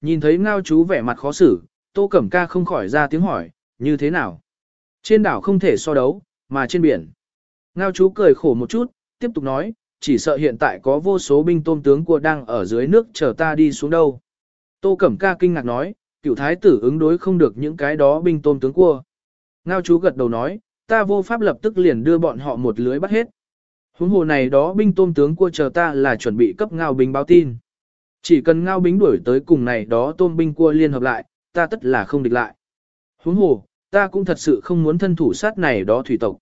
Nhìn thấy ngao chú vẻ mặt khó xử, Tô Cẩm Ca không khỏi ra tiếng hỏi, như thế nào? Trên đảo không thể so đấu, mà trên biển. Ngao chú cười khổ một chút, tiếp tục nói, chỉ sợ hiện tại có vô số binh tôm tướng của đang ở dưới nước chờ ta đi xuống đâu. Tô Cẩm Ca kinh ngạc nói, cựu thái tử ứng đối không được những cái đó binh tôm tướng cua. Ngao chú gật đầu nói, ta vô pháp lập tức liền đưa bọn họ một lưới bắt hết. Huống hồ này đó binh tôm tướng cua chờ ta là chuẩn bị cấp ngao binh báo tin. Chỉ cần ngao bính đuổi tới cùng này đó tôm binh cua liên hợp lại, ta tất là không địch lại. Huống hồ, ta cũng thật sự không muốn thân thủ sát này đó thủy tộc.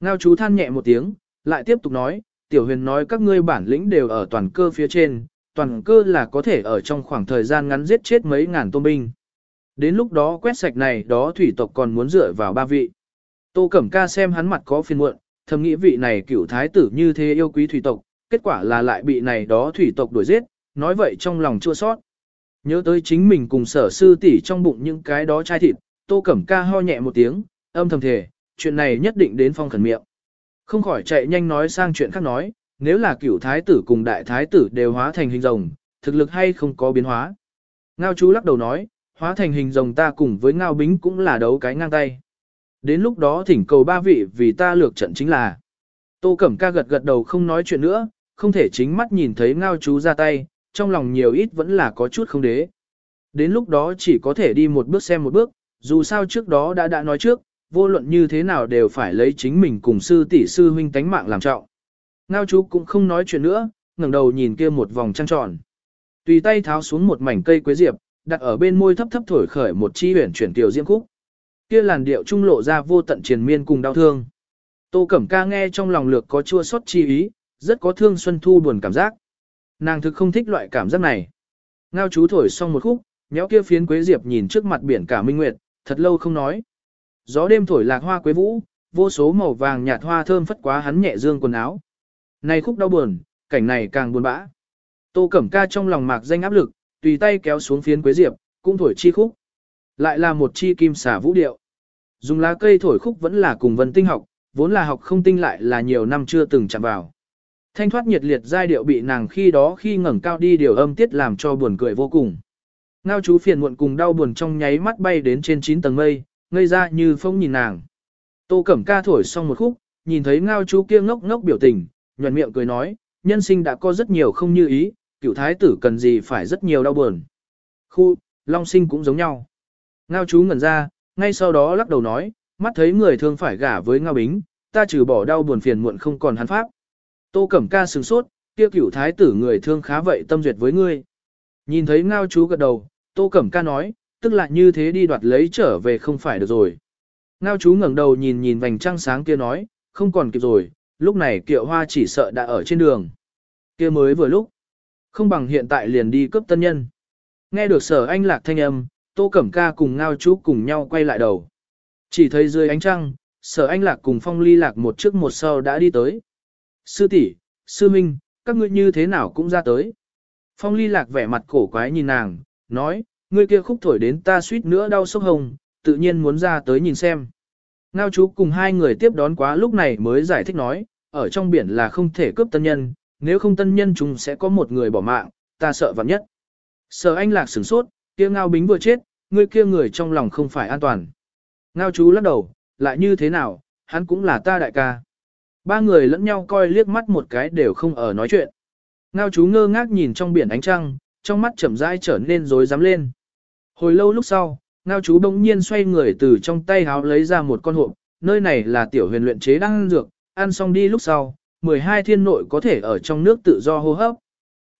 Ngao chú than nhẹ một tiếng, lại tiếp tục nói, tiểu huyền nói các ngươi bản lĩnh đều ở toàn cơ phía trên, toàn cơ là có thể ở trong khoảng thời gian ngắn giết chết mấy ngàn tôm binh. Đến lúc đó quét sạch này đó thủy tộc còn muốn dựa vào ba vị. Tô Cẩm Ca xem hắn mặt có phiền muộn, thầm nghĩ vị này cửu thái tử như thế yêu quý thủy tộc, kết quả là lại bị này đó thủy tộc đuổi giết, nói vậy trong lòng chua sót. Nhớ tới chính mình cùng sở sư tỷ trong bụng những cái đó chai thịt, Tô Cẩm Ca ho nhẹ một tiếng, âm thầm thề, chuyện này nhất định đến phong khẩn miệng. Không khỏi chạy nhanh nói sang chuyện khác nói, nếu là cửu thái tử cùng đại thái tử đều hóa thành hình rồng, thực lực hay không có biến hóa. Ngao chú lắc đầu nói, hóa thành hình rồng ta cùng với Ngao Bính cũng là đấu cái ngang tay. Đến lúc đó thỉnh cầu ba vị vì ta lược trận chính là. Tô Cẩm Ca gật gật đầu không nói chuyện nữa, không thể chính mắt nhìn thấy Ngao chú ra tay, trong lòng nhiều ít vẫn là có chút không đế. Đến lúc đó chỉ có thể đi một bước xem một bước, dù sao trước đó đã đã nói trước, vô luận như thế nào đều phải lấy chính mình cùng sư tỷ sư huynh tánh mạng làm trọng. Ngao chú cũng không nói chuyện nữa, ngẩng đầu nhìn kia một vòng trăng tròn. Tùy tay tháo xuống một mảnh cây quế diệp, đặt ở bên môi thấp thấp thổi khởi một chi huyền chuyển tiểu diễm khúc. Kia làn điệu trung lộ ra vô tận triền miên cùng đau thương. Tô Cẩm Ca nghe trong lòng lược có chua xót chi ý, rất có thương xuân thu buồn cảm giác. Nàng thực không thích loại cảm giác này. Ngao chú thổi xong một khúc, nhéo kia phiến quế diệp nhìn trước mặt biển cả minh nguyệt, thật lâu không nói. Gió đêm thổi lạc hoa quế vũ, vô số màu vàng nhạt hoa thơm phất quá hắn nhẹ dương quần áo. Này khúc đau buồn, cảnh này càng buồn bã. Tô Cẩm Ca trong lòng mạc danh áp lực, tùy tay kéo xuống phiến quế diệp, cũng thổi chi khúc. Lại là một chi kim xả vũ điệu. Dùng lá cây thổi khúc vẫn là cùng vân tinh học, vốn là học không tinh lại là nhiều năm chưa từng chạm vào. Thanh thoát nhiệt liệt giai điệu bị nàng khi đó khi ngẩng cao đi điều âm tiết làm cho buồn cười vô cùng. Ngao chú phiền muộn cùng đau buồn trong nháy mắt bay đến trên 9 tầng mây, ngây ra như phong nhìn nàng. Tô Cẩm Ca thổi xong một khúc, nhìn thấy ngao chú kia ngốc ngốc biểu tình, nhuận miệng cười nói, nhân sinh đã có rất nhiều không như ý, cựu thái tử cần gì phải rất nhiều đau buồn. Khu, long sinh cũng giống nhau. Ngao chú ngẩn ra, ngay sau đó lắc đầu nói, mắt thấy người thương phải gả với ngao bính, ta trừ bỏ đau buồn phiền muộn không còn hắn pháp. Tô Cẩm Ca sừng sốt, kia Cửu thái tử người thương khá vậy tâm duyệt với ngươi. Nhìn thấy ngao chú gật đầu, Tô Cẩm Ca nói, tức là như thế đi đoạt lấy trở về không phải được rồi. Ngao chú ngẩng đầu nhìn nhìn vành trăng sáng kia nói, không còn kịp rồi, lúc này kiệu hoa chỉ sợ đã ở trên đường. kia mới vừa lúc, không bằng hiện tại liền đi cấp tân nhân. Nghe được sở anh lạc thanh âm, Tô Cẩm Ca cùng Ngao chú cùng nhau quay lại đầu. Chỉ thấy dưới ánh trăng, sở anh lạc cùng phong ly lạc một trước một sau đã đi tới. Sư tỷ, sư minh, các ngươi như thế nào cũng ra tới. Phong ly lạc vẻ mặt cổ quái nhìn nàng, nói, ngươi kia khúc thổi đến ta suýt nữa đau sốc hồng, tự nhiên muốn ra tới nhìn xem. Ngao chú cùng hai người tiếp đón quá lúc này mới giải thích nói, ở trong biển là không thể cướp tân nhân, nếu không tân nhân chúng sẽ có một người bỏ mạng, ta sợ vạn nhất. Sở anh lạc sửng sốt, kia ngao bính vừa chết, ngươi kia người trong lòng không phải an toàn. Ngao chú lắc đầu, lại như thế nào, hắn cũng là ta đại ca. Ba người lẫn nhau coi liếc mắt một cái đều không ở nói chuyện. Ngao chú ngơ ngác nhìn trong biển ánh trăng, trong mắt chậm rãi trở nên rối rắm lên. Hồi lâu lúc sau, ngao chú bỗng nhiên xoay người từ trong tay háo lấy ra một con hộp, nơi này là tiểu huyền luyện chế đang ăn dược, ăn xong đi lúc sau, 12 thiên nội có thể ở trong nước tự do hô hấp.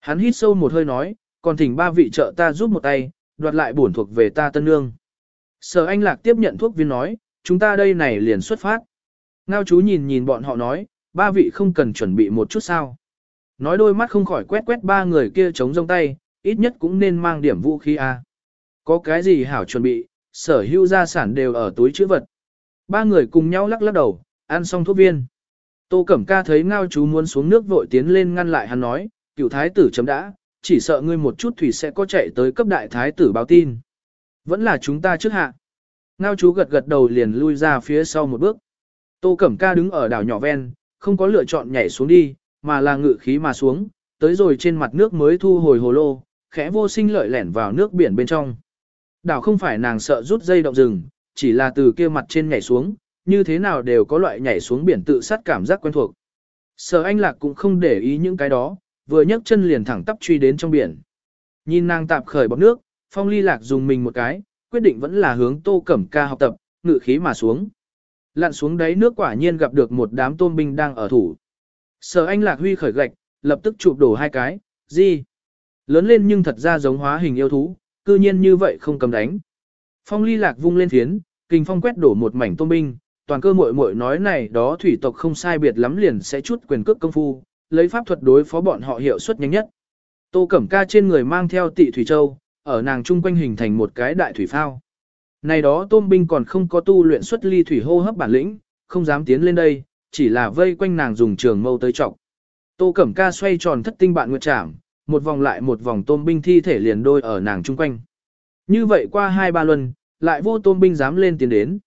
Hắn hít sâu một hơi nói, còn thỉnh ba vị trợ ta giúp một tay, đoạt lại bổn thuộc về ta tân nương. Sở anh lạc tiếp nhận thuốc viên nói, chúng ta đây này liền xuất phát. Ngao chú nhìn nhìn bọn họ nói, ba vị không cần chuẩn bị một chút sao. Nói đôi mắt không khỏi quét quét ba người kia chống rông tay, ít nhất cũng nên mang điểm vũ khí a. Có cái gì hảo chuẩn bị, sở hữu gia sản đều ở túi chữ vật. Ba người cùng nhau lắc lắc đầu, ăn xong thuốc viên. Tô Cẩm Ca thấy ngao chú muốn xuống nước vội tiến lên ngăn lại hắn nói, cựu thái tử chấm đã, chỉ sợ ngươi một chút thủy sẽ có chạy tới cấp đại thái tử báo tin. Vẫn là chúng ta trước hạ. Ngao chú gật gật đầu liền lui ra phía sau một bước. Tô Cẩm Ca đứng ở đảo nhỏ ven, không có lựa chọn nhảy xuống đi, mà là ngự khí mà xuống, tới rồi trên mặt nước mới thu hồi hồ lô, khẽ vô sinh lợi lẻn vào nước biển bên trong. Đảo không phải nàng sợ rút dây động rừng, chỉ là từ kia mặt trên nhảy xuống, như thế nào đều có loại nhảy xuống biển tự sát cảm giác quen thuộc. Sở anh lạc cũng không để ý những cái đó, vừa nhấc chân liền thẳng tắp truy đến trong biển. Nhìn nàng tạp khởi bọc nước, phong ly lạc dùng mình một cái, quyết định vẫn là hướng tô cẩm ca học tập, ngự khí mà xuống. Lặn xuống đáy nước quả nhiên gặp được một đám tôm binh đang ở thủ. Sở anh lạc huy khởi gạch, lập tức chụp đổ hai cái, gì? Lớn lên nhưng thật ra giống hóa hình yêu thú, cư nhiên như vậy không cầm đánh. Phong ly lạc vung lên thiến kinh phong quét đổ một mảnh tôm binh, toàn cơ muội muội nói này đó thủy tộc không sai biệt lắm liền sẽ chút quyền cước công phu, lấy pháp thuật đối phó bọn họ hiệu suất nhanh nhất. Tô Cẩm Ca trên người mang theo tị thủy châu, ở nàng trung quanh hình thành một cái đại thủy phao. Này đó tôm binh còn không có tu luyện xuất ly thủy hô hấp bản lĩnh, không dám tiến lên đây, chỉ là vây quanh nàng dùng trường mâu tới trọng. Tô Cẩm Ca xoay tròn thất tinh bạn nguyệt trảm, một vòng lại một vòng tôm binh thi thể liền đôi ở nàng trung quanh. Như vậy qua hai ba luân, lại vô tôm binh dám lên tiến đến.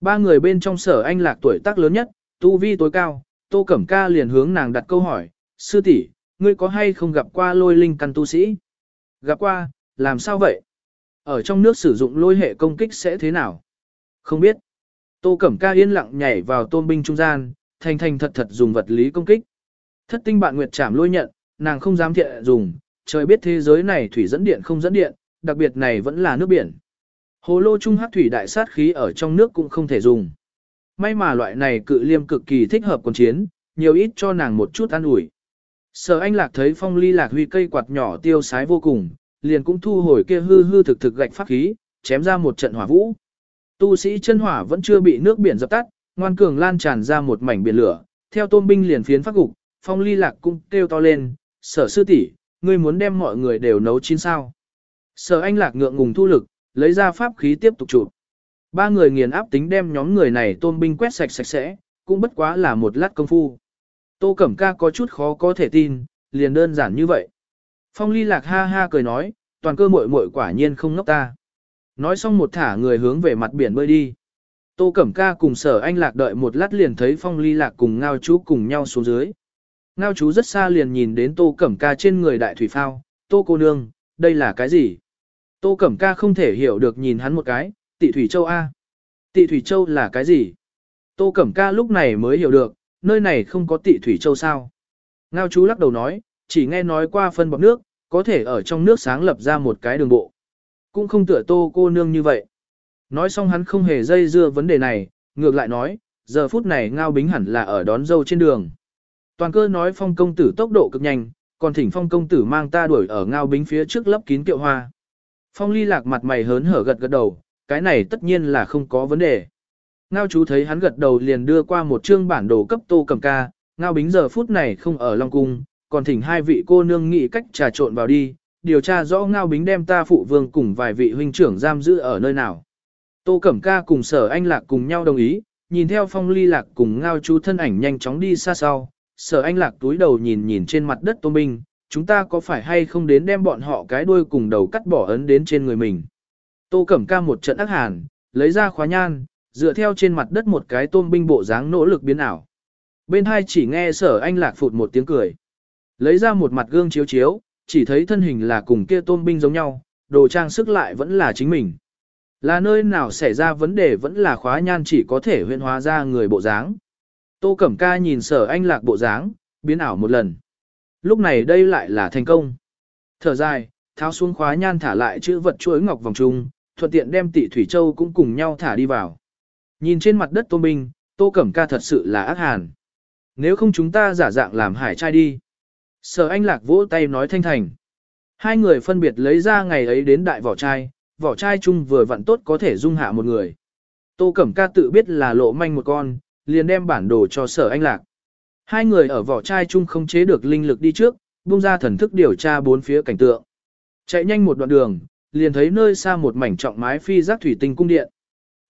Ba người bên trong sở anh lạc tuổi tác lớn nhất, tu vi tối cao, Tô Cẩm Ca liền hướng nàng đặt câu hỏi, sư tỷ, ngươi có hay không gặp qua lôi linh căn tu sĩ? Gặp qua, làm sao vậy? Ở trong nước sử dụng lôi hệ công kích sẽ thế nào? Không biết. Tô Cẩm Ca yên lặng nhảy vào tôn binh trung gian, thành thành thật thật dùng vật lý công kích. Thất tinh bạn nguyệt chạm lôi nhận, nàng không dám thiện dùng, trời biết thế giới này thủy dẫn điện không dẫn điện, đặc biệt này vẫn là nước biển. Hồ lô trung hắc thủy đại sát khí ở trong nước cũng không thể dùng. May mà loại này cự liêm cực kỳ thích hợp quân chiến, nhiều ít cho nàng một chút an ủi. Sở anh lạc thấy phong ly lạc huy cây quạt nhỏ tiêu sái vô cùng, liền cũng thu hồi kia hư hư thực thực gạch pháp khí, chém ra một trận hỏa vũ. Tu sĩ chân hỏa vẫn chưa bị nước biển dập tắt, ngoan cường lan tràn ra một mảnh biển lửa, theo tôm binh liền phiến phát gục, phong ly lạc cũng kêu to lên, sở sư tỷ, ngươi muốn đem mọi người đều nấu chín sao. Sở anh lạc ngượng ngùng thu lực, lấy ra pháp khí tiếp tục chụp. Ba người nghiền áp tính đem nhóm người này tôm binh quét sạch sạch sẽ, cũng bất quá là một lát công phu. Tô Cẩm Ca có chút khó có thể tin, liền đơn giản như vậy. Phong ly lạc ha ha cười nói, toàn cơ muội muội quả nhiên không ngốc ta. Nói xong một thả người hướng về mặt biển bơi đi. Tô Cẩm Ca cùng sở anh lạc đợi một lát liền thấy phong ly lạc cùng ngao chú cùng nhau xuống dưới. Ngao chú rất xa liền nhìn đến Tô Cẩm Ca trên người đại thủy phao, Tô cô nương, đây là cái gì? Tô Cẩm Ca không thể hiểu được nhìn hắn một cái, tị thủy châu A. Tị thủy châu là cái gì? Tô Cẩm Ca lúc này mới hiểu được, nơi này không có tị thủy châu sao. Ngao chú lắc đầu nói, chỉ nghe nói qua phân bọc nước, có thể ở trong nước sáng lập ra một cái đường bộ. Cũng không tựa tô cô nương như vậy. Nói xong hắn không hề dây dưa vấn đề này, ngược lại nói, giờ phút này ngao bính hẳn là ở đón dâu trên đường. Toàn cơ nói phong công tử tốc độ cực nhanh, còn thỉnh phong công tử mang ta đuổi ở ngao bính phía trước lấp kín kiệu hoa. Phong ly lạc mặt mày hớn hở gật gật đầu, cái này tất nhiên là không có vấn đề. Ngao chú thấy hắn gật đầu liền đưa qua một chương bản đồ cấp tô cầm ca, ngao bính giờ phút này không ở Long Cung, còn thỉnh hai vị cô nương nghĩ cách trà trộn vào đi, điều tra rõ ngao bính đem ta phụ vương cùng vài vị huynh trưởng giam giữ ở nơi nào. Tô Cẩm Ca cùng sở anh lạc cùng nhau đồng ý, nhìn theo phong ly lạc cùng ngao chú thân ảnh nhanh chóng đi xa sau, sở anh lạc túi đầu nhìn nhìn trên mặt đất tô minh, chúng ta có phải hay không đến đem bọn họ cái đuôi cùng đầu cắt bỏ ấn đến trên người mình. Tô Cẩm Ca một trận ác hàn, lấy ra khóa nhan, dựa theo trên mặt đất một cái tôm binh bộ dáng nỗ lực biến ảo. Bên hai chỉ nghe sở anh lạc phụt một tiếng cười. Lấy ra một mặt gương chiếu chiếu, chỉ thấy thân hình là cùng kia tôm binh giống nhau, đồ trang sức lại vẫn là chính mình. Là nơi nào xảy ra vấn đề vẫn là khóa nhan chỉ có thể huyện hóa ra người bộ dáng. Tô Cẩm Ca nhìn sở anh lạc bộ dáng, biến ảo một lần. Lúc này đây lại là thành công. Thở dài, tháo xuống khóa nhan thả lại chữ vật chuối ngọc vòng trung, thuận tiện đem tỷ thủy châu cũng cùng nhau thả đi vào. Nhìn trên mặt đất Tô Minh, Tô Cẩm Ca thật sự là ác hàn. Nếu không chúng ta giả dạng làm hải trai đi. Sở anh lạc vỗ tay nói thanh thành. Hai người phân biệt lấy ra ngày ấy đến đại vỏ trai, vỏ trai chung vừa vặn tốt có thể dung hạ một người. Tô Cẩm Ca tự biết là lộ manh một con, liền đem bản đồ cho sở anh lạc. Hai người ở vỏ trai chung không chế được linh lực đi trước, buông ra thần thức điều tra bốn phía cảnh tượng. Chạy nhanh một đoạn đường, liền thấy nơi xa một mảnh trọng mái phi giác thủy tinh cung điện.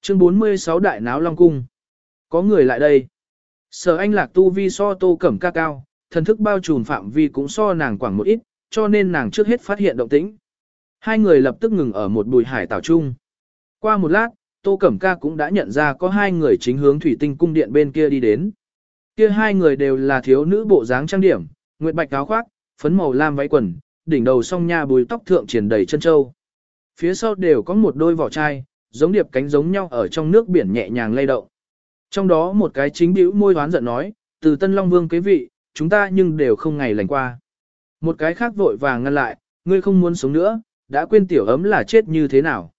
Chương 46 Đại Náo Long Cung. Có người lại đây. Sở anh lạc tu vi so tô cẩm ca cao, thần thức bao trùm phạm vi cũng so nàng quảng một ít, cho nên nàng trước hết phát hiện động tĩnh. Hai người lập tức ngừng ở một bùi hải tảo chung. Qua một lát, tô cẩm ca cũng đã nhận ra có hai người chính hướng thủy tinh cung điện bên kia đi đến. Kia hai người đều là thiếu nữ bộ dáng trang điểm, nguyệt bạch áo khoác, phấn màu lam váy quần, đỉnh đầu song nha bùi tóc thượng triển đầy chân châu. Phía sau đều có một đôi vỏ chai, giống điệp cánh giống nhau ở trong nước biển nhẹ nhàng lay động. Trong đó một cái chính bĩu môi hoán giận nói, từ Tân Long Vương kế vị, chúng ta nhưng đều không ngày lành qua. Một cái khác vội vàng ngăn lại, ngươi không muốn sống nữa, đã quên tiểu ấm là chết như thế nào.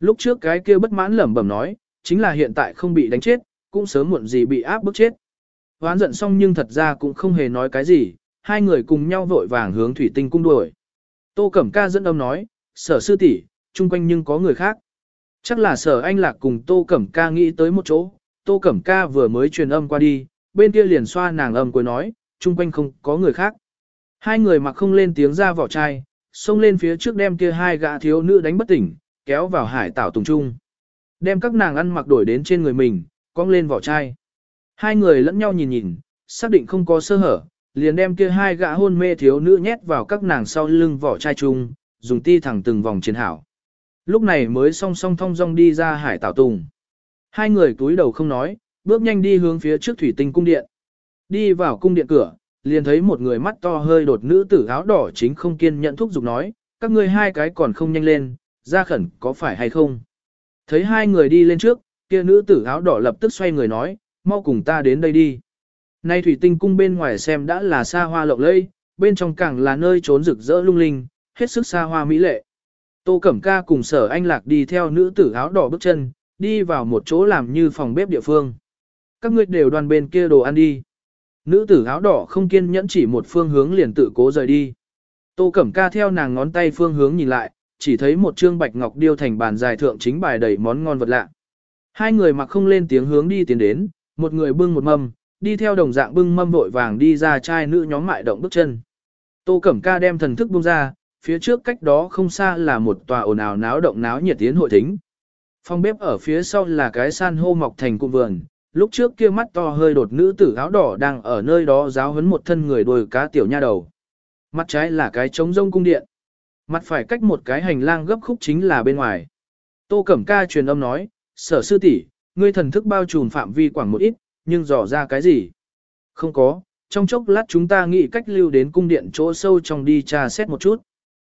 Lúc trước cái kia bất mãn lẩm bẩm nói, chính là hiện tại không bị đánh chết, cũng sớm muộn gì bị áp bức chết. Hoán giận xong nhưng thật ra cũng không hề nói cái gì, hai người cùng nhau vội vàng hướng thủy tinh cung đuổi. Tô Cẩm Ca dẫn âm nói, sở sư tỷ, chung quanh nhưng có người khác. Chắc là sở anh lạc cùng Tô Cẩm Ca nghĩ tới một chỗ, Tô Cẩm Ca vừa mới truyền âm qua đi, bên kia liền xoa nàng âm cuối nói, chung quanh không có người khác. Hai người mặc không lên tiếng ra vỏ chai, xông lên phía trước đem kia hai gã thiếu nữ đánh bất tỉnh, kéo vào hải tảo tùng trung. Đem các nàng ăn mặc đổi đến trên người mình, cong lên vỏ chai. Hai người lẫn nhau nhìn nhìn, xác định không có sơ hở, liền đem kia hai gã hôn mê thiếu nữ nhét vào các nàng sau lưng vỏ chai chung, dùng ti thẳng từng vòng chiến hảo. Lúc này mới song song thong dong đi ra hải tảo tùng. Hai người túi đầu không nói, bước nhanh đi hướng phía trước thủy tinh cung điện. Đi vào cung điện cửa, liền thấy một người mắt to hơi đột nữ tử áo đỏ chính không kiên nhận thúc giục nói, các ngươi hai cái còn không nhanh lên, ra khẩn có phải hay không. Thấy hai người đi lên trước, kia nữ tử áo đỏ lập tức xoay người nói, mau cùng ta đến đây đi. Nay thủy tinh cung bên ngoài xem đã là xa hoa lộng lẫy, bên trong càng là nơi trốn rực rỡ lung linh, hết sức xa hoa mỹ lệ. Tô Cẩm Ca cùng sở anh lạc đi theo nữ tử áo đỏ bước chân, đi vào một chỗ làm như phòng bếp địa phương. Các ngươi đều đoàn bên kia đồ ăn đi. Nữ tử áo đỏ không kiên nhẫn chỉ một phương hướng liền tự cố rời đi. Tô Cẩm Ca theo nàng ngón tay phương hướng nhìn lại, chỉ thấy một trương bạch ngọc điêu thành bàn dài thượng chính bài đầy món ngon vật lạ. Hai người mặc không lên tiếng hướng đi tiến đến, một người bưng một mâm, đi theo đồng dạng bưng mâm vội vàng đi ra trai nữ nhóm mại động bước chân. Tô Cẩm Ca đem thần thức buông ra, phía trước cách đó không xa là một tòa ồn ào náo động náo nhiệt tiến hội thính. Phòng bếp ở phía sau là cái san hô mọc thành cung vườn, lúc trước kia mắt to hơi đột nữ tử áo đỏ đang ở nơi đó giáo huấn một thân người đuôi cá tiểu nha đầu. Mặt trái là cái trống rông cung điện. Mặt phải cách một cái hành lang gấp khúc chính là bên ngoài. Tô Cẩm Ca truyền âm nói, sở sư tỷ, ngươi thần thức bao trùm phạm vi quảng một ít, nhưng dò ra cái gì? Không có, trong chốc lát chúng ta nghĩ cách lưu đến cung điện chỗ sâu trong đi tra xét một chút.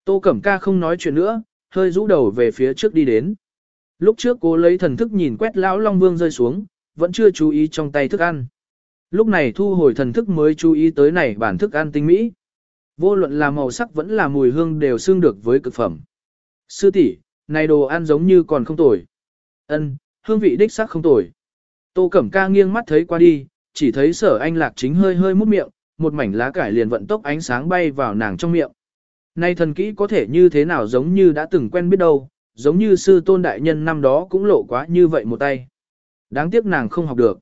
Tô Cẩm Ca không nói chuyện nữa, hơi rũ đầu về phía trước đi đến. Lúc trước cô lấy thần thức nhìn quét lão Long Vương rơi xuống, vẫn chưa chú ý trong tay thức ăn. Lúc này thu hồi thần thức mới chú ý tới này bản thức ăn tinh mỹ. Vô luận là màu sắc vẫn là mùi hương đều xương được với cực phẩm. Sư tỷ, này đồ ăn giống như còn không tồi. Ân, hương vị đích sắc không tồi. Tô Cẩm Ca nghiêng mắt thấy qua đi, chỉ thấy sở anh lạc chính hơi hơi mút miệng, một mảnh lá cải liền vận tốc ánh sáng bay vào nàng trong miệng. Nay thần kỹ có thể như thế nào giống như đã từng quen biết đâu, giống như sư tôn đại nhân năm đó cũng lộ quá như vậy một tay. Đáng tiếc nàng không học được.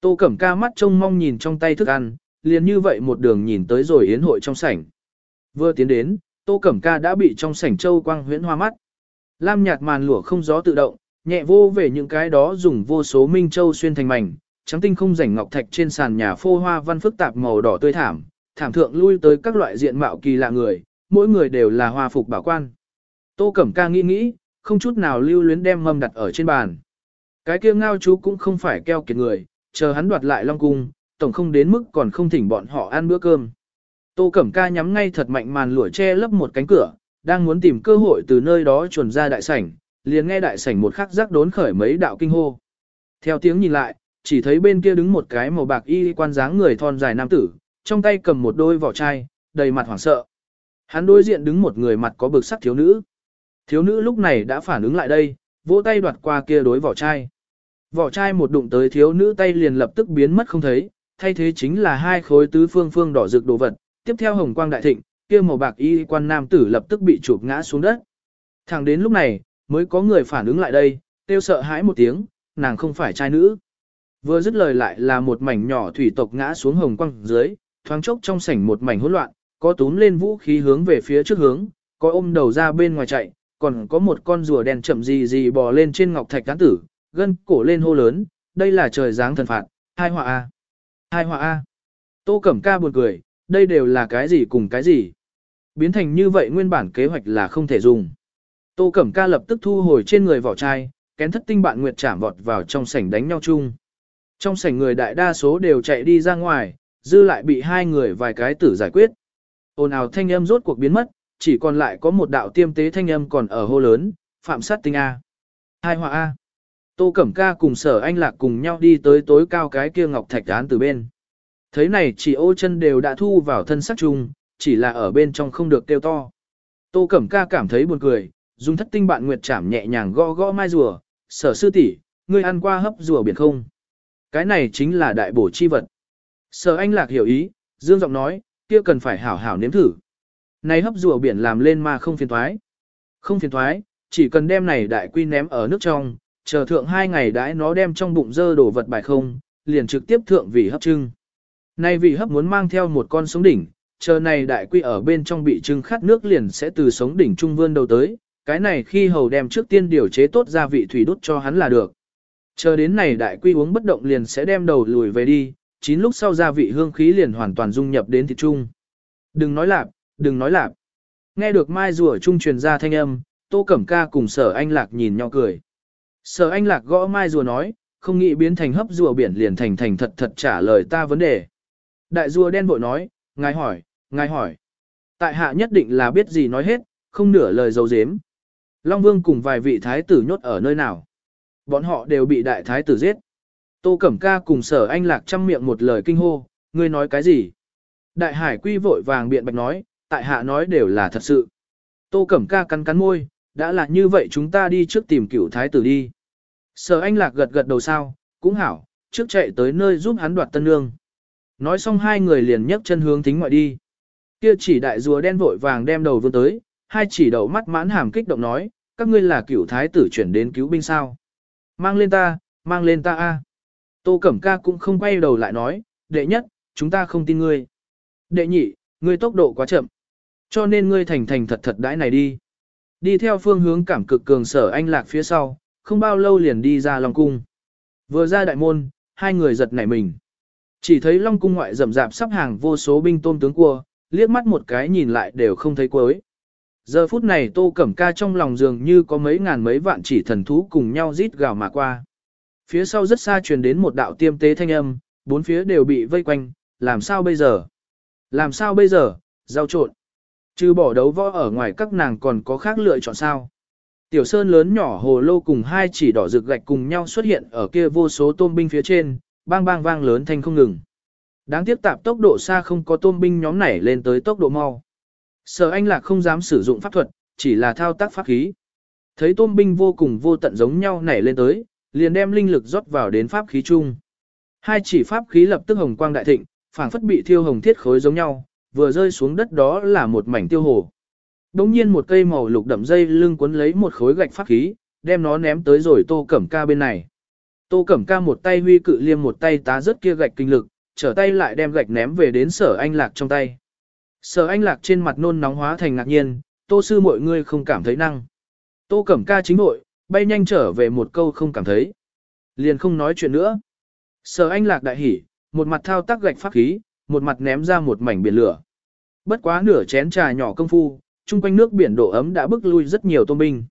Tô Cẩm Ca mắt trông mong nhìn trong tay thức ăn, liền như vậy một đường nhìn tới rồi yến hội trong sảnh. Vừa tiến đến, Tô Cẩm Ca đã bị trong sảnh châu quang huyễn hoa mắt. Lam nhạt màn lụa không gió tự động, nhẹ vô về những cái đó dùng vô số minh châu xuyên thành mảnh, trắng tinh không rảnh ngọc thạch trên sàn nhà phô hoa văn phức tạp màu đỏ tươi thảm, thảm thượng lui tới các loại diện mạo kỳ lạ người, mỗi người đều là hoa phục bảo quan. Tô Cẩm Ca nghĩ nghĩ, không chút nào lưu luyến đem mâm đặt ở trên bàn. Cái kia ngao chú cũng không phải keo kiệt người, chờ hắn đoạt lại Long Cung, tổng không đến mức còn không thỉnh bọn họ ăn bữa cơm. Tô Cẩm Ca nhắm ngay thật mạnh màn lụa che lấp một cánh cửa, đang muốn tìm cơ hội từ nơi đó chuồn ra đại sảnh, liền nghe đại sảnh một khắc rắc đốn khởi mấy đạo kinh hô. Theo tiếng nhìn lại, chỉ thấy bên kia đứng một cái màu bạc y quan dáng người thon dài nam tử, trong tay cầm một đôi vỏ chai, đầy mặt hoảng sợ. Hắn đối diện đứng một người mặt có bực sắc thiếu nữ. Thiếu nữ lúc này đã phản ứng lại đây, vỗ tay đoạt qua kia đối vỏ chai. Vỏ chai một đụng tới thiếu nữ tay liền lập tức biến mất không thấy, thay thế chính là hai khối tứ phương phương đỏ rực đồ vật, tiếp theo hồng quang đại thịnh, kia màu bạc y quan nam tử lập tức bị chụp ngã xuống đất. Thẳng đến lúc này, mới có người phản ứng lại đây, tiêu sợ hãi một tiếng, nàng không phải trai nữ. Vừa dứt lời lại là một mảnh nhỏ thủy tộc ngã xuống hồng quang dưới, thoáng chốc trong sảnh một mảnh hỗn loạn, có túm lên vũ khí hướng về phía trước hướng, có ôm đầu ra bên ngoài chạy, còn có một con rùa đen chậm gì gì bò lên trên ngọc thạch cán tử, gân cổ lên hô lớn, đây là trời giáng thần phạt, hai họa a, hai họa a. Tô Cẩm Ca buồn cười, đây đều là cái gì cùng cái gì. Biến thành như vậy nguyên bản kế hoạch là không thể dùng. Tô Cẩm Ca lập tức thu hồi trên người vỏ chai, kén thất tinh bạn nguyệt chạm vọt vào trong sảnh đánh nhau chung. Trong sảnh người đại đa số đều chạy đi ra ngoài, dư lại bị hai người vài cái tử giải quyết. Ồn ào thanh âm rốt cuộc biến mất, chỉ còn lại có một đạo tiêm tế thanh âm còn ở hô lớn, phạm sát tinh A. Hai họa A. Tô Cẩm Ca cùng sở anh lạc cùng nhau đi tới tối cao cái kia ngọc thạch án từ bên. Thấy này chỉ ô chân đều đã thu vào thân sắc chung, chỉ là ở bên trong không được kêu to. Tô Cẩm Ca cảm thấy buồn cười, dùng thất tinh bạn nguyệt chảm nhẹ nhàng gõ gõ mai rùa, sở sư tỷ, ngươi ăn qua hấp rùa biển không? Cái này chính là đại bổ chi vật. Sở anh lạc hiểu ý, dương giọng nói, kia cần phải hảo hảo nếm thử. Này hấp rùa biển làm lên mà không phiền thoái. Không phiền thoái, chỉ cần đem này đại quy ném ở nước trong, chờ thượng hai ngày đãi nó đem trong bụng dơ đổ vật bài không, liền trực tiếp thượng vị hấp trưng. nay vị hấp muốn mang theo một con sống đỉnh, chờ này đại quy ở bên trong bị trưng khát nước liền sẽ từ sống đỉnh trung vươn đầu tới, cái này khi hầu đem trước tiên điều chế tốt gia vị thủy đút cho hắn là được. Chờ đến này đại quy uống bất động liền sẽ đem đầu lùi về đi, chín lúc sau gia vị hương khí liền hoàn toàn dung nhập đến thịt trung. Đừng nói lạp, đừng nói lạp. Nghe được mai rùa trung truyền ra thanh âm, tô cẩm ca cùng sở anh lạc nhìn nhau cười. Sở anh lạc gõ mai rùa nói, không nghĩ biến thành hấp rùa biển liền thành thành thật thật trả lời ta vấn đề. Đại rùa đen vội nói, ngài hỏi, ngài hỏi. Tại hạ nhất định là biết gì nói hết, không nửa lời dấu dếm. Long Vương cùng vài vị thái tử nhốt ở nơi nào. Bọn họ đều bị đại thái tử giết. Tô Cẩm Ca cùng sở anh lạc chăm miệng một lời kinh hô, ngươi nói cái gì? Đại hải quy vội vàng biện bạch nói, tại hạ nói đều là thật sự. Tô Cẩm Ca cắn cắn môi, đã là như vậy chúng ta đi trước tìm cửu thái tử đi. Sở anh lạc gật gật đầu sao, cũng hảo, trước chạy tới nơi giúp hắn đoạt tân nương. Nói xong hai người liền nhấc chân hướng thính ngoại đi. Kia chỉ đại rùa đen vội vàng đem đầu vươn tới, hai chỉ đầu mắt mãn hàm kích động nói, các ngươi là cửu thái tử chuyển đến cứu binh sao. Mang lên ta, mang lên ta a. Tô Cẩm Ca cũng không quay đầu lại nói, đệ nhất, chúng ta không tin ngươi. Đệ nhị, ngươi tốc độ quá chậm. Cho nên ngươi thành thành thật thật đãi này đi. Đi theo phương hướng cảm cực cường sở anh lạc phía sau, không bao lâu liền đi ra Long Cung. Vừa ra đại môn, hai người giật nảy mình. Chỉ thấy Long Cung ngoại rậm rạp sắp hàng vô số binh tôm tướng cua, liếc mắt một cái nhìn lại đều không thấy cuối. Giờ phút này Tô Cẩm Ca trong lòng dường như có mấy ngàn mấy vạn chỉ thần thú cùng nhau rít gào mà qua. Phía sau rất xa truyền đến một đạo tiêm tế thanh âm, bốn phía đều bị vây quanh, làm sao bây giờ? Làm sao bây giờ? Giao trộn. Trừ bỏ đấu võ ở ngoài các nàng còn có khác lựa chọn sao? Tiểu sơn lớn nhỏ hồ lô cùng hai chỉ đỏ rực gạch cùng nhau xuất hiện ở kia vô số tôm binh phía trên, bang bang vang lớn thanh không ngừng. Đáng tiếc tạp tốc độ xa không có tôm binh nhóm nảy lên tới tốc độ mau. Sở anh lạc không dám sử dụng pháp thuật, chỉ là thao tác pháp khí. Thấy tôm binh vô cùng vô tận giống nhau nảy lên tới, liền đem linh lực rót vào đến pháp khí chung. Hai chỉ pháp khí lập tức hồng quang đại thịnh, phảng phất bị thiêu hồng thiết khối giống nhau, vừa rơi xuống đất đó là một mảnh tiêu hồ. Đống nhiên một cây màu lục đậm dây lưng cuốn lấy một khối gạch pháp khí, đem nó ném tới rồi tô cẩm ca bên này. Tô cẩm ca một tay huy cự liêm một tay tá rớt kia gạch kinh lực, trở tay lại đem gạch ném về đến sở anh lạc trong tay. Sở anh lạc trên mặt nôn nóng hóa thành ngạc nhiên, tô sư mọi người không cảm thấy năng. Tô cẩm ca chính nội bay nhanh trở về một câu không cảm thấy. Liền không nói chuyện nữa. Sở anh lạc đại hỉ, một mặt thao tác gạch pháp khí, một mặt ném ra một mảnh biển lửa. Bất quá nửa chén trà nhỏ công phu, chung quanh nước biển độ ấm đã bức lui rất nhiều tôm binh.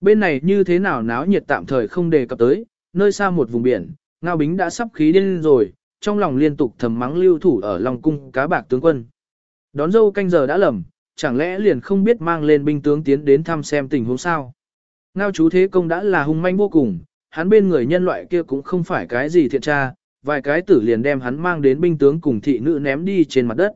Bên này như thế nào náo nhiệt tạm thời không đề cập tới, nơi xa một vùng biển, ngao bính đã sắp khí điên rồi, trong lòng liên tục thầm mắng lưu thủ ở lòng cung cá bạc tướng quân. Đón dâu canh giờ đã lầm, chẳng lẽ liền không biết mang lên binh tướng tiến đến thăm xem tình huống sao. Ngao chú thế công đã là hung manh vô cùng, hắn bên người nhân loại kia cũng không phải cái gì thiện tra, vài cái tử liền đem hắn mang đến binh tướng cùng thị nữ ném đi trên mặt đất.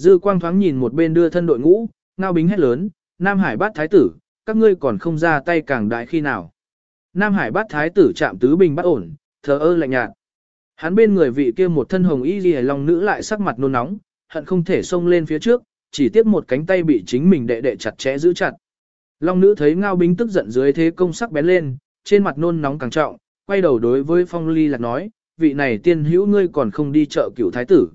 Dư quang thoáng nhìn một bên đưa thân đội ngũ, ngao bính hét lớn, Nam Hải bát thái tử, các ngươi còn không ra tay càng đại khi nào. Nam Hải bát thái tử chạm tứ bình bắt ổn, thờ ơ lạnh nhạt. Hắn bên người vị kia một thân hồng y ghi long nữ lại sắc mặt nôn nóng, hận không thể xông lên phía trước, chỉ tiếp một cánh tay bị chính mình đệ đệ chặt chẽ giữ chặt. Long nữ thấy ngao bính tức giận dưới thế công sắc bén lên, trên mặt nôn nóng càng trọng, quay đầu đối với phong ly lạc nói, vị này tiên hữu ngươi còn không đi chợ cửu thái tử.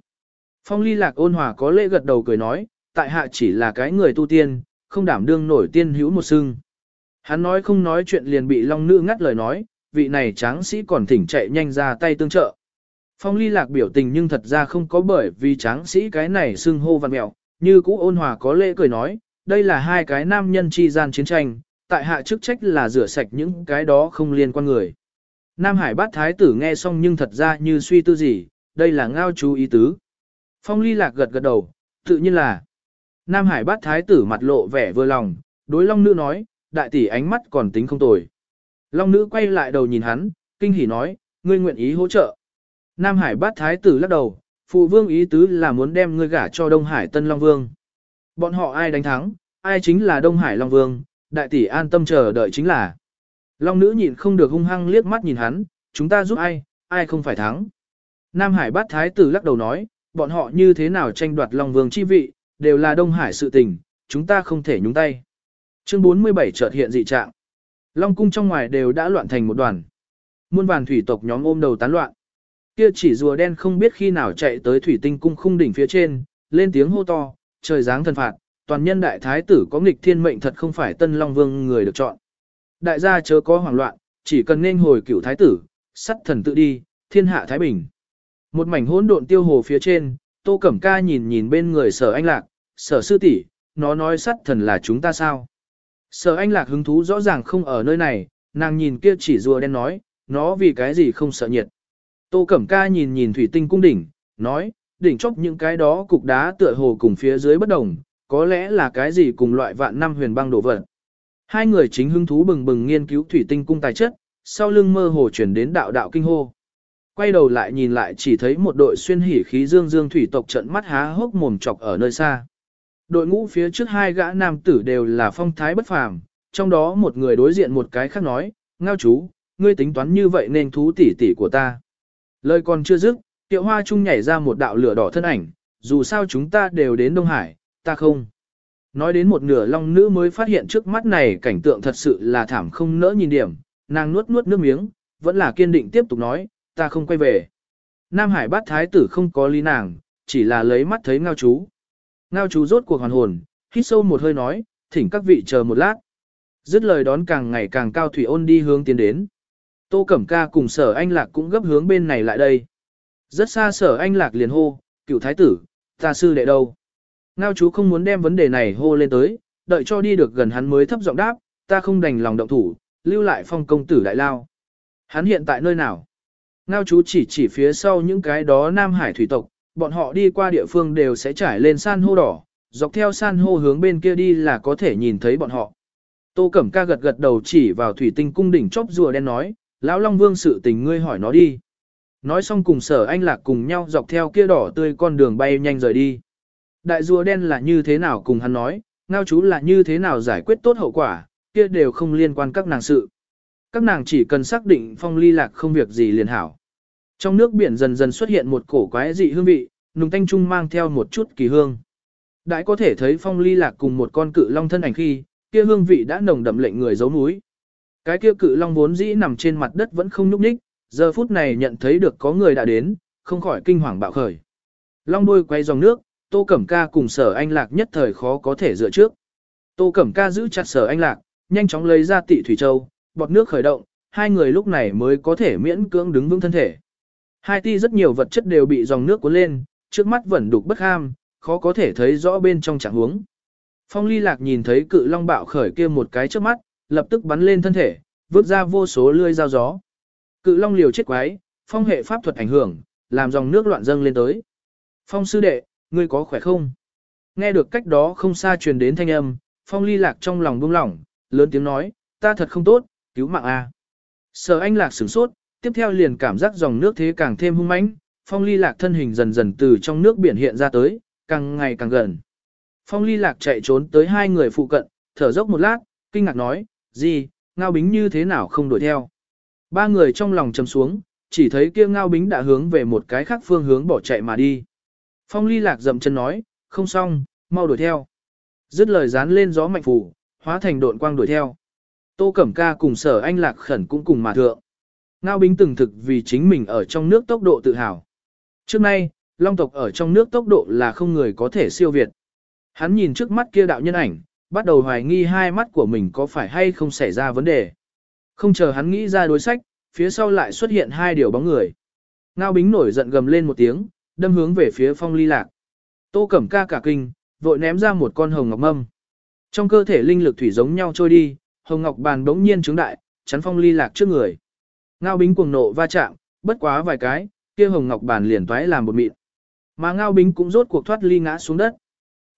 Phong ly lạc ôn hòa có lễ gật đầu cười nói, tại hạ chỉ là cái người tu tiên, không đảm đương nổi tiên hữu một xưng. Hắn nói không nói chuyện liền bị long nữ ngắt lời nói, vị này tráng sĩ còn thỉnh chạy nhanh ra tay tương trợ. Phong ly lạc biểu tình nhưng thật ra không có bởi vì tráng sĩ cái này xưng hô văn mẹo, như cũ ôn hòa có lễ cười nói, đây là hai cái nam nhân chi gian chiến tranh, tại hạ chức trách là rửa sạch những cái đó không liên quan người. Nam Hải bát thái tử nghe xong nhưng thật ra như suy tư gì, đây là ngao chú ý tứ. Phong ly lạc gật gật đầu, tự nhiên là. Nam Hải bát thái tử mặt lộ vẻ vừa lòng, đối Long Nữ nói, đại tỷ ánh mắt còn tính không tồi. Long Nữ quay lại đầu nhìn hắn, kinh hỉ nói, ngươi nguyện ý hỗ trợ. Nam Hải bát thái tử lắc đầu, phụ vương ý tứ là muốn đem ngươi gả cho Đông Hải Tân Long Vương. Bọn họ ai đánh thắng, ai chính là Đông Hải Long Vương, đại tỷ an tâm chờ đợi chính là. Long nữ nhịn không được hung hăng liếc mắt nhìn hắn, chúng ta giúp ai, ai không phải thắng. Nam Hải bát thái tử lắc đầu nói, bọn họ như thế nào tranh đoạt Long Vương chi vị, đều là Đông Hải sự tình, chúng ta không thể nhúng tay. Chương 47 chợt hiện dị trạng. Long cung trong ngoài đều đã loạn thành một đoàn. Muôn vàn thủy tộc nhóm ôm đầu tán loạn. Kia chỉ rùa đen không biết khi nào chạy tới thủy tinh cung khung đỉnh phía trên, lên tiếng hô to, trời giáng thần phạt, toàn nhân đại thái tử có nghịch thiên mệnh thật không phải tân long vương người được chọn. Đại gia chớ có hoảng loạn, chỉ cần nên hồi cửu thái tử, sắt thần tự đi, thiên hạ thái bình. Một mảnh hỗn độn tiêu hồ phía trên, tô cẩm ca nhìn nhìn bên người sở anh lạc, sở sư tỷ, nó nói sắt thần là chúng ta sao. Sở anh lạc hứng thú rõ ràng không ở nơi này, nàng nhìn kia chỉ rùa đen nói, nó vì cái gì không sợ nhiệt. Tô Cẩm Ca nhìn nhìn thủy tinh cung đỉnh, nói, đỉnh chốc những cái đó cục đá tựa hồ cùng phía dưới bất đồng, có lẽ là cái gì cùng loại vạn năm huyền băng đổ vật. Hai người chính hứng thú bừng bừng nghiên cứu thủy tinh cung tài chất, sau lưng mơ hồ chuyển đến đạo đạo kinh hô. Quay đầu lại nhìn lại chỉ thấy một đội xuyên hỉ khí dương dương thủy tộc trận mắt há hốc mồm chọc ở nơi xa. Đội ngũ phía trước hai gã nam tử đều là phong thái bất phàm, trong đó một người đối diện một cái khác nói, ngao chú, ngươi tính toán như vậy nên thú tỷ tỷ của ta. Lời còn chưa dứt, tiệu hoa trung nhảy ra một đạo lửa đỏ thân ảnh, dù sao chúng ta đều đến Đông Hải, ta không. Nói đến một nửa long nữ mới phát hiện trước mắt này cảnh tượng thật sự là thảm không nỡ nhìn điểm, nàng nuốt nuốt nước miếng, vẫn là kiên định tiếp tục nói, ta không quay về. Nam Hải bát thái tử không có lý nàng, chỉ là lấy mắt thấy ngao chú. Ngao chú rốt cuộc hoàn hồn, hít sâu một hơi nói, thỉnh các vị chờ một lát. Dứt lời đón càng ngày càng cao thủy ôn đi hướng tiến đến. Tô Cẩm Ca cùng sở anh lạc cũng gấp hướng bên này lại đây. Rất xa sở anh lạc liền hô, cựu thái tử, ta sư đệ đâu. Ngao chú không muốn đem vấn đề này hô lên tới, đợi cho đi được gần hắn mới thấp giọng đáp, ta không đành lòng động thủ, lưu lại phong công tử đại lao. Hắn hiện tại nơi nào? Ngao chú chỉ chỉ phía sau những cái đó Nam Hải thủy tộc, bọn họ đi qua địa phương đều sẽ trải lên san hô đỏ, dọc theo san hô hướng bên kia đi là có thể nhìn thấy bọn họ. Tô Cẩm Ca gật gật đầu chỉ vào thủy tinh cung đỉnh chóp rùa đen nói, lão Long Vương sự tình ngươi hỏi nó đi. Nói xong cùng sở anh lạc cùng nhau dọc theo kia đỏ tươi con đường bay nhanh rời đi. Đại rùa đen là như thế nào cùng hắn nói, ngao chú là như thế nào giải quyết tốt hậu quả, kia đều không liên quan các nàng sự. Các nàng chỉ cần xác định phong ly lạc không việc gì liền hảo. Trong nước biển dần dần xuất hiện một cổ quái dị hương vị, nùng thanh trung mang theo một chút kỳ hương. Đại có thể thấy phong ly lạc cùng một con cự long thân ảnh khi, kia hương vị đã nồng đậm lệnh người giấu núi. Cái kia cự long vốn dĩ nằm trên mặt đất vẫn không nhúc nhích, giờ phút này nhận thấy được có người đã đến, không khỏi kinh hoàng bạo khởi. Long đuôi quay dòng nước, Tô Cẩm Ca cùng Sở Anh Lạc nhất thời khó có thể dựa trước. Tô Cẩm Ca giữ chặt Sở Anh Lạc, nhanh chóng lấy ra tị thủy châu, bọt nước khởi động, hai người lúc này mới có thể miễn cưỡng đứng vững thân thể. Hai ti rất nhiều vật chất đều bị dòng nước cuốn lên, trước mắt vẫn đục bất ham, khó có thể thấy rõ bên trong trạng huống. Phong Ly Lạc nhìn thấy cự long bạo khởi kia một cái trước mắt, lập tức bắn lên thân thể, vứt ra vô số lươi dao gió. Cự long liều chết quái, phong hệ pháp thuật ảnh hưởng, làm dòng nước loạn dâng lên tới. Phong sư đệ, ngươi có khỏe không? Nghe được cách đó không xa truyền đến thanh âm, phong ly lạc trong lòng buông lỏng, lớn tiếng nói, ta thật không tốt, cứu mạng a. Sở anh lạc sửng sốt, tiếp theo liền cảm giác dòng nước thế càng thêm hung mãnh, phong ly lạc thân hình dần dần từ trong nước biển hiện ra tới, càng ngày càng gần. Phong ly lạc chạy trốn tới hai người phụ cận, thở dốc một lát, kinh ngạc nói, gì, ngao bính như thế nào không đuổi theo. Ba người trong lòng chầm xuống, chỉ thấy kia ngao bính đã hướng về một cái khác phương hướng bỏ chạy mà đi. Phong ly lạc dậm chân nói, không xong, mau đuổi theo. Dứt lời dán lên gió mạnh phủ, hóa thành độn quang đuổi theo. Tô Cẩm Ca cùng sở anh lạc khẩn cũng cùng mà thượng. Ngao bính từng thực vì chính mình ở trong nước tốc độ tự hào. Trước nay, long tộc ở trong nước tốc độ là không người có thể siêu việt. Hắn nhìn trước mắt kia đạo nhân ảnh, bắt đầu hoài nghi hai mắt của mình có phải hay không xảy ra vấn đề. Không chờ hắn nghĩ ra đối sách, phía sau lại xuất hiện hai điều bóng người. Ngao bính nổi giận gầm lên một tiếng, đâm hướng về phía phong ly lạc. Tô cẩm ca cả kinh, vội ném ra một con hồng ngọc mâm. Trong cơ thể linh lực thủy giống nhau trôi đi, hồng ngọc bàn bỗng nhiên trướng đại, chắn phong ly lạc trước người. Ngao bính cuồng nộ va chạm, bất quá vài cái, kia hồng ngọc bàn liền toái làm một mịn. Mà ngao bính cũng rốt cuộc thoát ly ngã xuống đất.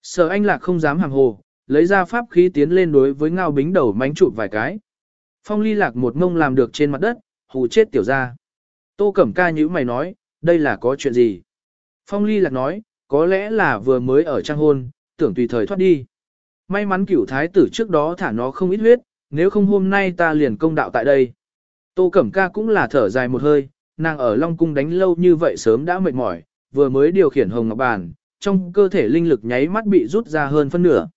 Sở anh lạc không dám hàng hồ, lấy ra pháp khí tiến lên đối với ngao bính đầu mánh chụp vài cái. Phong ly lạc một mông làm được trên mặt đất, hù chết tiểu ra. Tô Cẩm ca như mày nói, đây là có chuyện gì? Phong ly lạc nói, có lẽ là vừa mới ở trang hôn, tưởng tùy thời thoát đi. May mắn cửu thái tử trước đó thả nó không ít huyết, nếu không hôm nay ta liền công đạo tại đây. Tô Cẩm ca cũng là thở dài một hơi, nàng ở Long Cung đánh lâu như vậy sớm đã mệt mỏi, vừa mới điều khiển hồng ngọc bàn, trong cơ thể linh lực nháy mắt bị rút ra hơn phân nửa.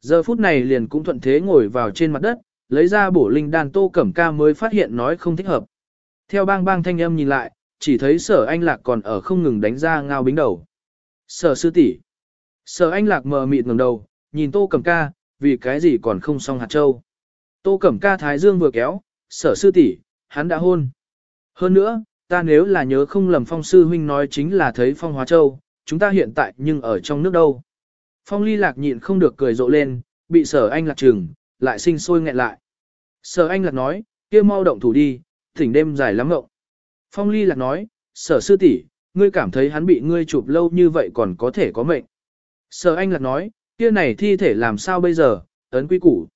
Giờ phút này liền cũng thuận thế ngồi vào trên mặt đất, lấy ra bổ linh đan Tô Cẩm ca mới phát hiện nói không thích hợp. Theo bang bang thanh âm nhìn lại, chỉ thấy sở anh lạc còn ở không ngừng đánh ra ngao bính đầu. Sở sư tỷ Sở anh lạc mờ mịt ngẩng đầu, nhìn tô cẩm ca, vì cái gì còn không xong hạt châu. Tô cẩm ca thái dương vừa kéo, sở sư tỷ hắn đã hôn. Hơn nữa, ta nếu là nhớ không lầm phong sư huynh nói chính là thấy phong hóa châu, chúng ta hiện tại nhưng ở trong nước đâu. Phong ly lạc nhịn không được cười rộ lên, bị sở anh lạc trừng, lại sinh sôi nghẹn lại. Sở anh lạc nói, kia mau động thủ đi, thỉnh đêm dài lắm ngộng. Phong ly lạc nói, sở sư tỷ, ngươi cảm thấy hắn bị ngươi chụp lâu như vậy còn có thể có mệnh. Sở anh lạc nói, kia này thi thể làm sao bây giờ, ấn quy củ.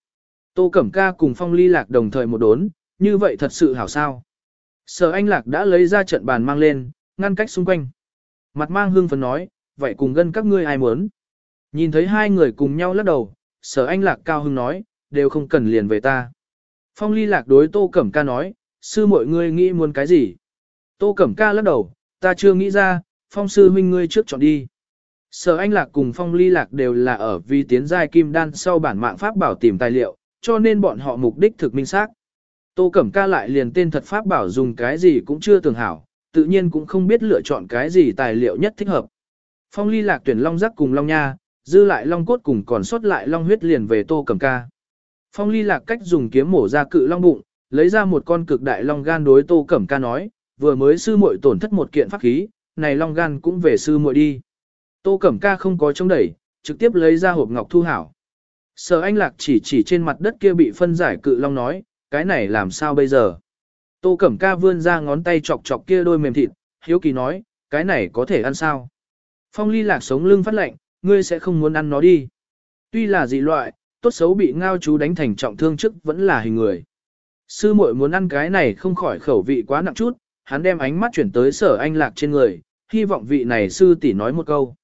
Tô Cẩm Ca cùng Phong ly lạc đồng thời một đốn, như vậy thật sự hảo sao. Sở anh lạc đã lấy ra trận bàn mang lên, ngăn cách xung quanh. Mặt mang hương phấn nói, vậy cùng gân các ngươi ai muốn. Nhìn thấy hai người cùng nhau lắc đầu, sở anh lạc cao hưng nói, đều không cần liền về ta. Phong ly lạc đối tô cẩm ca nói, sư mọi ngươi nghĩ muốn cái gì? Tô Cẩm Ca lắc đầu, ta chưa nghĩ ra, phong sư huynh ngươi trước chọn đi. Sở Anh Lạc cùng Phong Ly Lạc đều là ở vì tiến giai kim đan sau bản mạng pháp bảo tìm tài liệu, cho nên bọn họ mục đích thực minh xác. Tô Cẩm Ca lại liền tên thật pháp bảo dùng cái gì cũng chưa tưởng hảo, tự nhiên cũng không biết lựa chọn cái gì tài liệu nhất thích hợp. Phong Ly Lạc tuyển Long Giác cùng Long Nha, dư lại Long Cốt cùng còn sót lại Long Huyết liền về Tô Cẩm Ca. Phong Ly Lạc cách dùng kiếm mổ ra cự long bụng, lấy ra một con cực đại long gan đối Tô Cẩm Ca nói, vừa mới sư muội tổn thất một kiện pháp khí, này long gan cũng về sư muội đi. Tô Cẩm Ca không có chống đẩy, trực tiếp lấy ra hộp ngọc thu hảo. Sở Anh Lạc chỉ chỉ trên mặt đất kia bị phân giải cự long nói, cái này làm sao bây giờ? Tô Cẩm Ca vươn ra ngón tay chọc chọc kia đôi mềm thịt, hiếu kỳ nói, cái này có thể ăn sao? Phong ly lạc sống lưng phát lạnh, ngươi sẽ không muốn ăn nó đi. Tuy là dị loại, tốt xấu bị ngao chú đánh thành trọng thương trước vẫn là hình người. Sư muội muốn ăn cái này không khỏi khẩu vị quá nặng chút, hắn đem ánh mắt chuyển tới sở anh lạc trên người, hy vọng vị này sư tỷ nói một câu.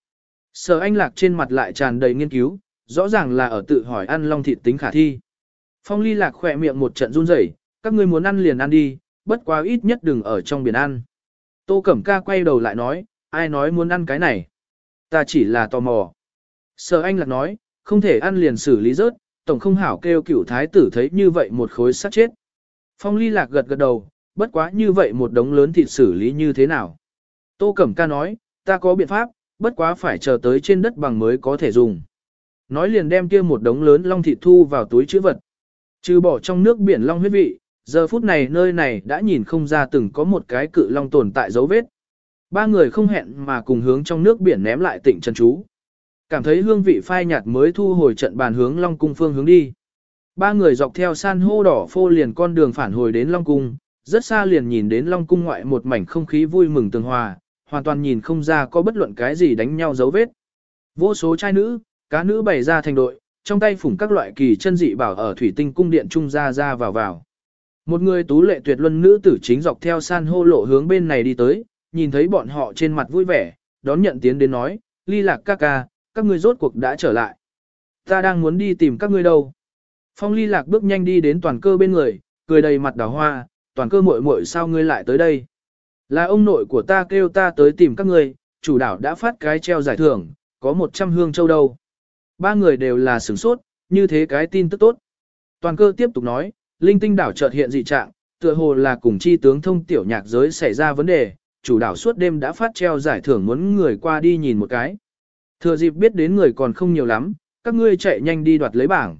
Sở anh lạc trên mặt lại tràn đầy nghiên cứu, rõ ràng là ở tự hỏi ăn long thịt tính khả thi. Phong ly lạc khỏe miệng một trận run rẩy, các ngươi muốn ăn liền ăn đi, bất quá ít nhất đừng ở trong biển ăn. Tô Cẩm Ca quay đầu lại nói, ai nói muốn ăn cái này? Ta chỉ là tò mò. Sở anh lạc nói, không thể ăn liền xử lý rớt, tổng không hảo kêu cửu thái tử thấy như vậy một khối sát chết. Phong ly lạc gật gật đầu, bất quá như vậy một đống lớn thịt xử lý như thế nào. Tô Cẩm Ca nói, ta có biện pháp, bất quá phải chờ tới trên đất bằng mới có thể dùng. Nói liền đem kia một đống lớn long thịt thu vào túi chữ vật. Trừ bỏ trong nước biển long huyết vị, giờ phút này nơi này đã nhìn không ra từng có một cái cự long tồn tại dấu vết. Ba người không hẹn mà cùng hướng trong nước biển ném lại tịnh chân chú. Cảm thấy hương vị phai nhạt mới thu hồi trận bàn hướng long cung phương hướng đi. Ba người dọc theo san hô đỏ phô liền con đường phản hồi đến long cung, rất xa liền nhìn đến Long Cung ngoại một mảnh không khí vui mừng tường hòa, hoàn toàn nhìn không ra có bất luận cái gì đánh nhau dấu vết. Vô số trai nữ, cá nữ bày ra thành đội, trong tay phủng các loại kỳ chân dị bảo ở thủy tinh cung điện trung ra ra vào vào. Một người tú lệ tuyệt luân nữ tử chính dọc theo san hô lộ hướng bên này đi tới, nhìn thấy bọn họ trên mặt vui vẻ, đón nhận tiến đến nói, ly lạc ca ca, các ngươi rốt cuộc đã trở lại. Ta đang muốn đi tìm các ngươi đâu. Phong ly lạc bước nhanh đi đến toàn cơ bên người, cười đầy mặt đào hoa, toàn cơ muội muội sao ngươi lại tới đây? Là ông nội của ta kêu ta tới tìm các ngươi, chủ đảo đã phát cái treo giải thưởng, có 100 hương châu đâu. Ba người đều là sửng sốt, như thế cái tin tức tốt. Toàn cơ tiếp tục nói, linh tinh đảo chợt hiện dị trạng, tựa hồ là cùng chi tướng thông tiểu nhạc giới xảy ra vấn đề, chủ đảo suốt đêm đã phát treo giải thưởng muốn người qua đi nhìn một cái. Thừa dịp biết đến người còn không nhiều lắm, các ngươi chạy nhanh đi đoạt lấy bảng.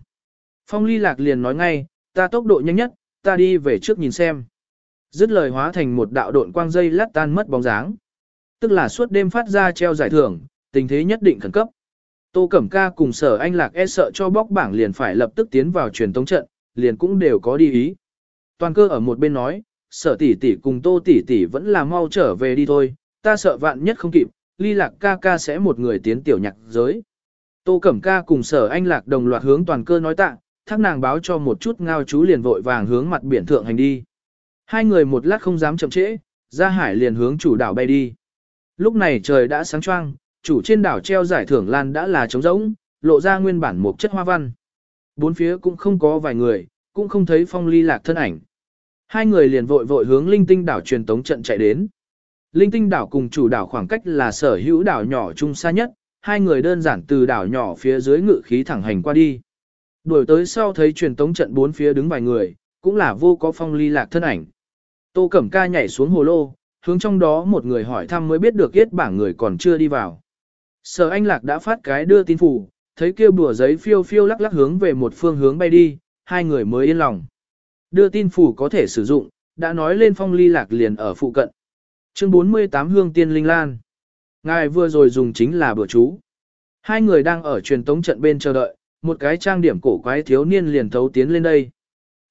Phong ly lạc liền nói ngay, ta tốc độ nhanh nhất, ta đi về trước nhìn xem. Dứt lời hóa thành một đạo độn quang dây lát tan mất bóng dáng. Tức là suốt đêm phát ra treo giải thưởng, tình thế nhất định khẩn cấp. Tô Cẩm Ca cùng sở anh lạc e sợ cho bóc bảng liền phải lập tức tiến vào truyền tống trận, liền cũng đều có đi ý. Toàn cơ ở một bên nói, sở tỷ tỷ cùng tô tỷ tỷ vẫn là mau trở về đi thôi, ta sợ vạn nhất không kịp, ly lạc ca ca sẽ một người tiến tiểu nhạc giới. Tô Cẩm Ca cùng sở anh lạc đồng loạt hướng toàn cơ nói tạ, thác nàng báo cho một chút ngao chú liền vội vàng hướng mặt biển thượng hành đi. Hai người một lát không dám chậm trễ, ra hải liền hướng chủ đảo bay đi. Lúc này trời đã sáng choang, chủ trên đảo treo giải thưởng lan đã là trống rỗng, lộ ra nguyên bản một chất hoa văn. Bốn phía cũng không có vài người, cũng không thấy phong ly lạc thân ảnh. Hai người liền vội vội hướng linh tinh đảo truyền tống trận chạy đến. Linh tinh đảo cùng chủ đảo khoảng cách là sở hữu đảo nhỏ chung xa nhất, hai người đơn giản từ đảo nhỏ phía dưới ngự khí thẳng hành qua đi. Đuổi tới sau thấy truyền tống trận bốn phía đứng vài người, cũng là vô có phong ly lạc thân ảnh. Tô Cẩm Ca nhảy xuống hồ lô, hướng trong đó một người hỏi thăm mới biết được yết bảng người còn chưa đi vào. Sở Anh Lạc đã phát cái đưa tin phủ, thấy kêu bùa giấy phiêu phiêu lắc lắc hướng về một phương hướng bay đi, hai người mới yên lòng. Đưa tin phủ có thể sử dụng, đã nói lên phong ly lạc liền ở phụ cận. Chương 48 Hương Tiên Linh Lan Ngài vừa rồi dùng chính là bữa chú. Hai người đang ở truyền tống trận bên chờ đợi, một cái trang điểm cổ quái thiếu niên liền thấu tiến lên đây.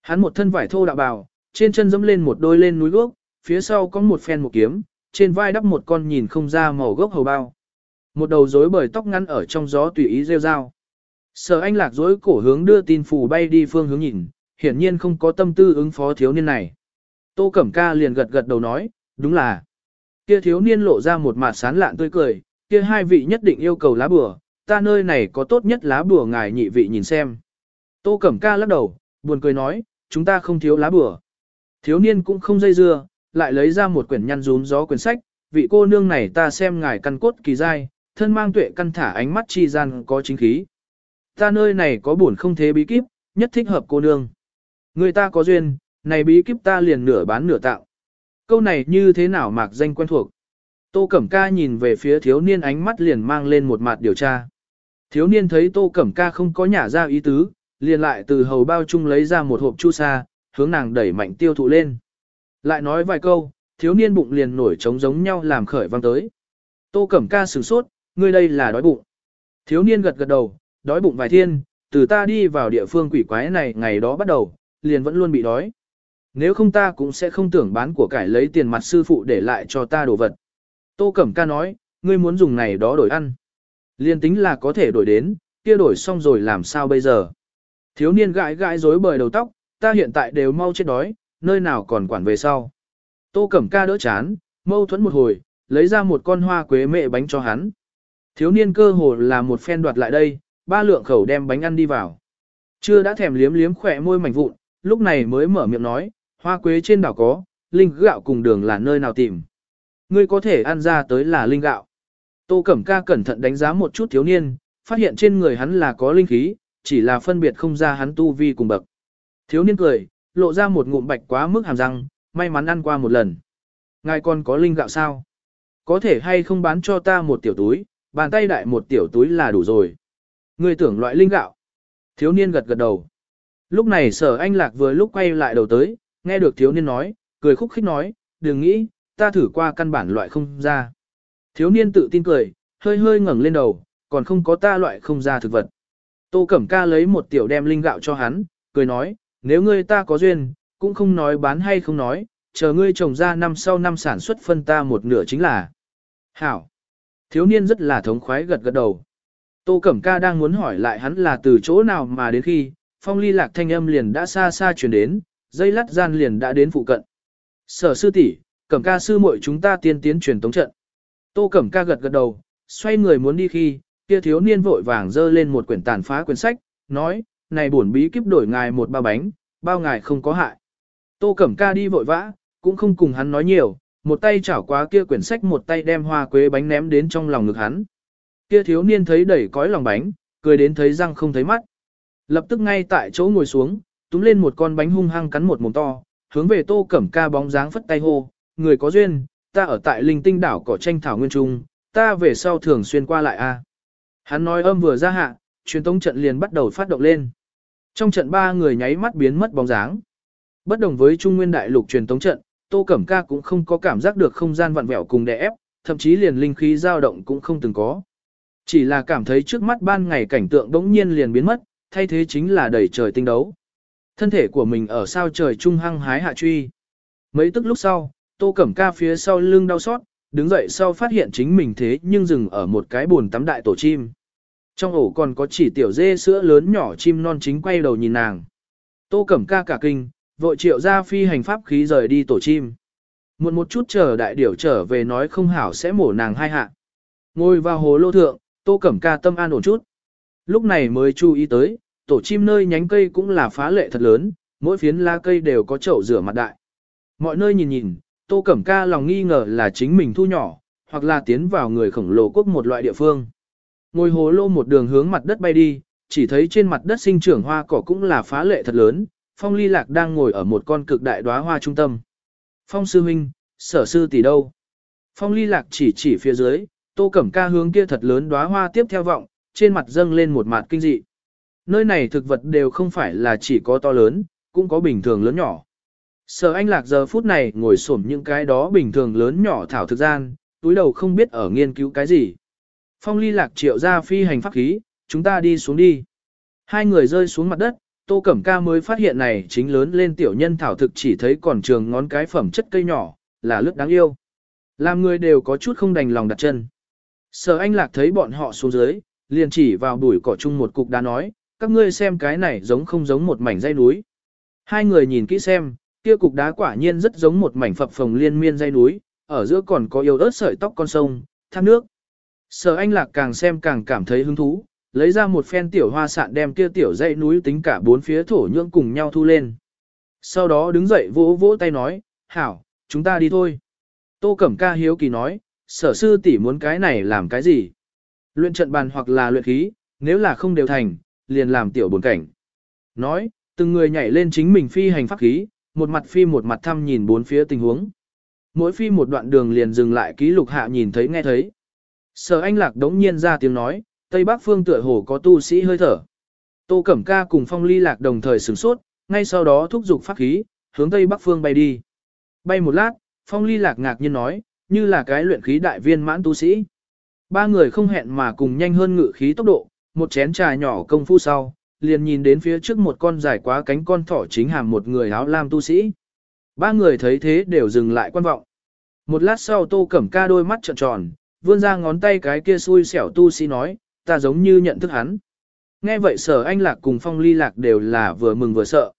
Hắn một thân vải thô đạo bào, trên chân dẫm lên một đôi lên núi gốc, phía sau có một phen một kiếm, trên vai đắp một con nhìn không ra màu gốc hầu bao. Một đầu rối bởi tóc ngắn ở trong gió tùy ý rêu rao. Sở anh lạc rối cổ hướng đưa tin phù bay đi phương hướng nhìn, hiển nhiên không có tâm tư ứng phó thiếu niên này. Tô Cẩm Ca liền gật gật đầu nói, đúng là. Kia thiếu niên lộ ra một mặt sán lạn tươi cười, kia hai vị nhất định yêu cầu lá bùa, ta nơi này có tốt nhất lá bùa ngài nhị vị nhìn xem. Tô Cẩm Ca lắc đầu, buồn cười nói, chúng ta không thiếu lá bùa. Thiếu niên cũng không dây dưa, lại lấy ra một quyển nhăn rún gió quyển sách, vị cô nương này ta xem ngài căn cốt kỳ dai, thân mang tuệ căn thả ánh mắt chi gian có chính khí. Ta nơi này có buồn không thế bí kíp, nhất thích hợp cô nương. Người ta có duyên, này bí kíp ta liền nửa bán nửa tạo. Câu này như thế nào mạc danh quen thuộc. Tô Cẩm Ca nhìn về phía thiếu niên ánh mắt liền mang lên một mặt điều tra. Thiếu niên thấy Tô Cẩm Ca không có nhả ra ý tứ, liền lại từ hầu bao chung lấy ra một hộp chu sa, hướng nàng đẩy mạnh tiêu thụ lên. Lại nói vài câu, thiếu niên bụng liền nổi trống giống nhau làm khởi vang tới. Tô Cẩm Ca sửng sốt, ngươi đây là đói bụng. Thiếu niên gật gật đầu, đói bụng vài thiên, từ ta đi vào địa phương quỷ quái này ngày đó bắt đầu, liền vẫn luôn bị đói. Nếu không ta cũng sẽ không tưởng bán của cải lấy tiền mặt sư phụ để lại cho ta đồ vật. Tô Cẩm Ca nói, ngươi muốn dùng này đó đổi ăn. Liên tính là có thể đổi đến, kia đổi xong rồi làm sao bây giờ. Thiếu niên gãi gãi rối bời đầu tóc, ta hiện tại đều mau chết đói, nơi nào còn quản về sau. Tô Cẩm Ca đỡ chán, mâu thuẫn một hồi, lấy ra một con hoa quế mẹ bánh cho hắn. Thiếu niên cơ hồ là một phen đoạt lại đây, ba lượng khẩu đem bánh ăn đi vào. Chưa đã thèm liếm liếm khỏe môi mảnh vụn, lúc này mới mở miệng nói, hoa quế trên đảo có, linh gạo cùng đường là nơi nào tìm. Ngươi có thể ăn ra tới là linh gạo. Tô Cẩm Ca cẩn thận đánh giá một chút thiếu niên, phát hiện trên người hắn là có linh khí, chỉ là phân biệt không ra hắn tu vi cùng bậc. Thiếu niên cười, lộ ra một ngụm bạch quá mức hàm răng, may mắn ăn qua một lần. Ngài còn có linh gạo sao? Có thể hay không bán cho ta một tiểu túi, bàn tay đại một tiểu túi là đủ rồi. Ngươi tưởng loại linh gạo. Thiếu niên gật gật đầu. Lúc này sở anh lạc vừa lúc quay lại đầu tới, nghe được thiếu niên nói, cười khúc khích nói, đừng nghĩ, ta thử qua căn bản loại không ra. Thiếu niên tự tin cười, hơi hơi ngẩng lên đầu, còn không có ta loại không ra thực vật. Tô Cẩm Ca lấy một tiểu đem linh gạo cho hắn, cười nói, nếu ngươi ta có duyên, cũng không nói bán hay không nói, chờ ngươi trồng ra năm sau năm sản xuất phân ta một nửa chính là. Hảo. Thiếu niên rất là thống khoái gật gật đầu. Tô Cẩm Ca đang muốn hỏi lại hắn là từ chỗ nào mà đến khi, phong ly lạc thanh âm liền đã xa xa chuyển đến, dây lắt gian liền đã đến phụ cận. Sở sư tỷ, Cẩm Ca sư muội chúng ta tiên tiến truyền tống trận. Tô Cẩm Ca gật gật đầu, xoay người muốn đi khi, kia thiếu niên vội vàng dơ lên một quyển tàn phá quyển sách, nói, này bổn bí kíp đổi ngài một ba bánh, bao ngài không có hại. Tô Cẩm Ca đi vội vã, cũng không cùng hắn nói nhiều, một tay chảo qua kia quyển sách một tay đem hoa quế bánh ném đến trong lòng ngực hắn. Kia thiếu niên thấy đẩy cõi lòng bánh, cười đến thấy răng không thấy mắt. Lập tức ngay tại chỗ ngồi xuống, túm lên một con bánh hung hăng cắn một mồm to, hướng về Tô Cẩm Ca bóng dáng phất tay hô, người có duyên, ta ở tại linh tinh đảo cỏ tranh thảo nguyên trung, ta về sau thường xuyên qua lại a. Hắn nói âm vừa ra hạ, truyền tống trận liền bắt đầu phát động lên. Trong trận ba người nháy mắt biến mất bóng dáng. Bất đồng với Trung Nguyên Đại Lục truyền tống trận, Tô Cẩm Ca cũng không có cảm giác được không gian vặn vẹo cùng đè ép, thậm chí liền linh khí dao động cũng không từng có. Chỉ là cảm thấy trước mắt ban ngày cảnh tượng đống nhiên liền biến mất, thay thế chính là đầy trời tinh đấu. Thân thể của mình ở sao trời trung hăng hái hạ truy. Mấy tức lúc sau, Tô Cẩm Ca phía sau lưng đau xót, đứng dậy sau phát hiện chính mình thế nhưng dừng ở một cái buồn tắm đại tổ chim. Trong ổ còn có chỉ tiểu dê sữa lớn nhỏ chim non chính quay đầu nhìn nàng. Tô Cẩm Ca cả kinh, vội triệu ra phi hành pháp khí rời đi tổ chim. Muộn một chút chờ đại điểu trở về nói không hảo sẽ mổ nàng hai hạ. Ngồi vào hồ lô thượng, Tô Cẩm Ca tâm an ổn chút. Lúc này mới chú ý tới, tổ chim nơi nhánh cây cũng là phá lệ thật lớn, mỗi phiến lá cây đều có chậu rửa mặt đại. Mọi nơi nhìn nhìn, Tô Cẩm Ca lòng nghi ngờ là chính mình thu nhỏ, hoặc là tiến vào người khổng lồ quốc một loại địa phương. Ngồi hồ lô một đường hướng mặt đất bay đi, chỉ thấy trên mặt đất sinh trưởng hoa cỏ cũng là phá lệ thật lớn, Phong Ly Lạc đang ngồi ở một con cực đại đóa hoa trung tâm. Phong sư huynh, sở sư tỷ đâu? Phong Ly Lạc chỉ chỉ phía dưới, Tô Cẩm Ca hướng kia thật lớn đóa hoa tiếp theo vọng, trên mặt dâng lên một mặt kinh dị. Nơi này thực vật đều không phải là chỉ có to lớn, cũng có bình thường lớn nhỏ. Sở anh lạc giờ phút này ngồi xổm những cái đó bình thường lớn nhỏ thảo thực gian, túi đầu không biết ở nghiên cứu cái gì. Phong ly lạc triệu ra phi hành pháp khí, chúng ta đi xuống đi. Hai người rơi xuống mặt đất, tô cẩm ca mới phát hiện này chính lớn lên tiểu nhân thảo thực chỉ thấy còn trường ngón cái phẩm chất cây nhỏ, là lướt đáng yêu. Làm người đều có chút không đành lòng đặt chân. Sở anh lạc thấy bọn họ xuống dưới, liền chỉ vào bụi cỏ chung một cục đá nói, các ngươi xem cái này giống không giống một mảnh dây núi. Hai người nhìn kỹ xem, kia cục đá quả nhiên rất giống một mảnh phập phồng liên miên dây núi, ở giữa còn có yêu ớt sợi tóc con sông, thác nước. Sở anh lạc càng xem càng cảm thấy hứng thú, lấy ra một phen tiểu hoa sạn đem kia tiểu dây núi tính cả bốn phía thổ nhưỡng cùng nhau thu lên. Sau đó đứng dậy vỗ vỗ tay nói, hảo, chúng ta đi thôi. Tô Cẩm Ca hiếu kỳ nói, sở sư tỷ muốn cái này làm cái gì? Luyện trận bàn hoặc là luyện khí, nếu là không đều thành, liền làm tiểu buồn cảnh. Nói, từng người nhảy lên chính mình phi hành pháp khí, một mặt phi một mặt thăm nhìn bốn phía tình huống. Mỗi phi một đoạn đường liền dừng lại ký lục hạ nhìn thấy nghe thấy. Sở anh lạc đống nhiên ra tiếng nói, Tây Bắc phương tựa hồ có tu sĩ hơi thở. Tô Cẩm Ca cùng Phong Ly Lạc đồng thời sửng sốt, ngay sau đó thúc giục pháp khí, hướng Tây Bắc phương bay đi. Bay một lát, Phong Ly Lạc ngạc nhiên nói, như là cái luyện khí đại viên mãn tu sĩ. Ba người không hẹn mà cùng nhanh hơn ngự khí tốc độ, một chén trà nhỏ công phu sau, liền nhìn đến phía trước một con dài quá cánh con thỏ chính hàm một người áo lam tu sĩ. Ba người thấy thế đều dừng lại quan vọng. Một lát sau tô cẩm ca đôi mắt trợn tròn, vươn ra ngón tay cái kia xui xẻo tu sĩ nói, ta giống như nhận thức hắn. Nghe vậy sở anh lạc cùng phong ly lạc đều là vừa mừng vừa sợ.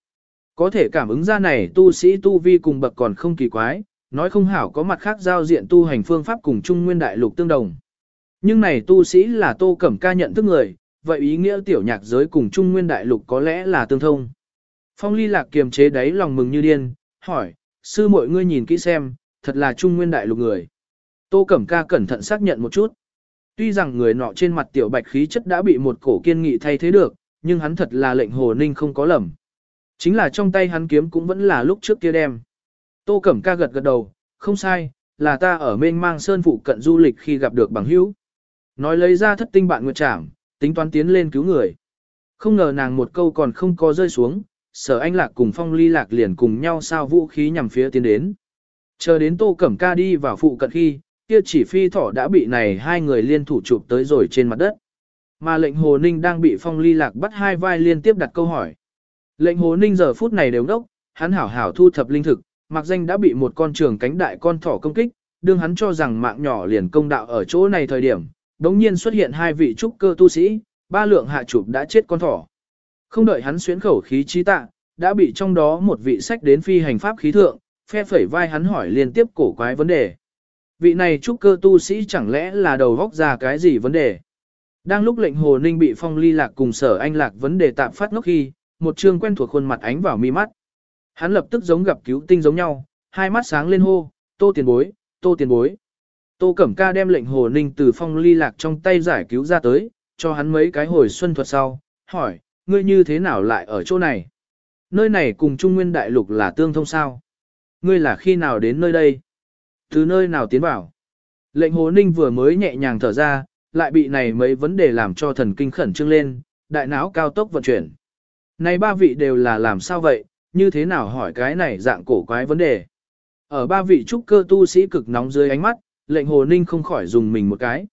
Có thể cảm ứng ra này tu sĩ tu vi cùng bậc còn không kỳ quái, nói không hảo có mặt khác giao diện tu hành phương pháp cùng Trung Nguyên Đại Lục tương đồng. Nhưng này tu sĩ là Tô Cẩm Ca nhận thức người, vậy ý nghĩa tiểu nhạc giới cùng Trung Nguyên Đại Lục có lẽ là tương thông. Phong ly lạc kiềm chế đáy lòng mừng như điên, hỏi, sư mọi ngươi nhìn kỹ xem, thật là Trung Nguyên Đại Lục người. Tô Cẩm Ca cẩn thận xác nhận một chút. Tuy rằng người nọ trên mặt tiểu bạch khí chất đã bị một cổ kiên nghị thay thế được, nhưng hắn thật là lệnh hồ ninh không có lầm. Chính là trong tay hắn kiếm cũng vẫn là lúc trước kia đem. Tô Cẩm Ca gật gật đầu, không sai, là ta ở mênh mang sơn phụ cận du lịch khi gặp được bằng hữu. Nói lấy ra thất tinh bạn nguyệt trảm, tính toán tiến lên cứu người. Không ngờ nàng một câu còn không có rơi xuống, sở anh lạc cùng phong ly lạc liền cùng nhau sao vũ khí nhằm phía tiến đến. Chờ đến tô cẩm ca đi vào phụ cận khi, kia chỉ phi thỏ đã bị này hai người liên thủ chụp tới rồi trên mặt đất. Mà lệnh hồ ninh đang bị phong ly lạc bắt hai vai liên tiếp đặt câu hỏi. Lệnh hồ ninh giờ phút này đều đốc, hắn hảo hảo thu thập linh thực, mặc danh đã bị một con trường cánh đại con thỏ công kích, đương hắn cho rằng mạng nhỏ liền công đạo ở chỗ này thời điểm, đống nhiên xuất hiện hai vị trúc cơ tu sĩ, ba lượng hạ chụp đã chết con thỏ. Không đợi hắn xuyến khẩu khí trí tạ, đã bị trong đó một vị sách đến phi hành pháp khí thượng, phe phẩy vai hắn hỏi liên tiếp cổ quái vấn đề. Vị này trúc cơ tu sĩ chẳng lẽ là đầu vóc ra cái gì vấn đề? Đang lúc lệnh hồ ninh bị phong ly lạc cùng sở anh lạc vấn đề tạm phát ngốc khi, một trương quen thuộc khuôn mặt ánh vào mi mắt. Hắn lập tức giống gặp cứu tinh giống nhau, hai mắt sáng lên hô, tô tiền bối, tô tiền bối. Tô Cẩm Ca đem lệnh hồ ninh từ phong ly lạc trong tay giải cứu ra tới, cho hắn mấy cái hồi xuân thuật sau, hỏi, ngươi như thế nào lại ở chỗ này? Nơi này cùng Trung Nguyên Đại Lục là tương thông sao? Ngươi là khi nào đến nơi đây? Từ nơi nào tiến vào? Lệnh hồ ninh vừa mới nhẹ nhàng thở ra, lại bị này mấy vấn đề làm cho thần kinh khẩn trương lên, đại não cao tốc vận chuyển. Này ba vị đều là làm sao vậy, như thế nào hỏi cái này dạng cổ quái vấn đề? Ở ba vị trúc cơ tu sĩ cực nóng dưới ánh mắt, lệnh hồ ninh không khỏi dùng mình một cái.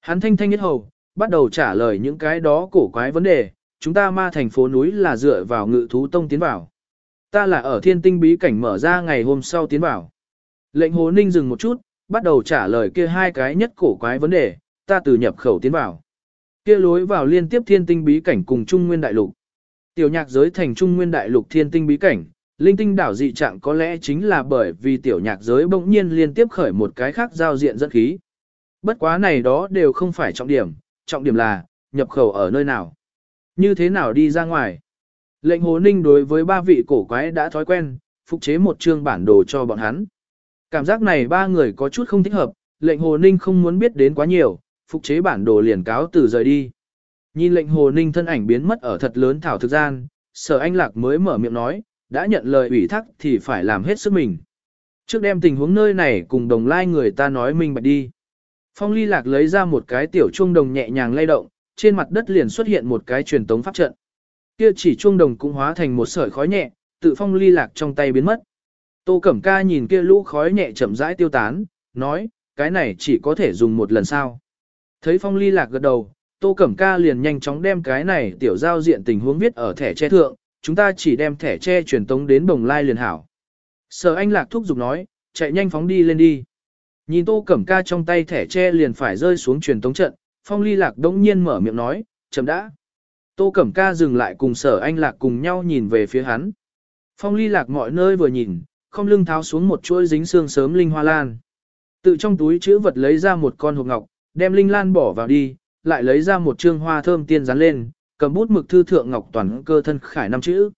Hắn thanh thanh nhất hầu, bắt đầu trả lời những cái đó cổ quái vấn đề, chúng ta ma thành phố núi là dựa vào ngự thú tông tiến vào. Ta là ở thiên tinh bí cảnh mở ra ngày hôm sau tiến vào. Lệnh hồ ninh dừng một chút, bắt đầu trả lời kia hai cái nhất cổ quái vấn đề, ta từ nhập khẩu tiến vào. Kia lối vào liên tiếp thiên tinh bí cảnh cùng Trung Nguyên Đại Lục. Tiểu nhạc giới thành Trung Nguyên Đại Lục thiên tinh bí cảnh, linh tinh đảo dị trạng có lẽ chính là bởi vì tiểu nhạc giới bỗng nhiên liên tiếp khởi một cái khác giao diện dẫn khí. Bất quá này đó đều không phải trọng điểm, trọng điểm là, nhập khẩu ở nơi nào. Như thế nào đi ra ngoài. Lệnh Hồ Ninh đối với ba vị cổ quái đã thói quen, phục chế một chương bản đồ cho bọn hắn. Cảm giác này ba người có chút không thích hợp, lệnh Hồ Ninh không muốn biết đến quá nhiều, phục chế bản đồ liền cáo từ rời đi. Nhìn lệnh Hồ Ninh thân ảnh biến mất ở thật lớn thảo thực gian, sở anh lạc mới mở miệng nói, đã nhận lời ủy thác thì phải làm hết sức mình. Trước đem tình huống nơi này cùng đồng lai người ta nói mình bạch đi. Phong ly lạc lấy ra một cái tiểu chuông đồng nhẹ nhàng lay động, trên mặt đất liền xuất hiện một cái truyền tống pháp trận. Kia chỉ chuông đồng cũng hóa thành một sợi khói nhẹ, tự phong ly lạc trong tay biến mất. Tô Cẩm Ca nhìn kia lũ khói nhẹ chậm rãi tiêu tán, nói, cái này chỉ có thể dùng một lần sao. Thấy phong ly lạc gật đầu, Tô Cẩm Ca liền nhanh chóng đem cái này tiểu giao diện tình huống viết ở thẻ che thượng, chúng ta chỉ đem thẻ che truyền tống đến bồng lai liền hảo. Sở anh lạc thúc giục nói, chạy nhanh phóng đi lên đi. Nhìn Tô Cẩm Ca trong tay thẻ che liền phải rơi xuống truyền tống trận, phong ly lạc đống nhiên mở miệng nói, chậm đã. Tô Cẩm Ca dừng lại cùng sở anh lạc cùng nhau nhìn về phía hắn. Phong ly lạc mọi nơi vừa nhìn, không lưng tháo xuống một chuỗi dính xương sớm linh hoa lan. Tự trong túi chữ vật lấy ra một con hộp ngọc, đem linh lan bỏ vào đi, lại lấy ra một trương hoa thơm tiên dán lên, cầm bút mực thư thượng ngọc toàn cơ thân khải năm chữ.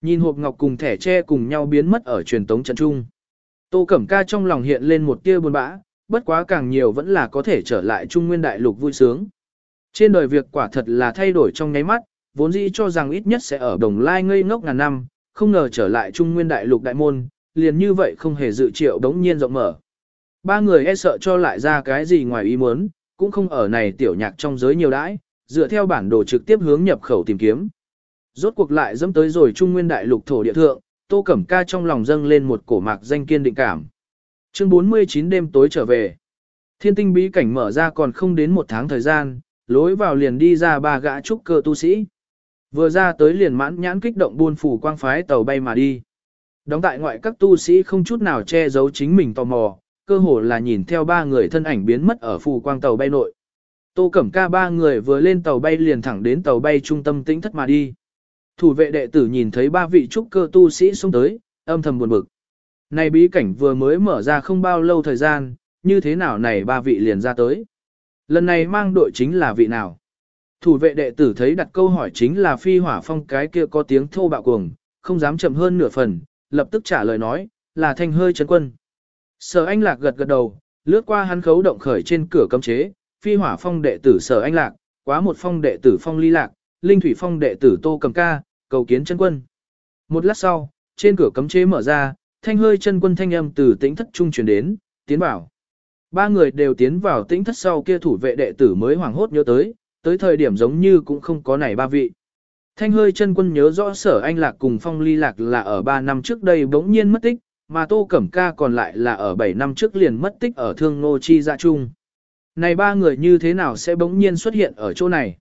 Nhìn hộp ngọc cùng thẻ tre cùng nhau biến mất ở truyền tống trận trung. Tô Cẩm Ca trong lòng hiện lên một tia buồn bã, bất quá càng nhiều vẫn là có thể trở lại Trung Nguyên Đại Lục vui sướng. Trên đời việc quả thật là thay đổi trong nháy mắt, vốn dĩ cho rằng ít nhất sẽ ở Đồng Lai ngây ngốc ngàn năm, không ngờ trở lại Trung Nguyên Đại Lục Đại Môn, liền như vậy không hề dự triệu đống nhiên rộng mở. Ba người e sợ cho lại ra cái gì ngoài ý muốn, cũng không ở này tiểu nhạc trong giới nhiều đãi, dựa theo bản đồ trực tiếp hướng nhập khẩu tìm kiếm. Rốt cuộc lại dẫm tới rồi Trung Nguyên Đại Lục thổ địa thượng, Tô Cẩm Ca trong lòng dâng lên một cổ mạc danh kiên định cảm. Chương 49 đêm tối trở về. Thiên tinh bí cảnh mở ra còn không đến một tháng thời gian, lối vào liền đi ra ba gã trúc cơ tu sĩ. Vừa ra tới liền mãn nhãn kích động buôn phủ quang phái tàu bay mà đi. Đóng tại ngoại các tu sĩ không chút nào che giấu chính mình tò mò, cơ hồ là nhìn theo ba người thân ảnh biến mất ở phù quang tàu bay nội. Tô Cẩm Ca ba người vừa lên tàu bay liền thẳng đến tàu bay trung tâm tĩnh thất mà đi. Thủ vệ đệ tử nhìn thấy ba vị trúc cơ tu sĩ xông tới, âm thầm buồn bực. Này bí cảnh vừa mới mở ra không bao lâu thời gian, như thế nào này ba vị liền ra tới. Lần này mang đội chính là vị nào? Thủ vệ đệ tử thấy đặt câu hỏi chính là phi hỏa phong cái kia có tiếng thô bạo cuồng, không dám chậm hơn nửa phần, lập tức trả lời nói, là thanh hơi chấn quân. Sở anh lạc gật gật đầu, lướt qua hắn khấu động khởi trên cửa cấm chế, phi hỏa phong đệ tử sở anh lạc, quá một phong đệ tử phong ly lạc, linh thủy phong đệ tử tô cầm ca, cầu kiến chân quân. Một lát sau, trên cửa cấm chế mở ra, thanh hơi chân quân thanh âm từ tĩnh thất trung truyền đến, tiến vào. Ba người đều tiến vào tĩnh thất sau kia thủ vệ đệ tử mới hoảng hốt nhớ tới, tới thời điểm giống như cũng không có này ba vị. Thanh hơi chân quân nhớ rõ sở anh lạc cùng phong ly lạc là ở ba năm trước đây bỗng nhiên mất tích, mà tô cẩm ca còn lại là ở bảy năm trước liền mất tích ở thương nô chi dạ trung. Này ba người như thế nào sẽ bỗng nhiên xuất hiện ở chỗ này?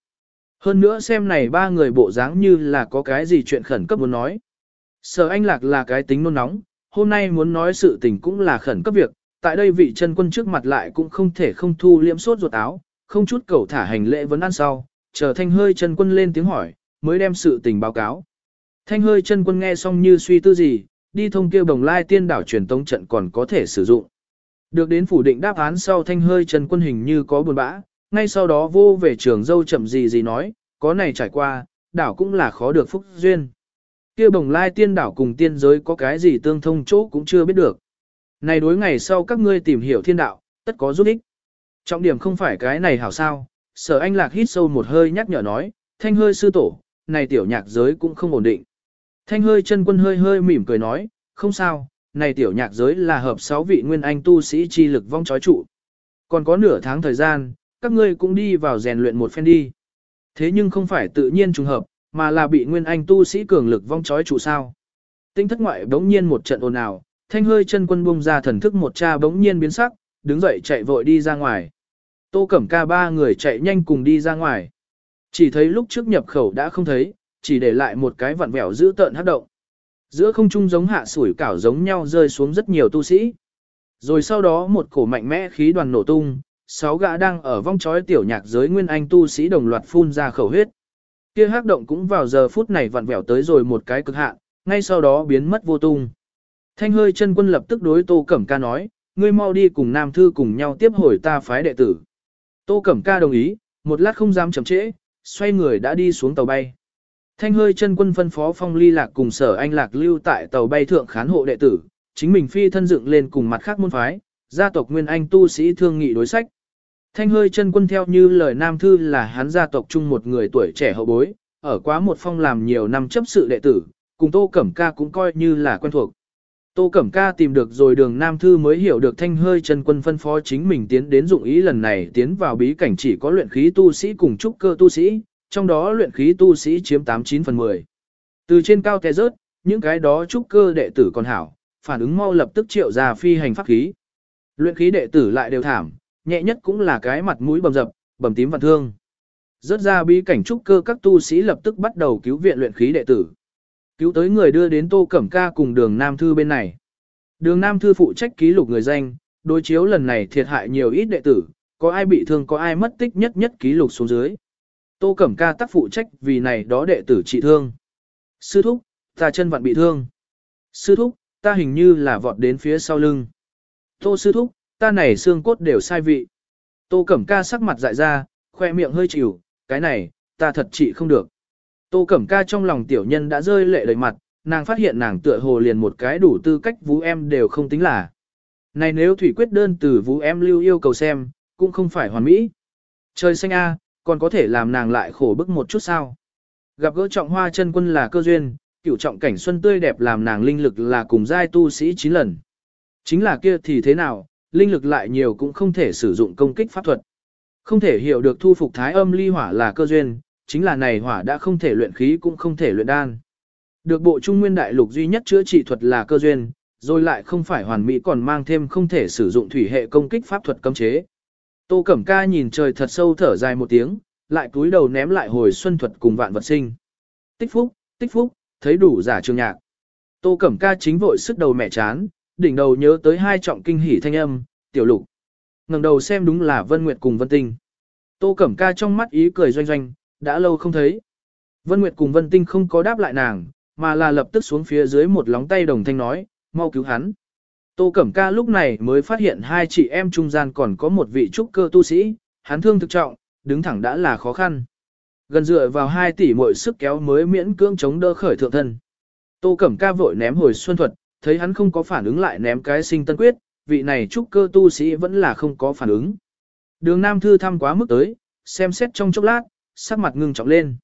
Hơn nữa xem này ba người bộ dáng như là có cái gì chuyện khẩn cấp muốn nói. Sở anh lạc là cái tính nôn nóng, hôm nay muốn nói sự tình cũng là khẩn cấp việc, tại đây vị chân quân trước mặt lại cũng không thể không thu liễm sốt ruột áo, không chút cầu thả hành lễ vấn ăn sau, chờ thanh hơi chân quân lên tiếng hỏi, mới đem sự tình báo cáo. Thanh hơi chân quân nghe xong như suy tư gì, đi thông kêu Bồng lai tiên đảo truyền tống trận còn có thể sử dụng. Được đến phủ định đáp án sau thanh hơi chân quân hình như có buồn bã, ngay sau đó vô về trường dâu chậm gì gì nói, có này trải qua, đảo cũng là khó được phúc duyên. kia bồng lai tiên đảo cùng tiên giới có cái gì tương thông chỗ cũng chưa biết được. Này đối ngày sau các ngươi tìm hiểu thiên đạo, tất có giúp ích. Trọng điểm không phải cái này hảo sao, sở anh lạc hít sâu một hơi nhắc nhở nói, thanh hơi sư tổ, này tiểu nhạc giới cũng không ổn định. Thanh hơi chân quân hơi hơi mỉm cười nói, không sao, này tiểu nhạc giới là hợp sáu vị nguyên anh tu sĩ chi lực vong chói trụ. Còn có nửa tháng thời gian, các ngươi cũng đi vào rèn luyện một phen đi. Thế nhưng không phải tự nhiên trùng hợp, mà là bị nguyên anh tu sĩ cường lực vong chói trụ sao. Tinh thất ngoại bỗng nhiên một trận ồn ào, thanh hơi chân quân bung ra thần thức một cha bỗng nhiên biến sắc, đứng dậy chạy vội đi ra ngoài. Tô Cẩm ca ba người chạy nhanh cùng đi ra ngoài. Chỉ thấy lúc trước nhập khẩu đã không thấy, chỉ để lại một cái vặn vẹo giữ tợn hát động. Giữa không trung giống hạ sủi cảo giống nhau rơi xuống rất nhiều tu sĩ. Rồi sau đó một cổ mạnh mẽ khí đoàn nổ tung, sáu gã đang ở vong chói tiểu nhạc giới nguyên anh tu sĩ đồng loạt phun ra khẩu huyết. Kia hắc động cũng vào giờ phút này vặn vẹo tới rồi một cái cực hạn, ngay sau đó biến mất vô tung. Thanh hơi chân quân lập tức đối Tô Cẩm Ca nói, ngươi mau đi cùng Nam Thư cùng nhau tiếp hồi ta phái đệ tử. Tô Cẩm Ca đồng ý, một lát không dám chậm trễ, xoay người đã đi xuống tàu bay. Thanh hơi chân quân phân phó phong ly lạc cùng sở anh lạc lưu tại tàu bay thượng khán hộ đệ tử, chính mình phi thân dựng lên cùng mặt khác môn phái, gia tộc Nguyên Anh tu sĩ thương nghị đối sách. Thanh hơi chân quân theo như lời Nam Thư là hắn gia tộc chung một người tuổi trẻ hậu bối, ở quá một phong làm nhiều năm chấp sự đệ tử, cùng Tô Cẩm Ca cũng coi như là quen thuộc. Tô Cẩm Ca tìm được rồi đường Nam Thư mới hiểu được thanh hơi chân quân phân phó chính mình tiến đến dụng ý lần này tiến vào bí cảnh chỉ có luyện khí tu sĩ cùng trúc cơ tu sĩ, trong đó luyện khí tu sĩ chiếm 89 phần 10. Từ trên cao té rớt, những cái đó trúc cơ đệ tử còn hảo, phản ứng mau lập tức triệu ra phi hành pháp khí. Luyện khí đệ tử lại đều thảm, nhẹ nhất cũng là cái mặt mũi bầm dập, bầm tím và thương. Rớt ra bí cảnh trúc cơ các tu sĩ lập tức bắt đầu cứu viện luyện khí đệ tử. Cứu tới người đưa đến Tô Cẩm Ca cùng đường Nam Thư bên này. Đường Nam Thư phụ trách ký lục người danh, đối chiếu lần này thiệt hại nhiều ít đệ tử, có ai bị thương có ai mất tích nhất nhất ký lục xuống dưới. Tô Cẩm Ca tác phụ trách vì này đó đệ tử trị thương. Sư thúc, ta chân vặn bị thương. Sư thúc, ta hình như là vọt đến phía sau lưng. Tô sư thúc, ta này xương cốt đều sai vị. Tô Cẩm Ca sắc mặt dại ra, khoe miệng hơi chịu, cái này, ta thật trị không được. Tô Cẩm Ca trong lòng tiểu nhân đã rơi lệ đầy mặt, nàng phát hiện nàng tựa hồ liền một cái đủ tư cách vũ em đều không tính là. Này nếu thủy quyết đơn từ vũ em lưu yêu cầu xem, cũng không phải hoàn mỹ. Trời xanh a, còn có thể làm nàng lại khổ bức một chút sao. Gặp gỡ trọng hoa chân quân là cơ duyên, cửu trọng cảnh xuân tươi đẹp làm nàng linh lực là cùng giai tu sĩ 9 lần. Chính là kia thì thế nào, linh lực lại nhiều cũng không thể sử dụng công kích pháp thuật. Không thể hiểu được thu phục thái âm ly hỏa là cơ duyên, chính là này hỏa đã không thể luyện khí cũng không thể luyện đan. Được bộ trung nguyên đại lục duy nhất chữa trị thuật là cơ duyên, rồi lại không phải hoàn mỹ còn mang thêm không thể sử dụng thủy hệ công kích pháp thuật cấm chế. Tô Cẩm Ca nhìn trời thật sâu thở dài một tiếng, lại cúi đầu ném lại hồi xuân thuật cùng vạn vật sinh. Tích phúc, tích phúc, thấy đủ giả trường nhạc. Tô Cẩm Ca chính vội sức đầu mẹ chán, đỉnh đầu nhớ tới hai trọng kinh hỉ thanh âm, tiểu lục. ngẩng đầu xem đúng là Vân Nguyệt cùng Vân Tinh. Tô Cẩm Ca trong mắt ý cười doanh doanh, đã lâu không thấy. Vân Nguyệt cùng Vân Tinh không có đáp lại nàng, mà là lập tức xuống phía dưới một lóng tay đồng thanh nói, mau cứu hắn. Tô Cẩm Ca lúc này mới phát hiện hai chị em trung gian còn có một vị trúc cơ tu sĩ, hắn thương thực trọng, đứng thẳng đã là khó khăn. Gần dựa vào hai tỷ mỗi sức kéo mới miễn cưỡng chống đỡ khởi thượng thân. Tô Cẩm Ca vội ném hồi xuân thuật, thấy hắn không có phản ứng lại ném cái sinh tân quyết, vị này trúc cơ tu sĩ vẫn là không có phản ứng. Đường Nam Thư thăm quá mức tới, xem xét trong chốc lát, sắc mặt ngưng trọng lên.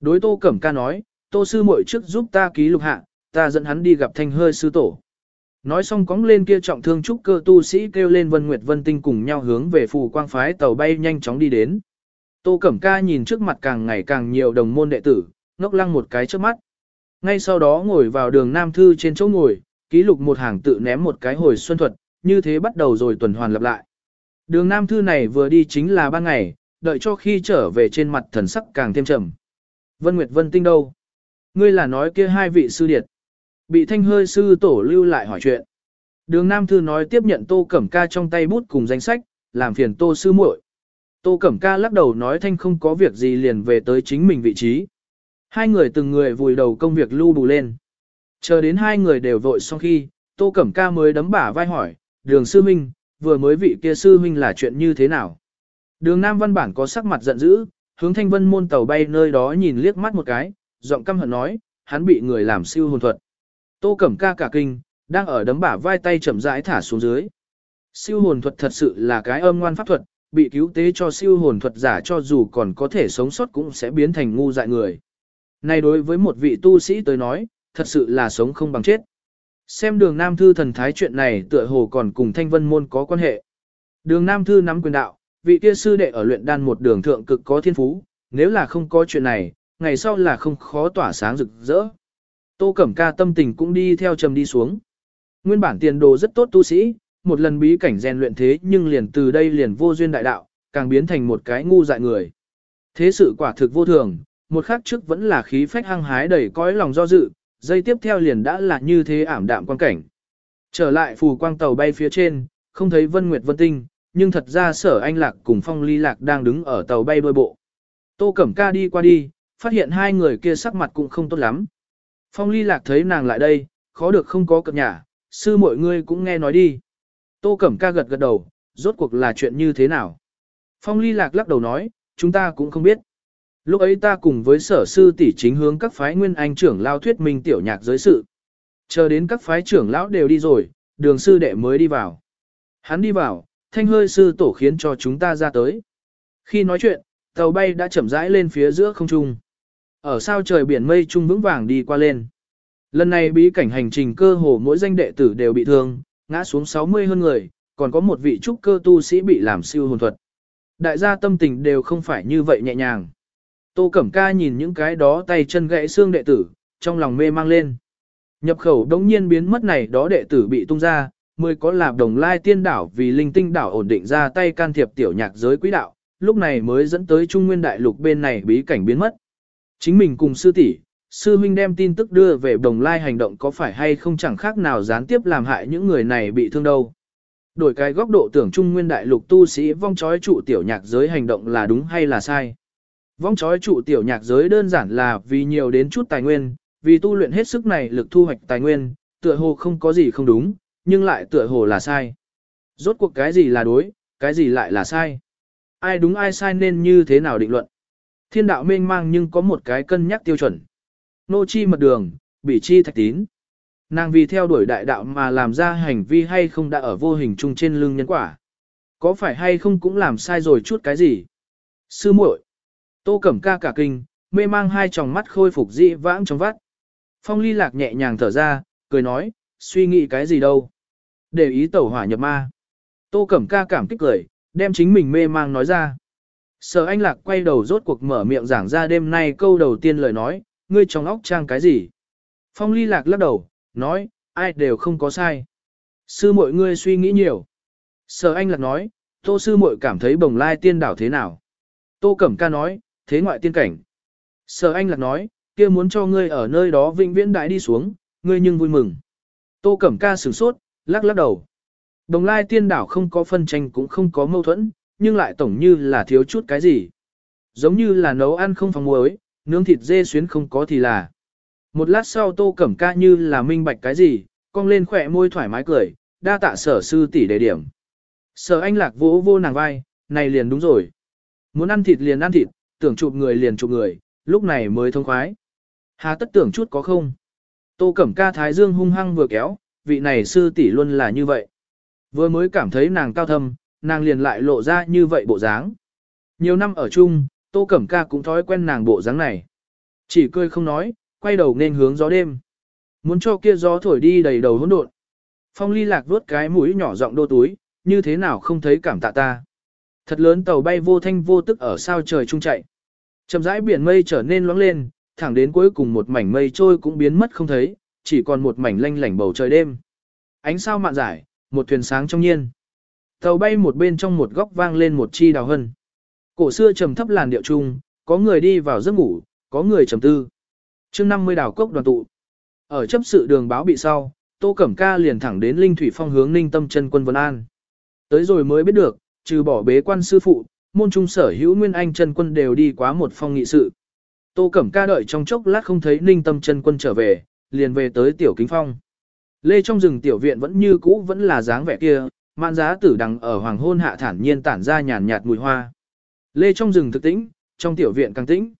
Đối Tô Cẩm Ca nói, Tô Sư muội trước giúp ta ký lục hạ, ta dẫn hắn đi gặp thanh hơi sư tổ. Nói xong cóng lên kia trọng thương trúc cơ tu sĩ kêu lên Vân Nguyệt Vân Tinh cùng nhau hướng về phù quang phái tàu bay nhanh chóng đi đến. Tô Cẩm Ca nhìn trước mặt càng ngày càng nhiều đồng môn đệ tử, ngốc lăng một cái trước mắt. Ngay sau đó ngồi vào đường Nam Thư trên chỗ ngồi, ký lục một hàng tự ném một cái hồi xuân thuật, như thế bắt đầu rồi tuần hoàn lặp lại. Đường Nam Thư này vừa đi chính là ban ngày, đợi cho khi trở về trên mặt thần sắc càng thêm trầm. Vân Nguyệt Vân Tinh đâu? Ngươi là nói kia hai vị sư điệt. Bị thanh hơi sư tổ lưu lại hỏi chuyện. Đường Nam Thư nói tiếp nhận Tô Cẩm Ca trong tay bút cùng danh sách, làm phiền Tô sư muội. Tô Cẩm Ca lắc đầu nói thanh không có việc gì liền về tới chính mình vị trí. Hai người từng người vùi đầu công việc lưu bù lên. Chờ đến hai người đều vội xong khi, Tô Cẩm Ca mới đấm bả vai hỏi, đường sư minh, vừa mới vị kia sư minh là chuyện như thế nào? Đường Nam văn bản có sắc mặt giận dữ, hướng thanh vân môn tàu bay nơi đó nhìn liếc mắt một cái, giọng căm hận nói, hắn bị người làm siêu hồn thuật. Tô Cẩm Ca cả kinh, đang ở đấm bả vai tay chậm rãi thả xuống dưới. Siêu hồn thuật thật sự là cái âm ngoan pháp thuật, bị cứu tế cho siêu hồn thuật giả cho dù còn có thể sống sót cũng sẽ biến thành ngu dại người. Này đối với một vị tu sĩ tới nói, thật sự là sống không bằng chết. Xem đường Nam Thư thần thái chuyện này tựa hồ còn cùng thanh vân môn có quan hệ. Đường Nam Thư nắm quyền đạo, vị kia sư đệ ở luyện đan một đường thượng cực có thiên phú, nếu là không có chuyện này, ngày sau là không khó tỏa sáng rực rỡ. Tô Cẩm Ca tâm tình cũng đi theo trầm đi xuống. Nguyên bản tiền đồ rất tốt tu sĩ, một lần bí cảnh rèn luyện thế nhưng liền từ đây liền vô duyên đại đạo, càng biến thành một cái ngu dại người. Thế sự quả thực vô thường, một khắc trước vẫn là khí phách hăng hái đầy cõi lòng do dự, dây tiếp theo liền đã là như thế ảm đạm quan cảnh. Trở lại phù quang tàu bay phía trên, không thấy Vân Nguyệt Vân Tinh, nhưng thật ra sở anh lạc cùng phong ly lạc đang đứng ở tàu bay đôi bộ. Tô Cẩm Ca đi qua đi, phát hiện hai người kia sắc mặt cũng không tốt lắm. Phong ly lạc thấy nàng lại đây, khó được không có cập nhà, sư mọi người cũng nghe nói đi. Tô Cẩm Ca gật gật đầu, rốt cuộc là chuyện như thế nào. Phong ly lạc lắc đầu nói, chúng ta cũng không biết. Lúc ấy ta cùng với sở sư tỷ chính hướng các phái nguyên anh trưởng lao thuyết minh tiểu nhạc giới sự. Chờ đến các phái trưởng lão đều đi rồi, đường sư đệ mới đi vào. Hắn đi vào, thanh hơi sư tổ khiến cho chúng ta ra tới. Khi nói chuyện, tàu bay đã chậm rãi lên phía giữa không trung. Ở sao trời biển mây trung vững vàng đi qua lên. Lần này bí cảnh hành trình cơ hồ mỗi danh đệ tử đều bị thương, ngã xuống 60 hơn người, còn có một vị trúc cơ tu sĩ bị làm siêu hồn thuật. Đại gia tâm tình đều không phải như vậy nhẹ nhàng. Tô Cẩm Ca nhìn những cái đó tay chân gãy xương đệ tử, trong lòng mê mang lên. Nhập khẩu đống nhiên biến mất này đó đệ tử bị tung ra, mới có là đồng lai tiên đảo vì linh tinh đảo ổn định ra tay can thiệp tiểu nhạc giới quỹ đạo, lúc này mới dẫn tới Trung Nguyên Đại Lục bên này bí cảnh biến mất. Chính mình cùng sư tỷ, sư huynh đem tin tức đưa về đồng lai hành động có phải hay không chẳng khác nào gián tiếp làm hại những người này bị thương đâu. Đổi cái góc độ tưởng Trung Nguyên Đại Lục tu sĩ vong chói trụ tiểu nhạc giới hành động là đúng hay là sai. Vong chói trụ tiểu nhạc giới đơn giản là vì nhiều đến chút tài nguyên, vì tu luyện hết sức này lực thu hoạch tài nguyên, tựa hồ không có gì không đúng, nhưng lại tựa hồ là sai. Rốt cuộc cái gì là đối, cái gì lại là sai. Ai đúng ai sai nên như thế nào định luận. Thiên đạo mênh mang nhưng có một cái cân nhắc tiêu chuẩn. Nô chi mật đường, bị chi thạch tín. Nàng vì theo đuổi đại đạo mà làm ra hành vi hay không đã ở vô hình chung trên lưng nhân quả. Có phải hay không cũng làm sai rồi chút cái gì. Sư muội, Tô Cẩm Ca cả kinh, mê mang hai tròng mắt khôi phục dị vãng trong vắt. Phong ly lạc nhẹ nhàng thở ra, cười nói, suy nghĩ cái gì đâu. Để ý tẩu hỏa nhập ma. Tô Cẩm Ca cảm kích cười, đem chính mình mê mang nói ra. Sở anh lạc quay đầu rốt cuộc mở miệng giảng ra đêm nay câu đầu tiên lời nói, ngươi trong óc trang cái gì. Phong ly lạc lắc đầu, nói, ai đều không có sai. Sư muội ngươi suy nghĩ nhiều. Sở anh lạc nói, tô sư muội cảm thấy bồng lai tiên đảo thế nào. Tô Cẩm Ca nói, thế ngoại tiên cảnh. Sở anh lạc nói, kia muốn cho ngươi ở nơi đó vĩnh viễn đại đi xuống, ngươi nhưng vui mừng. Tô Cẩm Ca sửng sốt, lắc lắc đầu. Đồng lai tiên đảo không có phân tranh cũng không có mâu thuẫn, nhưng lại tổng như là thiếu chút cái gì. Giống như là nấu ăn không phòng muối, nướng thịt dê xuyến không có thì là. Một lát sau Tô Cẩm Ca như là minh bạch cái gì, cong lên khỏe môi thoải mái cười, đa tạ sở sư tỷ đề điểm. Sở anh lạc vỗ vô nàng vai, này liền đúng rồi. Muốn ăn thịt liền ăn thịt, tưởng chụp người liền chụp người, lúc này mới thông khoái. Hà tất tưởng chút có không? Tô Cẩm Ca Thái Dương hung hăng vừa kéo, vị này sư tỷ luôn là như vậy. Vừa mới cảm thấy nàng cao thâm, nàng liền lại lộ ra như vậy bộ dáng. Nhiều năm ở chung, Tô Cẩm Ca cũng thói quen nàng bộ dáng này. Chỉ cười không nói, quay đầu nên hướng gió đêm. Muốn cho kia gió thổi đi đầy đầu hỗn độn. Phong ly lạc vuốt cái mũi nhỏ giọng đô túi, như thế nào không thấy cảm tạ ta. Thật lớn tàu bay vô thanh vô tức ở sao trời trung chạy. Chậm rãi biển mây trở nên loáng lên, thẳng đến cuối cùng một mảnh mây trôi cũng biến mất không thấy, chỉ còn một mảnh lanh lảnh bầu trời đêm. Ánh sao mạn giải, một thuyền sáng trong nhiên. Tàu bay một bên trong một góc vang lên một chi đào hân. Cổ xưa trầm thấp làn điệu chung, có người đi vào giấc ngủ, có người trầm tư. chương 50 đào cốc đoàn tụ. Ở chấp sự đường báo bị sau, Tô Cẩm Ca liền thẳng đến Linh Thủy Phong hướng Ninh Tâm chân quân Vân An. Tới rồi mới biết được, trừ bỏ bế quan sư phụ, môn trung sở hữu Nguyên Anh chân quân đều đi quá một phong nghị sự. Tô Cẩm Ca đợi trong chốc lát không thấy Ninh Tâm chân quân trở về, liền về tới Tiểu Kính Phong. Lê trong rừng tiểu viện vẫn như cũ vẫn là dáng vẻ kia, mạn giá tử đằng ở hoàng hôn hạ thản nhiên tản ra nhàn nhạt mùi hoa. Lê trong rừng thực tĩnh, trong tiểu viện càng tĩnh.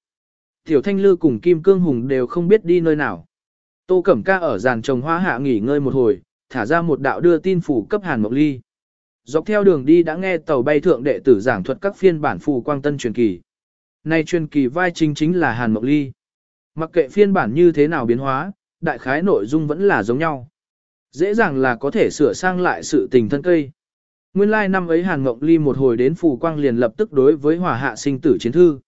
Tiểu Thanh Lư cùng Kim Cương Hùng đều không biết đi nơi nào. Tô Cẩm Ca ở giàn trồng hoa hạ nghỉ ngơi một hồi, thả ra một đạo đưa tin phủ cấp Hàn Mộc Ly. Dọc theo đường đi đã nghe tàu bay thượng đệ tử giảng thuật các phiên bản phù quang tân truyền kỳ. Nay truyền kỳ vai chính chính là Hàn Mộng Ly. Mặc kệ phiên bản như thế nào biến hóa, đại khái nội dung vẫn là giống nhau. Dễ dàng là có thể sửa sang lại sự tình thân cây. Nguyên lai like năm ấy Hàn Mộng Ly một hồi đến phù quang liền lập tức đối với hỏa hạ sinh tử chiến thư.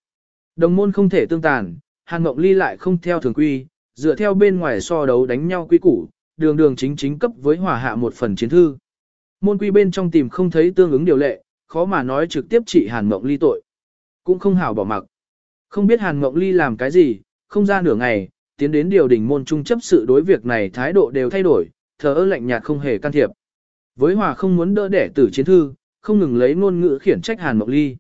Đồng môn không thể tương tàn, Hàn Mộng Ly lại không theo thường quy, dựa theo bên ngoài so đấu đánh nhau quy củ, đường đường chính chính cấp với hỏa hạ một phần chiến thư. Môn quy bên trong tìm không thấy tương ứng điều lệ, khó mà nói trực tiếp trị Hàn Mộng Ly tội. Cũng không hảo bỏ mặc. Không biết Hàn Mộng Ly làm cái gì, không ra nửa ngày, tiến đến điều đình môn trung chấp sự đối việc này thái độ đều thay đổi, thờ ơ lạnh nhạt không hề can thiệp. Với hòa không muốn đỡ đẻ tử chiến thư, không ngừng lấy ngôn ngữ khiển trách Hàn Mộng Ly.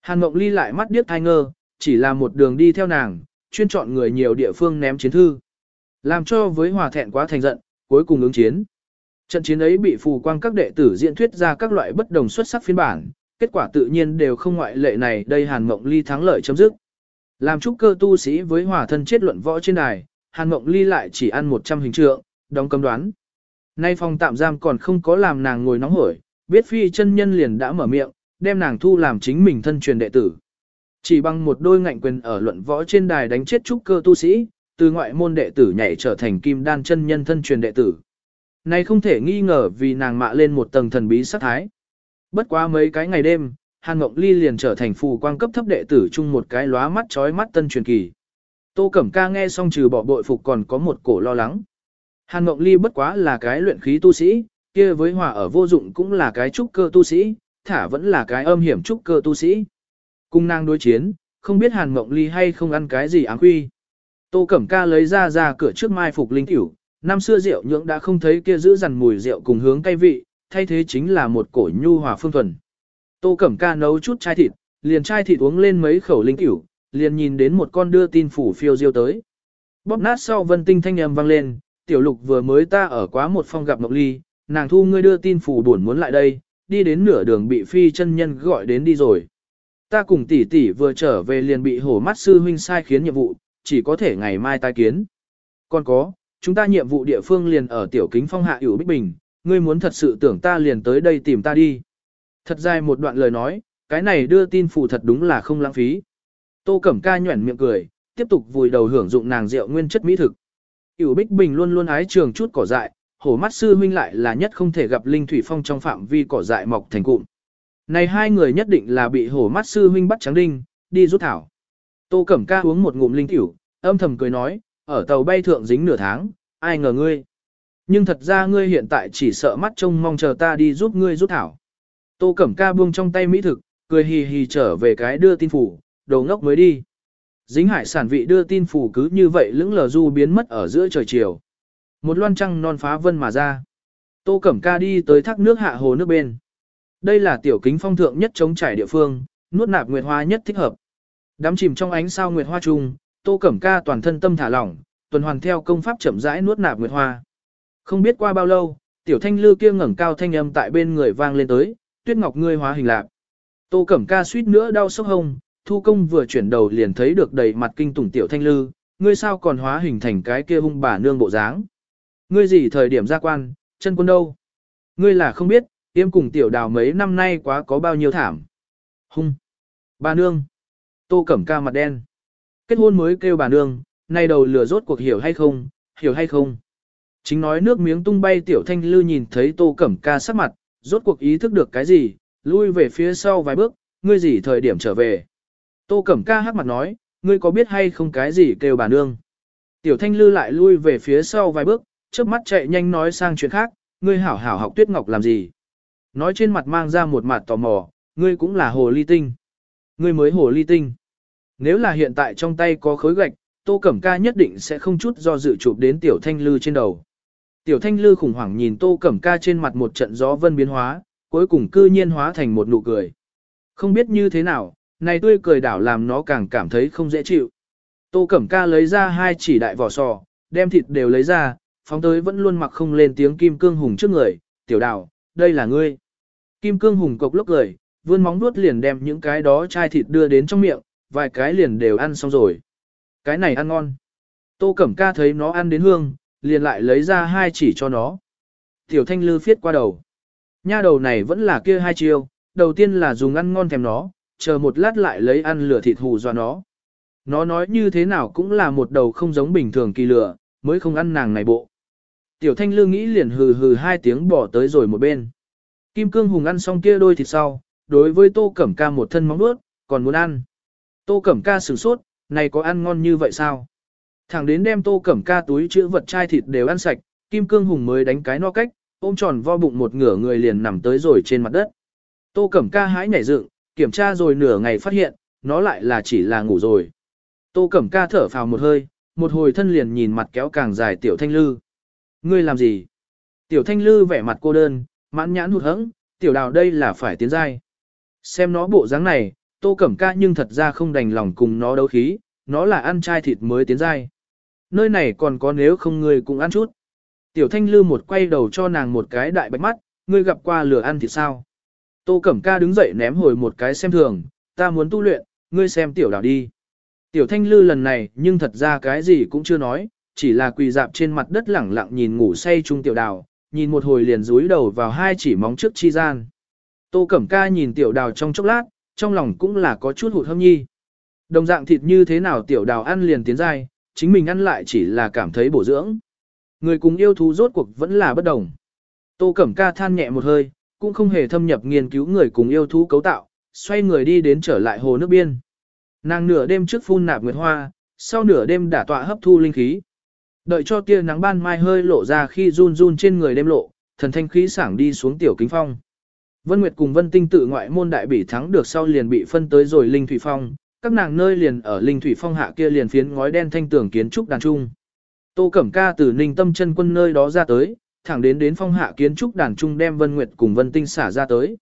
Hàn Mộng Ly lại mắt điếc thai ngơ, chỉ là một đường đi theo nàng, chuyên chọn người nhiều địa phương ném chiến thư. Làm cho với hòa thẹn quá thành giận, cuối cùng ứng chiến. Trận chiến ấy bị phù quang các đệ tử diễn thuyết ra các loại bất đồng xuất sắc phiên bản, kết quả tự nhiên đều không ngoại lệ này đây Hàn Mộng Ly thắng lợi chấm dứt. Làm trúc cơ tu sĩ với hòa thân chết luận võ trên đài, Hàn Mộng Ly lại chỉ ăn 100 hình trượng, đóng cấm đoán. Nay phòng tạm giam còn không có làm nàng ngồi nóng hổi, biết phi chân nhân liền đã mở miệng, đem nàng thu làm chính mình thân truyền đệ tử. Chỉ bằng một đôi ngạnh quyền ở luận võ trên đài đánh chết trúc cơ tu sĩ, từ ngoại môn đệ tử nhảy trở thành kim đan chân nhân thân truyền đệ tử. Này không thể nghi ngờ vì nàng mạ lên một tầng thần bí sát thái. Bất quá mấy cái ngày đêm, Hàn Ngọc Ly liền trở thành phù quang cấp thấp đệ tử chung một cái lóa mắt chói mắt tân truyền kỳ. Tô Cẩm Ca nghe xong trừ bỏ bội phục còn có một cổ lo lắng. Hàn Ngọc Ly bất quá là cái luyện khí tu sĩ, kia với hòa ở vô dụng cũng là cái trúc cơ tu sĩ, thả vẫn là cái âm hiểm trúc cơ tu sĩ. Cung nàng đối chiến, không biết Hàn Ngọc Ly hay không ăn cái gì áng quy. Tô Cẩm Ca lấy ra ra cửa trước mai phục linh tiểu, năm xưa rượu nhưỡng đã không thấy kia giữ dằn mùi rượu cùng hướng cay vị, thay thế chính là một cổ nhu hòa phương thuần. Tô Cẩm Ca nấu chút chai thịt, liền chai thịt uống lên mấy khẩu linh tiểu, liền nhìn đến một con đưa tin phủ phiêu diêu tới. Bóp nát sau vân tinh thanh âm vang lên, tiểu lục vừa mới ta ở quá một phong gặp Ngọc Ly, nàng thu ngươi đưa tin phủ buồn muốn lại đây, đi đến nửa đường bị phi chân nhân gọi đến đi rồi. Ta cùng tỷ tỷ vừa trở về liền bị hổ mắt sư huynh sai khiến nhiệm vụ, chỉ có thể ngày mai tai kiến. Còn có, chúng ta nhiệm vụ địa phương liền ở tiểu kính phong hạ hữu bích bình, ngươi muốn thật sự tưởng ta liền tới đây tìm ta đi. Thật dài một đoạn lời nói, cái này đưa tin phủ thật đúng là không lãng phí. Tô Cẩm Ca nhuẩn miệng cười, tiếp tục vùi đầu hưởng dụng nàng rượu nguyên chất mỹ thực. Yểu Bích Bình luôn luôn ái trường chút cỏ dại, hổ mắt sư huynh lại là nhất không thể gặp linh thủy phong trong phạm vi cỏ dại mọc thành cụm. Này hai người nhất định là bị hổ mắt sư huynh bắt trắng đinh, đi rút thảo. Tô Cẩm Ca uống một ngụm linh tiểu, âm thầm cười nói, ở tàu bay thượng dính nửa tháng, ai ngờ ngươi. Nhưng thật ra ngươi hiện tại chỉ sợ mắt trông mong chờ ta đi giúp ngươi rút thảo. Tô Cẩm Ca buông trong tay mỹ thực, cười hì hì trở về cái đưa tin phủ, đồ ngốc mới đi. Dính hải sản vị đưa tin phủ cứ như vậy lững lờ du biến mất ở giữa trời chiều. Một loan trăng non phá vân mà ra. Tô Cẩm Ca đi tới thác nước hạ hồ nước bên. Đây là tiểu kính phong thượng nhất chống trải địa phương, nuốt nạp nguyệt hoa nhất thích hợp. Đắm chìm trong ánh sao nguyệt hoa trung, Tô Cẩm Ca toàn thân tâm thả lỏng, tuần hoàn theo công pháp chậm rãi nuốt nạp nguyệt hoa. Không biết qua bao lâu, tiểu thanh lư kia ngẩng cao thanh âm tại bên người vang lên tới, tuyết ngọc ngươi hóa hình lạc. Tô Cẩm Ca suýt nữa đau sốc hông, thu công vừa chuyển đầu liền thấy được đầy mặt kinh tủng tiểu thanh lư, ngươi sao còn hóa hình thành cái kia hung bà nương bộ dáng. Ngươi gì thời điểm ra quan, chân quân đâu? Ngươi là không biết, tiêm cùng tiểu đào mấy năm nay quá có bao nhiêu thảm. Hung. Bà nương. Tô Cẩm Ca mặt đen. Kết hôn mới kêu bà nương, nay đầu lừa rốt cuộc hiểu hay không, hiểu hay không. Chính nói nước miếng tung bay tiểu thanh lư nhìn thấy Tô Cẩm Ca sắc mặt, rốt cuộc ý thức được cái gì, lui về phía sau vài bước, ngươi gì thời điểm trở về. Tô Cẩm Ca hắc mặt nói, ngươi có biết hay không cái gì kêu bà nương. Tiểu Thanh Lư lại lui về phía sau vài bước, chớp mắt chạy nhanh nói sang chuyện khác, ngươi hảo hảo học Tuyết Ngọc làm gì. Nói trên mặt mang ra một mặt tò mò, ngươi cũng là hồ ly tinh. Ngươi mới hồ ly tinh. Nếu là hiện tại trong tay có khối gạch, Tô Cẩm Ca nhất định sẽ không chút do dự chụp đến Tiểu Thanh Lư trên đầu. Tiểu Thanh Lư khủng hoảng nhìn Tô Cẩm Ca trên mặt một trận gió vân biến hóa, cuối cùng cư nhiên hóa thành một nụ cười. Không biết như thế nào, này tươi cười đảo làm nó càng cảm thấy không dễ chịu. Tô Cẩm Ca lấy ra hai chỉ đại vỏ sò, đem thịt đều lấy ra, phóng tới vẫn luôn mặc không lên tiếng Kim Cương Hùng trước người, tiểu đảo, đây là ngươi. Kim Cương Hùng cộc lốc cười, vươn móng vuốt liền đem những cái đó chai thịt đưa đến trong miệng, vài cái liền đều ăn xong rồi. Cái này ăn ngon. Tô Cẩm Ca thấy nó ăn đến hương, liền lại lấy ra hai chỉ cho nó. Tiểu Thanh Lư phiết qua đầu. Nha đầu này vẫn là kia hai chiêu, đầu tiên là dùng ăn ngon thèm nó, chờ một lát lại lấy ăn lửa thịt hù dọa nó. Nó nói như thế nào cũng là một đầu không giống bình thường kỳ lửa, mới không ăn nàng này bộ. Tiểu thanh Lư nghĩ liền hừ hừ hai tiếng bỏ tới rồi một bên. Kim cương hùng ăn xong kia đôi thịt sau, đối với tô cẩm ca một thân móng nuốt, còn muốn ăn. Tô cẩm ca sửng sốt, này có ăn ngon như vậy sao? Thẳng đến đem tô cẩm ca túi chữ vật chai thịt đều ăn sạch, kim cương hùng mới đánh cái no cách, ôm tròn vo bụng một ngửa người liền nằm tới rồi trên mặt đất. Tô cẩm ca hãi nhảy dựng, kiểm tra rồi nửa ngày phát hiện, nó lại là chỉ là ngủ rồi. Tô Cẩm Ca thở phào một hơi, một hồi thân liền nhìn mặt kéo càng dài Tiểu Thanh Lư. Ngươi làm gì? Tiểu Thanh Lư vẻ mặt cô đơn, mãn nhãn hụt hẫng, tiểu đào đây là phải tiến giai. Xem nó bộ dáng này, tô cẩm ca nhưng thật ra không đành lòng cùng nó đấu khí, nó là ăn chai thịt mới tiến giai. Nơi này còn có nếu không người cũng ăn chút. Tiểu thanh lư một quay đầu cho nàng một cái đại bạch mắt, ngươi gặp qua lửa ăn thì sao. Tô cẩm ca đứng dậy ném hồi một cái xem thường, ta muốn tu luyện, ngươi xem tiểu đào đi. Tiểu thanh lư lần này nhưng thật ra cái gì cũng chưa nói, chỉ là quỳ dạp trên mặt đất lẳng lặng nhìn ngủ say chung tiểu đào, nhìn một hồi liền rúi đầu vào hai chỉ móng trước chi gian. Tô Cẩm Ca nhìn tiểu đào trong chốc lát, trong lòng cũng là có chút hụt hâm nhi. Đồng dạng thịt như thế nào tiểu đào ăn liền tiến dai, chính mình ăn lại chỉ là cảm thấy bổ dưỡng. Người cùng yêu thú rốt cuộc vẫn là bất đồng. Tô Cẩm Ca than nhẹ một hơi, cũng không hề thâm nhập nghiên cứu người cùng yêu thú cấu tạo, xoay người đi đến trở lại hồ nước biên. Nàng nửa đêm trước phun nạp nguyệt hoa, sau nửa đêm đả tọa hấp thu linh khí. Đợi cho tia nắng ban mai hơi lộ ra khi run run trên người đêm lộ, thần thanh khí sảng đi xuống tiểu kính phong. Vân Nguyệt cùng Vân Tinh tự ngoại môn đại bỉ thắng được sau liền bị phân tới rồi Linh Thủy Phong, các nàng nơi liền ở Linh Thủy Phong hạ kia liền phiến ngói đen thanh tường kiến trúc đàn trung. Tô Cẩm Ca từ Ninh Tâm chân quân nơi đó ra tới, thẳng đến đến phong hạ kiến trúc đàn trung đem Vân Nguyệt cùng Vân Tinh xả ra tới.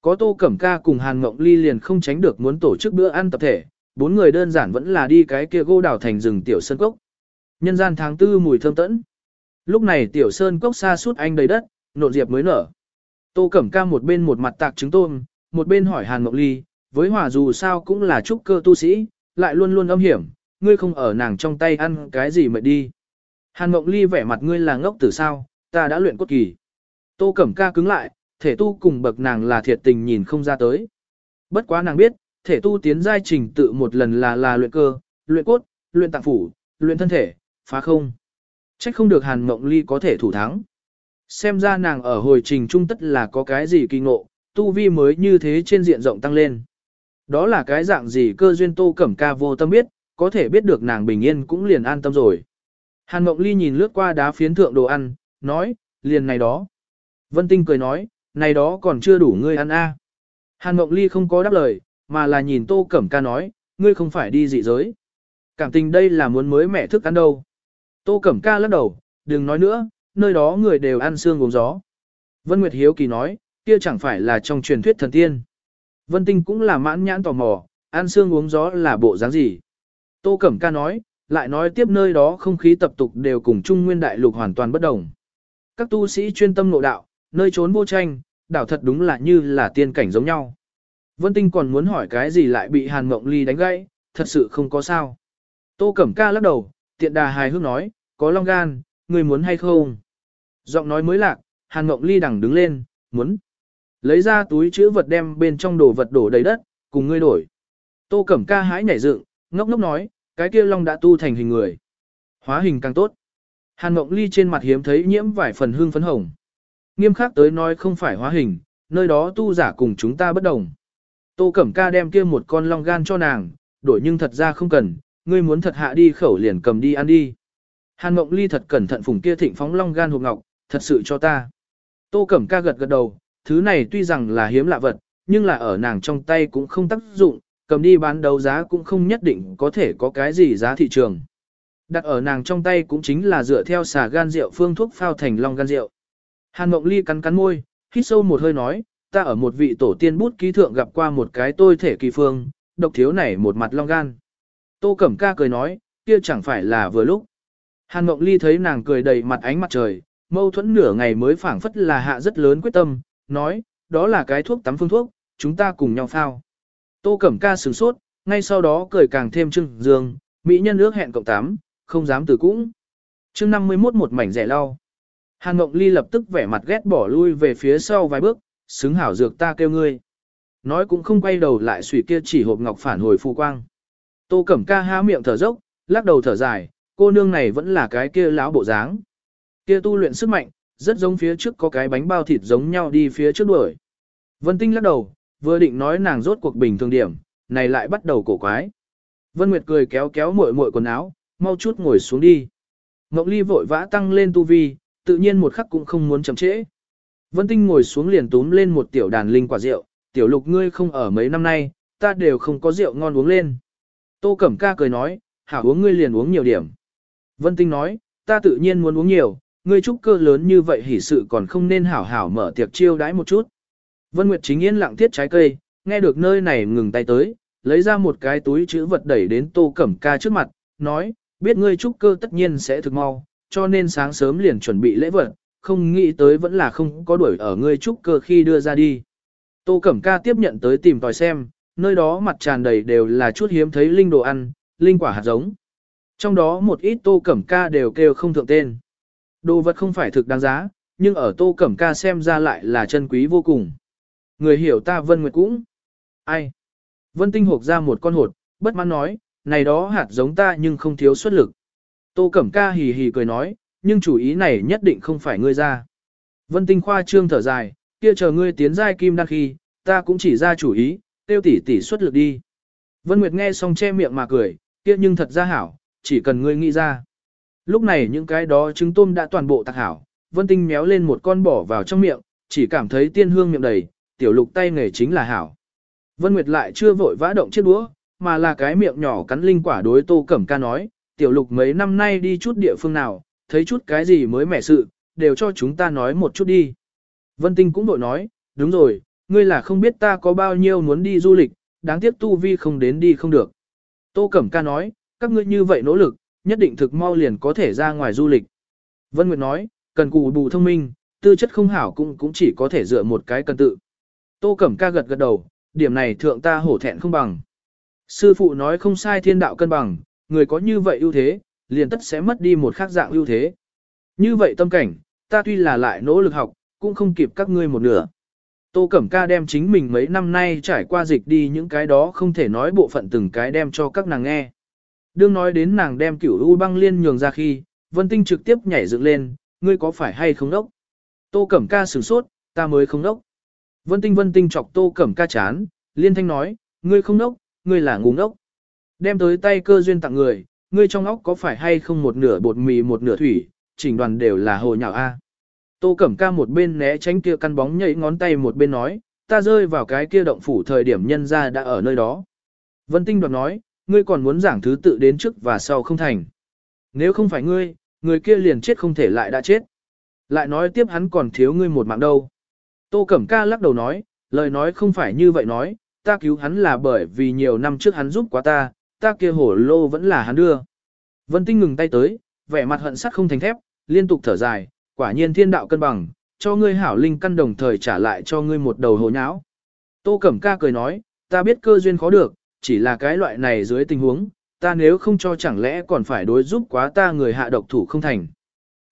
Có Tô Cẩm Ca cùng Hàn Ngộng Ly liền không tránh được muốn tổ chức bữa ăn tập thể, bốn người đơn giản vẫn là đi cái kia gô đảo thành rừng tiểu sơn cốc. Nhân gian tháng tư mùi thơm tẫn. Lúc này tiểu sơn cốc xa suốt anh đầy đất, nộn diệp mới nở. Tô Cẩm Ca một bên một mặt tạc trứng tôm, một bên hỏi Hàn Ngọc Ly, với hòa dù sao cũng là trúc cơ tu sĩ, lại luôn luôn âm hiểm, ngươi không ở nàng trong tay ăn cái gì mà đi. Hàn Mộng Ly vẻ mặt ngươi là ngốc tử sao, ta đã luyện cốt kỳ. Tô Cẩm Ca cứng lại, thể tu cùng bậc nàng là thiệt tình nhìn không ra tới. Bất quá nàng biết, thể tu tiến giai trình tự một lần là là luyện cơ, luyện cốt, luyện tạng phủ, luyện thân thể, phá không. Trách không được Hàn Mộng Ly có thể thủ thắng. Xem ra nàng ở hồi trình trung tất là có cái gì kỳ ngộ, tu vi mới như thế trên diện rộng tăng lên. Đó là cái dạng gì cơ duyên tô cẩm ca vô tâm biết, có thể biết được nàng bình yên cũng liền an tâm rồi. Hàn Mộng Ly nhìn lướt qua đá phiến thượng đồ ăn, nói, liền này đó. Vân Tinh cười nói, này đó còn chưa đủ ngươi ăn a. Hàn Mộng Ly không có đáp lời, mà là nhìn tô cẩm ca nói, ngươi không phải đi dị giới. Cảm tình đây là muốn mới mẹ thức ăn đâu. Tô Cẩm Ca lắc đầu, đừng nói nữa, nơi đó người đều ăn xương gồm gió. Vân Nguyệt Hiếu Kỳ nói, kia chẳng phải là trong truyền thuyết thần tiên. Vân Tinh cũng là mãn nhãn tò mò, ăn xương uống gió là bộ dáng gì. Tô Cẩm Ca nói, lại nói tiếp nơi đó không khí tập tục đều cùng Trung Nguyên Đại Lục hoàn toàn bất đồng. Các tu sĩ chuyên tâm nội đạo, nơi trốn vô tranh, đảo thật đúng là như là tiên cảnh giống nhau. Vân Tinh còn muốn hỏi cái gì lại bị Hàn Mộng Ly đánh gãy, thật sự không có sao. Tô Cẩm Ca lắc đầu, tiện đà hài hước nói, có long gan, người muốn hay không? Giọng nói mới lạc, Hàn Mộng Ly đằng đứng lên, muốn. Lấy ra túi chữ vật đem bên trong đồ vật đổ đầy đất, cùng ngươi đổi. Tô Cẩm Ca hái nhảy dựng, ngốc ngốc nói, cái kia long đã tu thành hình người. Hóa hình càng tốt. Hàn Mộng Ly trên mặt hiếm thấy nhiễm vài phần hương phấn hồng. Nghiêm khắc tới nói không phải hóa hình, nơi đó tu giả cùng chúng ta bất đồng. Tô Cẩm Ca đem kia một con long gan cho nàng, đổi nhưng thật ra không cần, ngươi muốn thật hạ đi khẩu liền cầm đi ăn đi. Hàn Mộng Ly thật cẩn thận phùng kia thịnh phóng long gan hộp ngọc, thật sự cho ta. Tô Cẩm Ca gật gật đầu, thứ này tuy rằng là hiếm lạ vật, nhưng là ở nàng trong tay cũng không tác dụng, cầm đi bán đấu giá cũng không nhất định có thể có cái gì giá thị trường. Đặt ở nàng trong tay cũng chính là dựa theo xà gan rượu phương thuốc phao thành long gan rượu. Hàn Mộng Ly cắn cắn môi, hít sâu một hơi nói, ta ở một vị tổ tiên bút ký thượng gặp qua một cái tôi thể kỳ phương, độc thiếu này một mặt long gan. Tô Cẩm Ca cười nói, kia chẳng phải là vừa lúc. Hàn Mộng Ly thấy nàng cười đầy mặt ánh mặt trời, mâu thuẫn nửa ngày mới phảng phất là hạ rất lớn quyết tâm, nói, đó là cái thuốc tắm phương thuốc, chúng ta cùng nhau phao. Tô Cẩm Ca sửng sốt, ngay sau đó cười càng thêm trưng dương, mỹ nhân ước hẹn cộng tám, không dám từ cũng. chương 51 một mảnh rẻ lau. Hàn Ngộng Ly lập tức vẻ mặt ghét bỏ lui về phía sau vài bước, xứng hảo dược ta kêu ngươi. Nói cũng không quay đầu lại sủy kia chỉ hộp ngọc phản hồi phù quang. Tô Cẩm Ca há miệng thở dốc, lắc đầu thở dài, cô nương này vẫn là cái kia lão bộ dáng. Kia tu luyện sức mạnh, rất giống phía trước có cái bánh bao thịt giống nhau đi phía trước đuổi. Vân Tinh lắc đầu, vừa định nói nàng rốt cuộc bình thường điểm, này lại bắt đầu cổ quái. Vân Nguyệt cười kéo kéo muội muội quần áo, mau chút ngồi xuống đi. Ngọc Ly vội vã tăng lên tu vi, tự nhiên một khắc cũng không muốn chậm trễ. Vân Tinh ngồi xuống liền túm lên một tiểu đàn linh quả rượu, tiểu lục ngươi không ở mấy năm nay, ta đều không có rượu ngon uống lên. Tô Cẩm Ca cười nói, hảo uống ngươi liền uống nhiều điểm. Vân Tinh nói, ta tự nhiên muốn uống nhiều, ngươi trúc cơ lớn như vậy hỉ sự còn không nên hảo hảo mở tiệc chiêu đãi một chút. Vân Nguyệt chính yên lặng thiết trái cây, nghe được nơi này ngừng tay tới, lấy ra một cái túi chữ vật đẩy đến Tô Cẩm Ca trước mặt, nói, biết ngươi trúc cơ tất nhiên sẽ thực mau, cho nên sáng sớm liền chuẩn bị lễ vật, không nghĩ tới vẫn là không có đuổi ở ngươi trúc cơ khi đưa ra đi. Tô Cẩm Ca tiếp nhận tới tìm tòi xem, nơi đó mặt tràn đầy đều là chút hiếm thấy linh đồ ăn, linh quả hạt giống. Trong đó một ít Tô Cẩm Ca đều kêu không thượng tên. Đồ vật không phải thực đáng giá, nhưng ở Tô Cẩm Ca xem ra lại là chân quý vô cùng. Người hiểu ta Vân Nguyệt cũng. Ai? Vân Tinh hộp ra một con hột, bất mãn nói, này đó hạt giống ta nhưng không thiếu xuất lực. Tô Cẩm Ca hì hì cười nói, nhưng chủ ý này nhất định không phải ngươi ra. Vân Tinh khoa trương thở dài, kia chờ ngươi tiến giai kim đan khi, ta cũng chỉ ra chủ ý, tiêu tỷ tỷ xuất lực đi. Vân Nguyệt nghe xong che miệng mà cười, kia nhưng thật ra hảo, chỉ cần ngươi nghĩ ra. Lúc này những cái đó trứng tôm đã toàn bộ tạc hảo, Vân Tinh méo lên một con bỏ vào trong miệng, chỉ cảm thấy tiên hương miệng đầy, tiểu lục tay nghề chính là hảo. Vân Nguyệt lại chưa vội vã động chiếc đũa, mà là cái miệng nhỏ cắn linh quả đối Tô Cẩm Ca nói, tiểu lục mấy năm nay đi chút địa phương nào, thấy chút cái gì mới mẻ sự, đều cho chúng ta nói một chút đi. Vân Tinh cũng đội nói, đúng rồi, ngươi là không biết ta có bao nhiêu muốn đi du lịch, đáng tiếc tu vi không đến đi không được. Tô Cẩm Ca nói, các ngươi như vậy nỗ lực, nhất định thực mau liền có thể ra ngoài du lịch. Vân Nguyệt nói, cần cù bù thông minh, tư chất không hảo cũng cũng chỉ có thể dựa một cái cần tự. Tô Cẩm Ca gật gật đầu, điểm này thượng ta hổ thẹn không bằng. Sư phụ nói không sai thiên đạo cân bằng, người có như vậy ưu thế, liền tất sẽ mất đi một khác dạng ưu thế. Như vậy tâm cảnh, ta tuy là lại nỗ lực học, cũng không kịp các ngươi một nửa. Tô Cẩm Ca đem chính mình mấy năm nay trải qua dịch đi những cái đó không thể nói bộ phận từng cái đem cho các nàng nghe. Đương nói đến nàng đem cửu u băng liên nhường ra khi, Vân Tinh trực tiếp nhảy dựng lên, ngươi có phải hay không đốc? Tô Cẩm Ca sửng sốt, ta mới không đốc. Vân Tinh Vân Tinh chọc Tô Cẩm Ca chán, liên thanh nói, ngươi không đốc, ngươi là ngu ngốc. Đem tới tay cơ duyên tặng người, ngươi trong óc có phải hay không một nửa bột mì một nửa thủy, chỉnh đoàn đều là hồ nhạo a. Tô Cẩm Ca một bên né tránh kia căn bóng nhảy ngón tay một bên nói, ta rơi vào cái kia động phủ thời điểm nhân ra đã ở nơi đó. Vân Tinh đoạt nói, ngươi còn muốn giảng thứ tự đến trước và sau không thành. Nếu không phải ngươi, người kia liền chết không thể lại đã chết. Lại nói tiếp hắn còn thiếu ngươi một mạng đâu. Tô Cẩm Ca lắc đầu nói, lời nói không phải như vậy nói, ta cứu hắn là bởi vì nhiều năm trước hắn giúp quá ta, ta kia hổ lô vẫn là hắn đưa. Vân Tinh ngừng tay tới, vẻ mặt hận sắt không thành thép, liên tục thở dài, quả nhiên thiên đạo cân bằng, cho ngươi hảo linh căn đồng thời trả lại cho ngươi một đầu hồ nháo. Tô Cẩm Ca cười nói, ta biết cơ duyên khó được, chỉ là cái loại này dưới tình huống, ta nếu không cho chẳng lẽ còn phải đối giúp quá ta người hạ độc thủ không thành.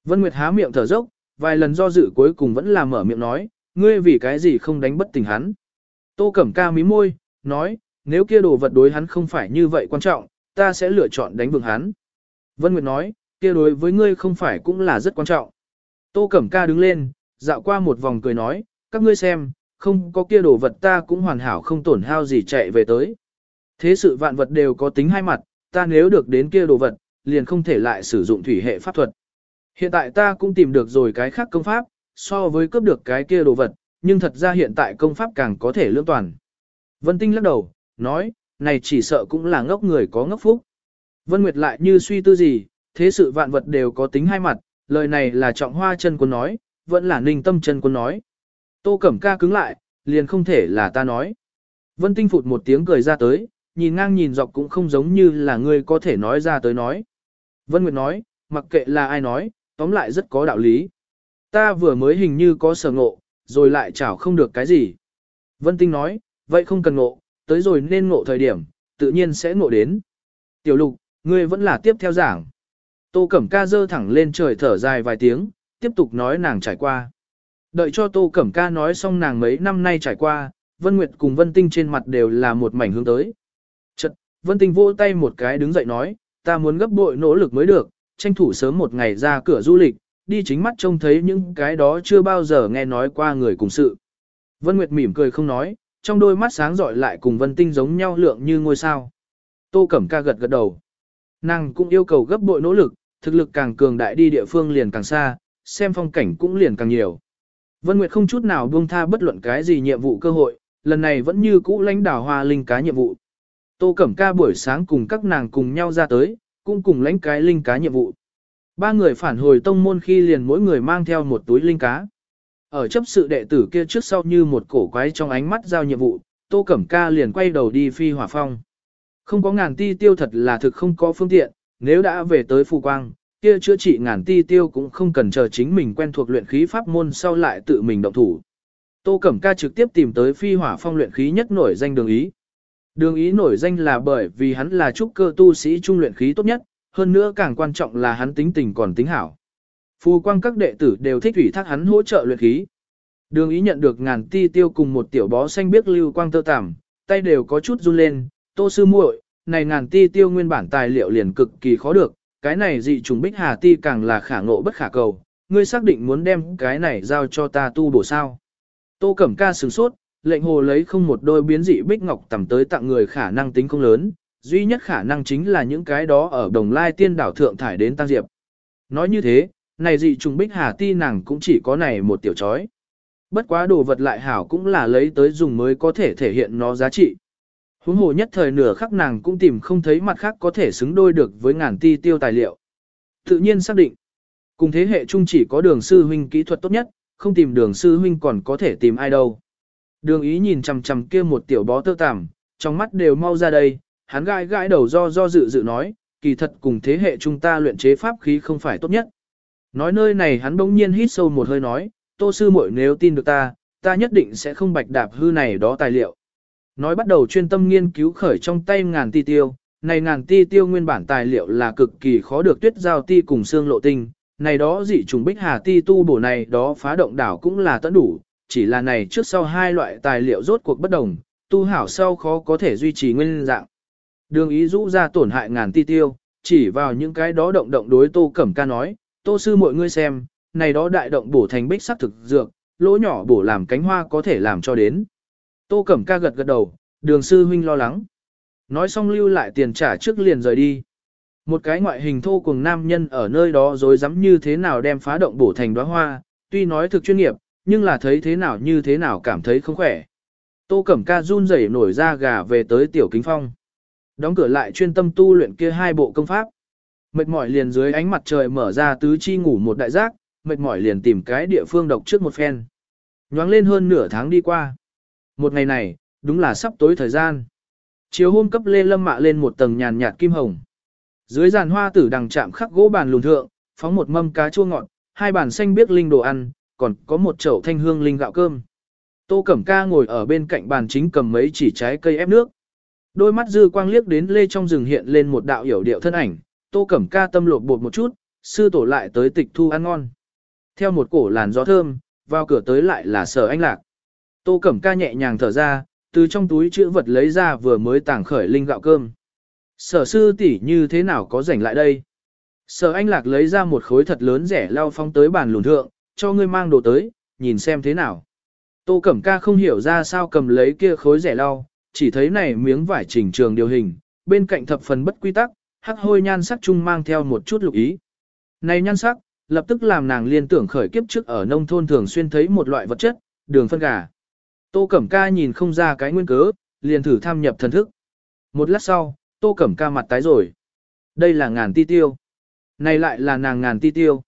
Vân Nguyệt há miệng thở dốc, vài lần do dự cuối cùng vẫn là mở miệng nói, ngươi vì cái gì không đánh bất tỉnh hắn. Tô Cẩm Ca mí môi, nói, nếu kia đồ vật đối hắn không phải như vậy quan trọng, ta sẽ lựa chọn đánh vượng hắn. Vân Nguyệt nói, kia đối với ngươi không phải cũng là rất quan trọng. Tô Cẩm Ca đứng lên, dạo qua một vòng cười nói, các ngươi xem, không có kia đồ vật ta cũng hoàn hảo không tổn hao gì chạy về tới. Thế sự vạn vật đều có tính hai mặt, ta nếu được đến kia đồ vật, liền không thể lại sử dụng thủy hệ pháp thuật. Hiện tại ta cũng tìm được rồi cái khác công pháp, so với cướp được cái kia đồ vật, nhưng thật ra hiện tại công pháp càng có thể lương toàn. Vân Tinh lắc đầu, nói, này chỉ sợ cũng là ngốc người có ngốc phúc. Vân Nguyệt lại như suy tư gì, thế sự vạn vật đều có tính hai mặt, lời này là trọng hoa chân quân nói, vẫn là ninh tâm chân quân nói. Tô Cẩm Ca cứng lại, liền không thể là ta nói. Vân Tinh phụt một tiếng cười ra tới, nhìn ngang nhìn dọc cũng không giống như là ngươi có thể nói ra tới nói. Vân Nguyệt nói, mặc kệ là ai nói, tóm lại rất có đạo lý. Ta vừa mới hình như có sở ngộ, rồi lại chảo không được cái gì. Vân Tinh nói, vậy không cần ngộ, tới rồi nên ngộ thời điểm, tự nhiên sẽ ngộ đến. Tiểu lục, ngươi vẫn là tiếp theo giảng. Tô Cẩm Ca dơ thẳng lên trời thở dài vài tiếng, tiếp tục nói nàng trải qua. Đợi cho Tô Cẩm Ca nói xong nàng mấy năm nay trải qua, Vân Nguyệt cùng Vân Tinh trên mặt đều là một mảnh hướng tới. Vân Tinh vỗ tay một cái đứng dậy nói, ta muốn gấp bội nỗ lực mới được, tranh thủ sớm một ngày ra cửa du lịch, đi chính mắt trông thấy những cái đó chưa bao giờ nghe nói qua người cùng sự. Vân Nguyệt mỉm cười không nói, trong đôi mắt sáng rọi lại cùng Vân Tinh giống nhau lượng như ngôi sao. Tô Cẩm Ca gật gật đầu. Nàng cũng yêu cầu gấp bội nỗ lực, thực lực càng cường đại đi địa phương liền càng xa, xem phong cảnh cũng liền càng nhiều. Vân Nguyệt không chút nào buông tha bất luận cái gì nhiệm vụ cơ hội, lần này vẫn như cũ lãnh đảo hoa linh cá nhiệm vụ. Tô Cẩm Ca buổi sáng cùng các nàng cùng nhau ra tới, cũng cùng lãnh cái linh cá nhiệm vụ. Ba người phản hồi tông môn khi liền mỗi người mang theo một túi linh cá. Ở chấp sự đệ tử kia trước sau như một cổ quái trong ánh mắt giao nhiệm vụ, Tô Cẩm Ca liền quay đầu đi phi hỏa phong. Không có ngàn ti tiêu thật là thực không có phương tiện, nếu đã về tới phù quang, kia chữa trị ngàn ti tiêu cũng không cần chờ chính mình quen thuộc luyện khí pháp môn sau lại tự mình động thủ. Tô Cẩm Ca trực tiếp tìm tới phi hỏa phong luyện khí nhất nổi danh đường ý. Đường ý nổi danh là bởi vì hắn là trúc cơ tu sĩ trung luyện khí tốt nhất, hơn nữa càng quan trọng là hắn tính tình còn tính hảo. Phù quang các đệ tử đều thích ủy thác hắn hỗ trợ luyện khí. Đường ý nhận được ngàn ti tiêu cùng một tiểu bó xanh biếc lưu quang tơ tằm, tay đều có chút run lên, tô sư muội, này ngàn ti tiêu nguyên bản tài liệu liền cực kỳ khó được, cái này dị trùng bích hà ti càng là khả ngộ bất khả cầu, ngươi xác định muốn đem cái này giao cho ta tu bổ sao. Tô Cẩm Ca sửng sốt, lệnh hồ lấy không một đôi biến dị bích ngọc tầm tới tặng người khả năng tính không lớn, duy nhất khả năng chính là những cái đó ở đồng lai tiên đảo thượng thải đến tăng diệp. Nói như thế, này dị trùng bích hà ti nàng cũng chỉ có này một tiểu chói. Bất quá đồ vật lại hảo cũng là lấy tới dùng mới có thể thể hiện nó giá trị. Huống hồ nhất thời nửa khắc nàng cũng tìm không thấy mặt khác có thể xứng đôi được với ngàn ti tiêu tài liệu. Tự nhiên xác định, cùng thế hệ chung chỉ có đường sư huynh kỹ thuật tốt nhất, không tìm đường sư huynh còn có thể tìm ai đâu. Đường ý nhìn chằm chằm kia một tiểu bó tơ tằm, trong mắt đều mau ra đây, hắn gãi gãi đầu do do dự dự nói, kỳ thật cùng thế hệ chúng ta luyện chế pháp khí không phải tốt nhất. Nói nơi này hắn bỗng nhiên hít sâu một hơi nói, tô sư muội nếu tin được ta, ta nhất định sẽ không bạch đạp hư này đó tài liệu. Nói bắt đầu chuyên tâm nghiên cứu khởi trong tay ngàn ti tiêu, này ngàn ti tiêu nguyên bản tài liệu là cực kỳ khó được tuyết giao ti cùng xương lộ tinh, này đó dị trùng bích hà ti tu bổ này đó phá động đảo cũng là tận đủ, chỉ là này trước sau hai loại tài liệu rốt cuộc bất đồng, tu hảo sau khó có thể duy trì nguyên dạng. Đường ý rũ ra tổn hại ngàn ti tiêu, chỉ vào những cái đó động động đối tô cẩm ca nói, tô sư mọi ngươi xem, này đó đại động bổ thành bích sắc thực dược, lỗ nhỏ bổ làm cánh hoa có thể làm cho đến. Tô cẩm ca gật gật đầu, đường sư huynh lo lắng. Nói xong lưu lại tiền trả trước liền rời đi. Một cái ngoại hình thô cùng nam nhân ở nơi đó rồi dám như thế nào đem phá động bổ thành đóa hoa, tuy nói thực chuyên nghiệp, nhưng là thấy thế nào như thế nào cảm thấy không khỏe. Tô Cẩm Ca run rẩy nổi ra gà về tới tiểu kính phong. Đóng cửa lại chuyên tâm tu luyện kia hai bộ công pháp. Mệt mỏi liền dưới ánh mặt trời mở ra tứ chi ngủ một đại giác, mệt mỏi liền tìm cái địa phương độc trước một phen. Nhoáng lên hơn nửa tháng đi qua. Một ngày này, đúng là sắp tối thời gian. Chiều hôm cấp lê lâm mạ lên một tầng nhàn nhạt kim hồng. Dưới giàn hoa tử đằng chạm khắc gỗ bàn lùn thượng, phóng một mâm cá chua ngọt, hai bàn xanh biếc linh đồ ăn, còn có một chậu thanh hương linh gạo cơm. Tô Cẩm Ca ngồi ở bên cạnh bàn chính cầm mấy chỉ trái cây ép nước. Đôi mắt dư quang liếc đến lê trong rừng hiện lên một đạo hiểu điệu thân ảnh, Tô Cẩm Ca tâm lột bột một chút, sư tổ lại tới tịch thu ăn ngon. Theo một cổ làn gió thơm, vào cửa tới lại là sở anh lạc. Tô Cẩm Ca nhẹ nhàng thở ra, từ trong túi chữ vật lấy ra vừa mới tàng khởi linh gạo cơm. Sở sư tỷ như thế nào có rảnh lại đây? Sở anh lạc lấy ra một khối thật lớn rẻ lao phong tới bàn lùn thượng, cho ngươi mang đồ tới, nhìn xem thế nào. Tô Cẩm Ca không hiểu ra sao cầm lấy kia khối rẻ lau, chỉ thấy này miếng vải chỉnh trường điều hình, bên cạnh thập phần bất quy tắc, hắc hôi nhan sắc chung mang theo một chút lục ý. Này nhan sắc, lập tức làm nàng liên tưởng khởi kiếp trước ở nông thôn thường xuyên thấy một loại vật chất, đường phân gà. Tô Cẩm Ca nhìn không ra cái nguyên cớ, liền thử tham nhập thần thức. Một lát sau, Tô Cẩm Ca mặt tái rồi. Đây là ngàn ti tiêu. Này lại là nàng ngàn ti tiêu.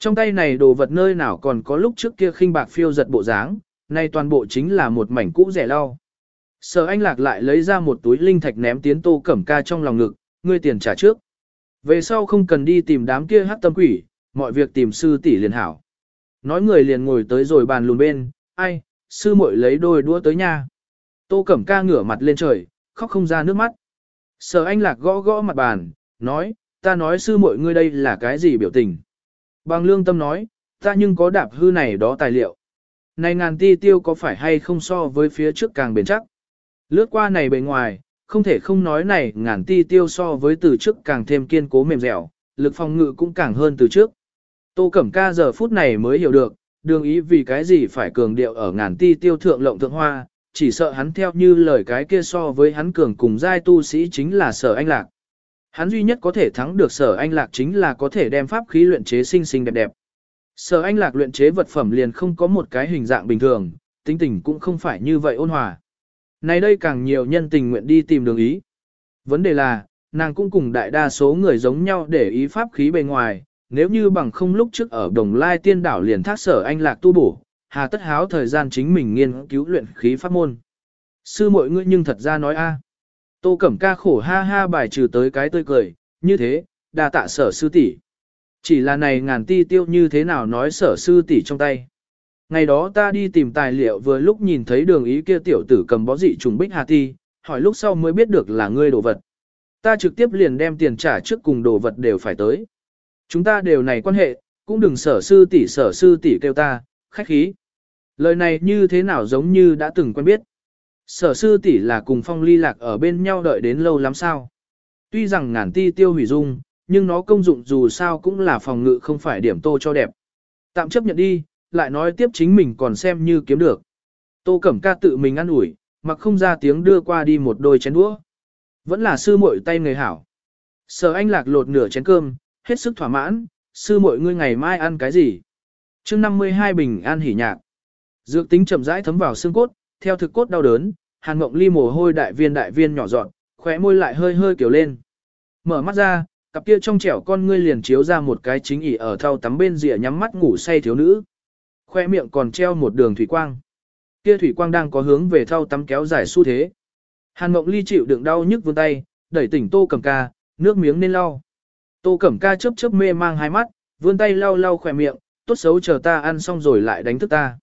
Trong tay này đồ vật nơi nào còn có lúc trước kia khinh bạc phiêu giật bộ dáng, nay toàn bộ chính là một mảnh cũ rẻ lau. Sở anh lạc lại lấy ra một túi linh thạch ném tiến tô cẩm ca trong lòng ngực, ngươi tiền trả trước. Về sau không cần đi tìm đám kia hát tâm quỷ, mọi việc tìm sư tỷ liền hảo. Nói người liền ngồi tới rồi bàn lùn bên, ai, sư muội lấy đôi đũa tới nha. Tô cẩm ca ngửa mặt lên trời, khóc không ra nước mắt. Sở anh lạc gõ gõ mặt bàn, nói, ta nói sư muội ngươi đây là cái gì biểu tình. Bằng lương tâm nói, ta nhưng có đạp hư này đó tài liệu. Này ngàn ti tiêu có phải hay không so với phía trước càng bền chắc. Lướt qua này bề ngoài, không thể không nói này ngàn ti tiêu so với từ trước càng thêm kiên cố mềm dẻo, lực phòng ngự cũng càng hơn từ trước. Tô Cẩm Ca giờ phút này mới hiểu được, đường ý vì cái gì phải cường điệu ở ngàn ti tiêu thượng lộng thượng hoa, chỉ sợ hắn theo như lời cái kia so với hắn cường cùng giai tu sĩ chính là sở anh lạc. Hắn duy nhất có thể thắng được sở anh lạc chính là có thể đem pháp khí luyện chế xinh xinh đẹp đẹp. Sở anh lạc luyện chế vật phẩm liền không có một cái hình dạng bình thường, tính tình cũng không phải như vậy ôn hòa. Này đây càng nhiều nhân tình nguyện đi tìm đường ý. Vấn đề là, nàng cũng cùng đại đa số người giống nhau để ý pháp khí bề ngoài, nếu như bằng không lúc trước ở đồng lai tiên đảo liền thác sở anh lạc tu bổ, hà tất háo thời gian chính mình nghiên cứu luyện khí pháp môn. Sư muội ngươi nhưng thật ra nói a. Tô Cẩm Ca khổ ha ha bài trừ tới cái tươi cười, như thế, đa tạ sở sư tỷ. Chỉ là này ngàn ti tiêu như thế nào nói sở sư tỷ trong tay. Ngày đó ta đi tìm tài liệu vừa lúc nhìn thấy đường ý kia tiểu tử cầm bó dị trùng bích hà ti, hỏi lúc sau mới biết được là ngươi đồ vật. Ta trực tiếp liền đem tiền trả trước cùng đồ vật đều phải tới. Chúng ta đều này quan hệ, cũng đừng sở sư tỷ sở sư tỷ kêu ta, khách khí. Lời này như thế nào giống như đã từng quen biết. Sở sư tỷ là cùng phong ly lạc ở bên nhau đợi đến lâu lắm sao. Tuy rằng ngàn ti tiêu hủy dung, nhưng nó công dụng dù sao cũng là phòng ngự không phải điểm tô cho đẹp. Tạm chấp nhận đi, lại nói tiếp chính mình còn xem như kiếm được. Tô Cẩm Ca tự mình ăn ủi, mặc không ra tiếng đưa qua đi một đôi chén đũa. Vẫn là sư muội tay người hảo. Sở anh lạc lột nửa chén cơm, hết sức thỏa mãn, sư muội ngươi ngày mai ăn cái gì? chương 52 bình an hỉ nhạc. Dược tính chậm rãi thấm vào xương cốt, theo thực cốt đau đớn, hàn mộng ly mồ hôi đại viên đại viên nhỏ giọt, khóe môi lại hơi hơi kiểu lên. Mở mắt ra, cặp kia trong trẻo con ngươi liền chiếu ra một cái chính ỉ ở thau tắm bên rìa nhắm mắt ngủ say thiếu nữ. Khoe miệng còn treo một đường thủy quang. Kia thủy quang đang có hướng về thau tắm kéo dài xu thế. Hàn Mộng Ly chịu đựng đau nhức vươn tay, đẩy tỉnh Tô Cẩm Ca, nước miếng nên lau. Tô Cẩm Ca chớp chớp mê mang hai mắt, vươn tay lau lau khỏe miệng, tốt xấu chờ ta ăn xong rồi lại đánh thức ta.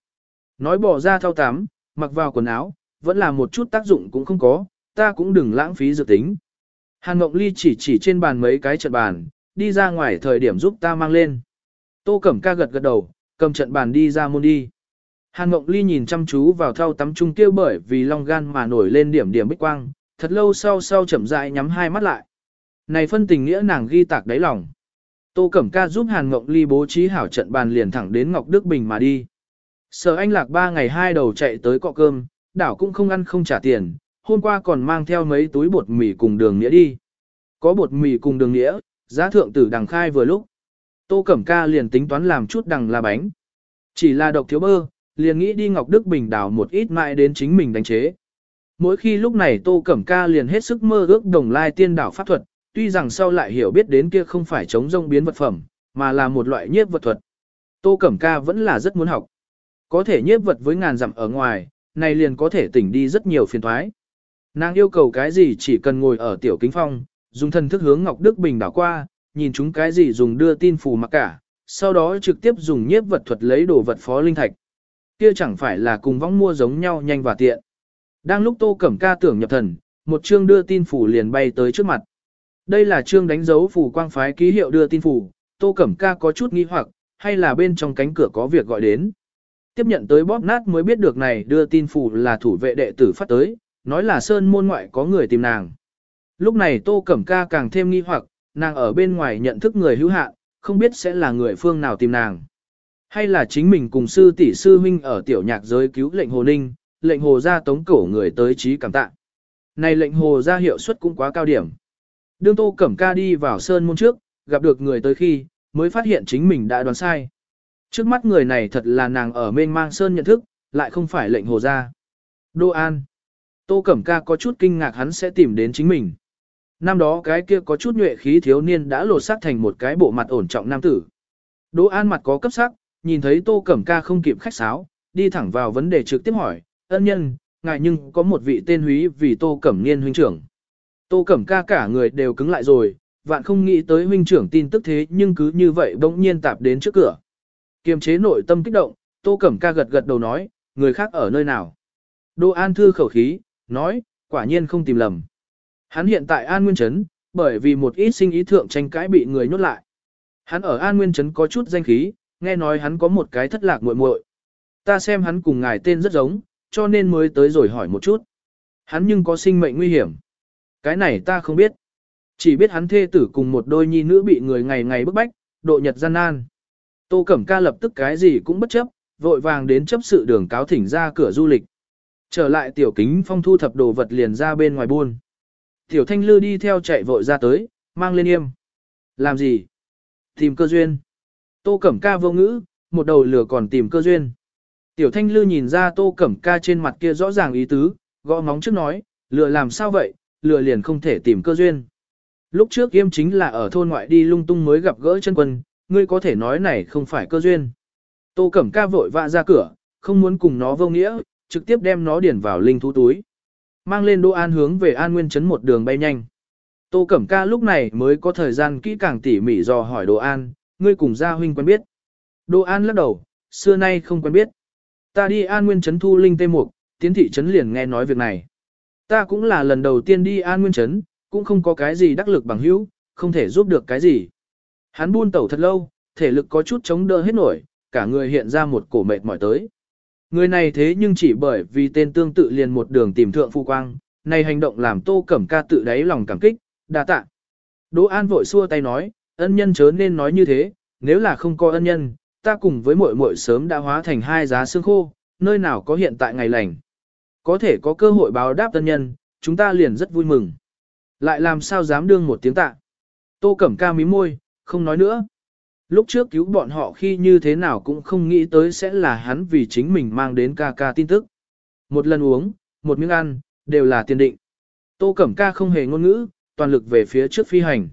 Nói bỏ ra thau tắm, mặc vào quần áo, vẫn là một chút tác dụng cũng không có, ta cũng đừng lãng phí dự tính. Hàn Ngọc Ly chỉ chỉ trên bàn mấy cái trận bàn, đi ra ngoài thời điểm giúp ta mang lên. Tô Cẩm Ca gật gật đầu, cầm trận bàn đi ra môn đi. Hàn Ngọc Ly nhìn chăm chú vào thau tắm trung kêu bởi vì long gan mà nổi lên điểm điểm bích quang, thật lâu sau sau chậm rãi nhắm hai mắt lại. Này phân tình nghĩa nàng ghi tạc đáy lòng. Tô Cẩm Ca giúp Hàn Ngọc Ly bố trí hảo trận bàn liền thẳng đến Ngọc Đức Bình mà đi. Sở Anh Lạc ba ngày hai đầu chạy tới cọ cơm, đảo cũng không ăn không trả tiền, hôm qua còn mang theo mấy túi bột mì cùng đường nghĩa đi. Có bột mì cùng đường nghĩa, giá thượng tử đằng khai vừa lúc. Tô Cẩm Ca liền tính toán làm chút đằng là bánh. Chỉ là độc thiếu bơ, liền nghĩ đi Ngọc Đức Bình đảo một ít mại đến chính mình đánh chế. Mỗi khi lúc này Tô Cẩm Ca liền hết sức mơ ước đồng lai tiên đảo pháp thuật, tuy rằng sau lại hiểu biết đến kia không phải chống rông biến vật phẩm, mà là một loại nhiếp vật thuật. Tô Cẩm Ca vẫn là rất muốn học. Có thể nhiếp vật với ngàn dặm ở ngoài, này liền có thể tỉnh đi rất nhiều phiền thoái. Nàng yêu cầu cái gì chỉ cần ngồi ở tiểu kính phong, dùng thân thức hướng Ngọc Đức Bình đảo qua, nhìn chúng cái gì dùng đưa tin phù mặc cả, sau đó trực tiếp dùng nhiếp vật thuật lấy đồ vật phó linh thạch. Kia chẳng phải là cùng vong mua giống nhau nhanh và tiện. Đang lúc Tô Cẩm Ca tưởng nhập thần, một chương đưa tin phủ liền bay tới trước mặt. Đây là chương đánh dấu phủ quang phái ký hiệu đưa tin phủ, Tô Cẩm Ca có chút nghi hoặc, hay là bên trong cánh cửa có việc gọi đến. Tiếp nhận tới bóp nát mới biết được này đưa tin phủ là thủ vệ đệ tử phát tới, nói là sơn môn ngoại có người tìm nàng. Lúc này Tô Cẩm Ca càng thêm nghi hoặc, nàng ở bên ngoài nhận thức người hữu hạn, không biết sẽ là người phương nào tìm nàng. Hay là chính mình cùng sư tỷ sư huynh ở tiểu nhạc giới cứu lệnh hồ ninh, lệnh hồ ra tống cổ người tới trí cảm tạ. Này lệnh hồ ra hiệu suất cũng quá cao điểm. Đương Tô Cẩm Ca đi vào sơn môn trước, gặp được người tới khi, mới phát hiện chính mình đã đoán sai. Trước mắt người này thật là nàng ở mênh mang sơn nhận thức, lại không phải lệnh hồ ra. Đô An. Tô Cẩm Ca có chút kinh ngạc hắn sẽ tìm đến chính mình. Năm đó cái kia có chút nhuệ khí thiếu niên đã lột xác thành một cái bộ mặt ổn trọng nam tử. Đỗ An mặt có cấp sắc, nhìn thấy Tô Cẩm Ca không kịp khách sáo, đi thẳng vào vấn đề trực tiếp hỏi, ân nhân, ngài nhưng có một vị tên húy vì Tô Cẩm Niên huynh trưởng. Tô Cẩm Ca cả người đều cứng lại rồi, vạn không nghĩ tới huynh trưởng tin tức thế nhưng cứ như vậy bỗng nhiên tạp đến trước cửa. Kiềm chế nội tâm kích động, Tô Cẩm Ca gật gật đầu nói, người khác ở nơi nào. Đỗ An thư khẩu khí, nói, quả nhiên không tìm lầm. Hắn hiện tại An Nguyên Trấn, bởi vì một ít sinh ý thượng tranh cãi bị người nhốt lại. Hắn ở An Nguyên Trấn có chút danh khí, nghe nói hắn có một cái thất lạc muội muội. Ta xem hắn cùng ngài tên rất giống, cho nên mới tới rồi hỏi một chút. Hắn nhưng có sinh mệnh nguy hiểm. Cái này ta không biết. Chỉ biết hắn thê tử cùng một đôi nhi nữ bị người ngày ngày bức bách, độ nhật gian nan. Tô Cẩm Ca lập tức cái gì cũng bất chấp, vội vàng đến chấp sự đường cáo thỉnh ra cửa du lịch. Trở lại tiểu kính phong thu thập đồ vật liền ra bên ngoài buôn. Tiểu thanh lư đi theo chạy vội ra tới, mang lên yêm. Làm gì? Tìm cơ duyên. Tô Cẩm Ca vô ngữ, một đầu lửa còn tìm cơ duyên. Tiểu thanh lư nhìn ra Tô Cẩm Ca trên mặt kia rõ ràng ý tứ, gõ móng trước nói, lừa làm sao vậy, lừa liền không thể tìm cơ duyên. Lúc trước yêm chính là ở thôn ngoại đi lung tung mới gặp gỡ chân quân, ngươi có thể nói này không phải cơ duyên. Tô Cẩm Ca vội vã ra cửa, không muốn cùng nó vô nghĩa, trực tiếp đem nó điền vào linh thú túi. Mang lên Đỗ An hướng về An Nguyên Trấn một đường bay nhanh. Tô Cẩm Ca lúc này mới có thời gian kỹ càng tỉ mỉ dò hỏi Đỗ An, ngươi cùng gia huynh quen biết. Đỗ An lắc đầu, xưa nay không quen biết. Ta đi An Nguyên Trấn thu linh tê mục, tiến thị trấn liền nghe nói việc này. Ta cũng là lần đầu tiên đi An Nguyên Trấn, cũng không có cái gì đắc lực bằng hữu, không thể giúp được cái gì. Hắn buôn tẩu thật lâu, thể lực có chút chống đỡ hết nổi, cả người hiện ra một cổ mệt mỏi tới. Người này thế nhưng chỉ bởi vì tên tương tự liền một đường tìm thượng phu quang, này hành động làm tô cẩm ca tự đáy lòng cảm kích, đa tạ. Đỗ An vội xua tay nói, ân nhân chớ nên nói như thế, nếu là không có ân nhân, ta cùng với muội muội sớm đã hóa thành hai giá xương khô, nơi nào có hiện tại ngày lành. Có thể có cơ hội báo đáp ân nhân, chúng ta liền rất vui mừng. Lại làm sao dám đương một tiếng tạ. Tô Cẩm Ca mí môi, không nói nữa. Lúc trước cứu bọn họ khi như thế nào cũng không nghĩ tới sẽ là hắn vì chính mình mang đến ca ca tin tức. Một lần uống, một miếng ăn, đều là tiền định. Tô Cẩm Ca không hề ngôn ngữ, toàn lực về phía trước phi hành.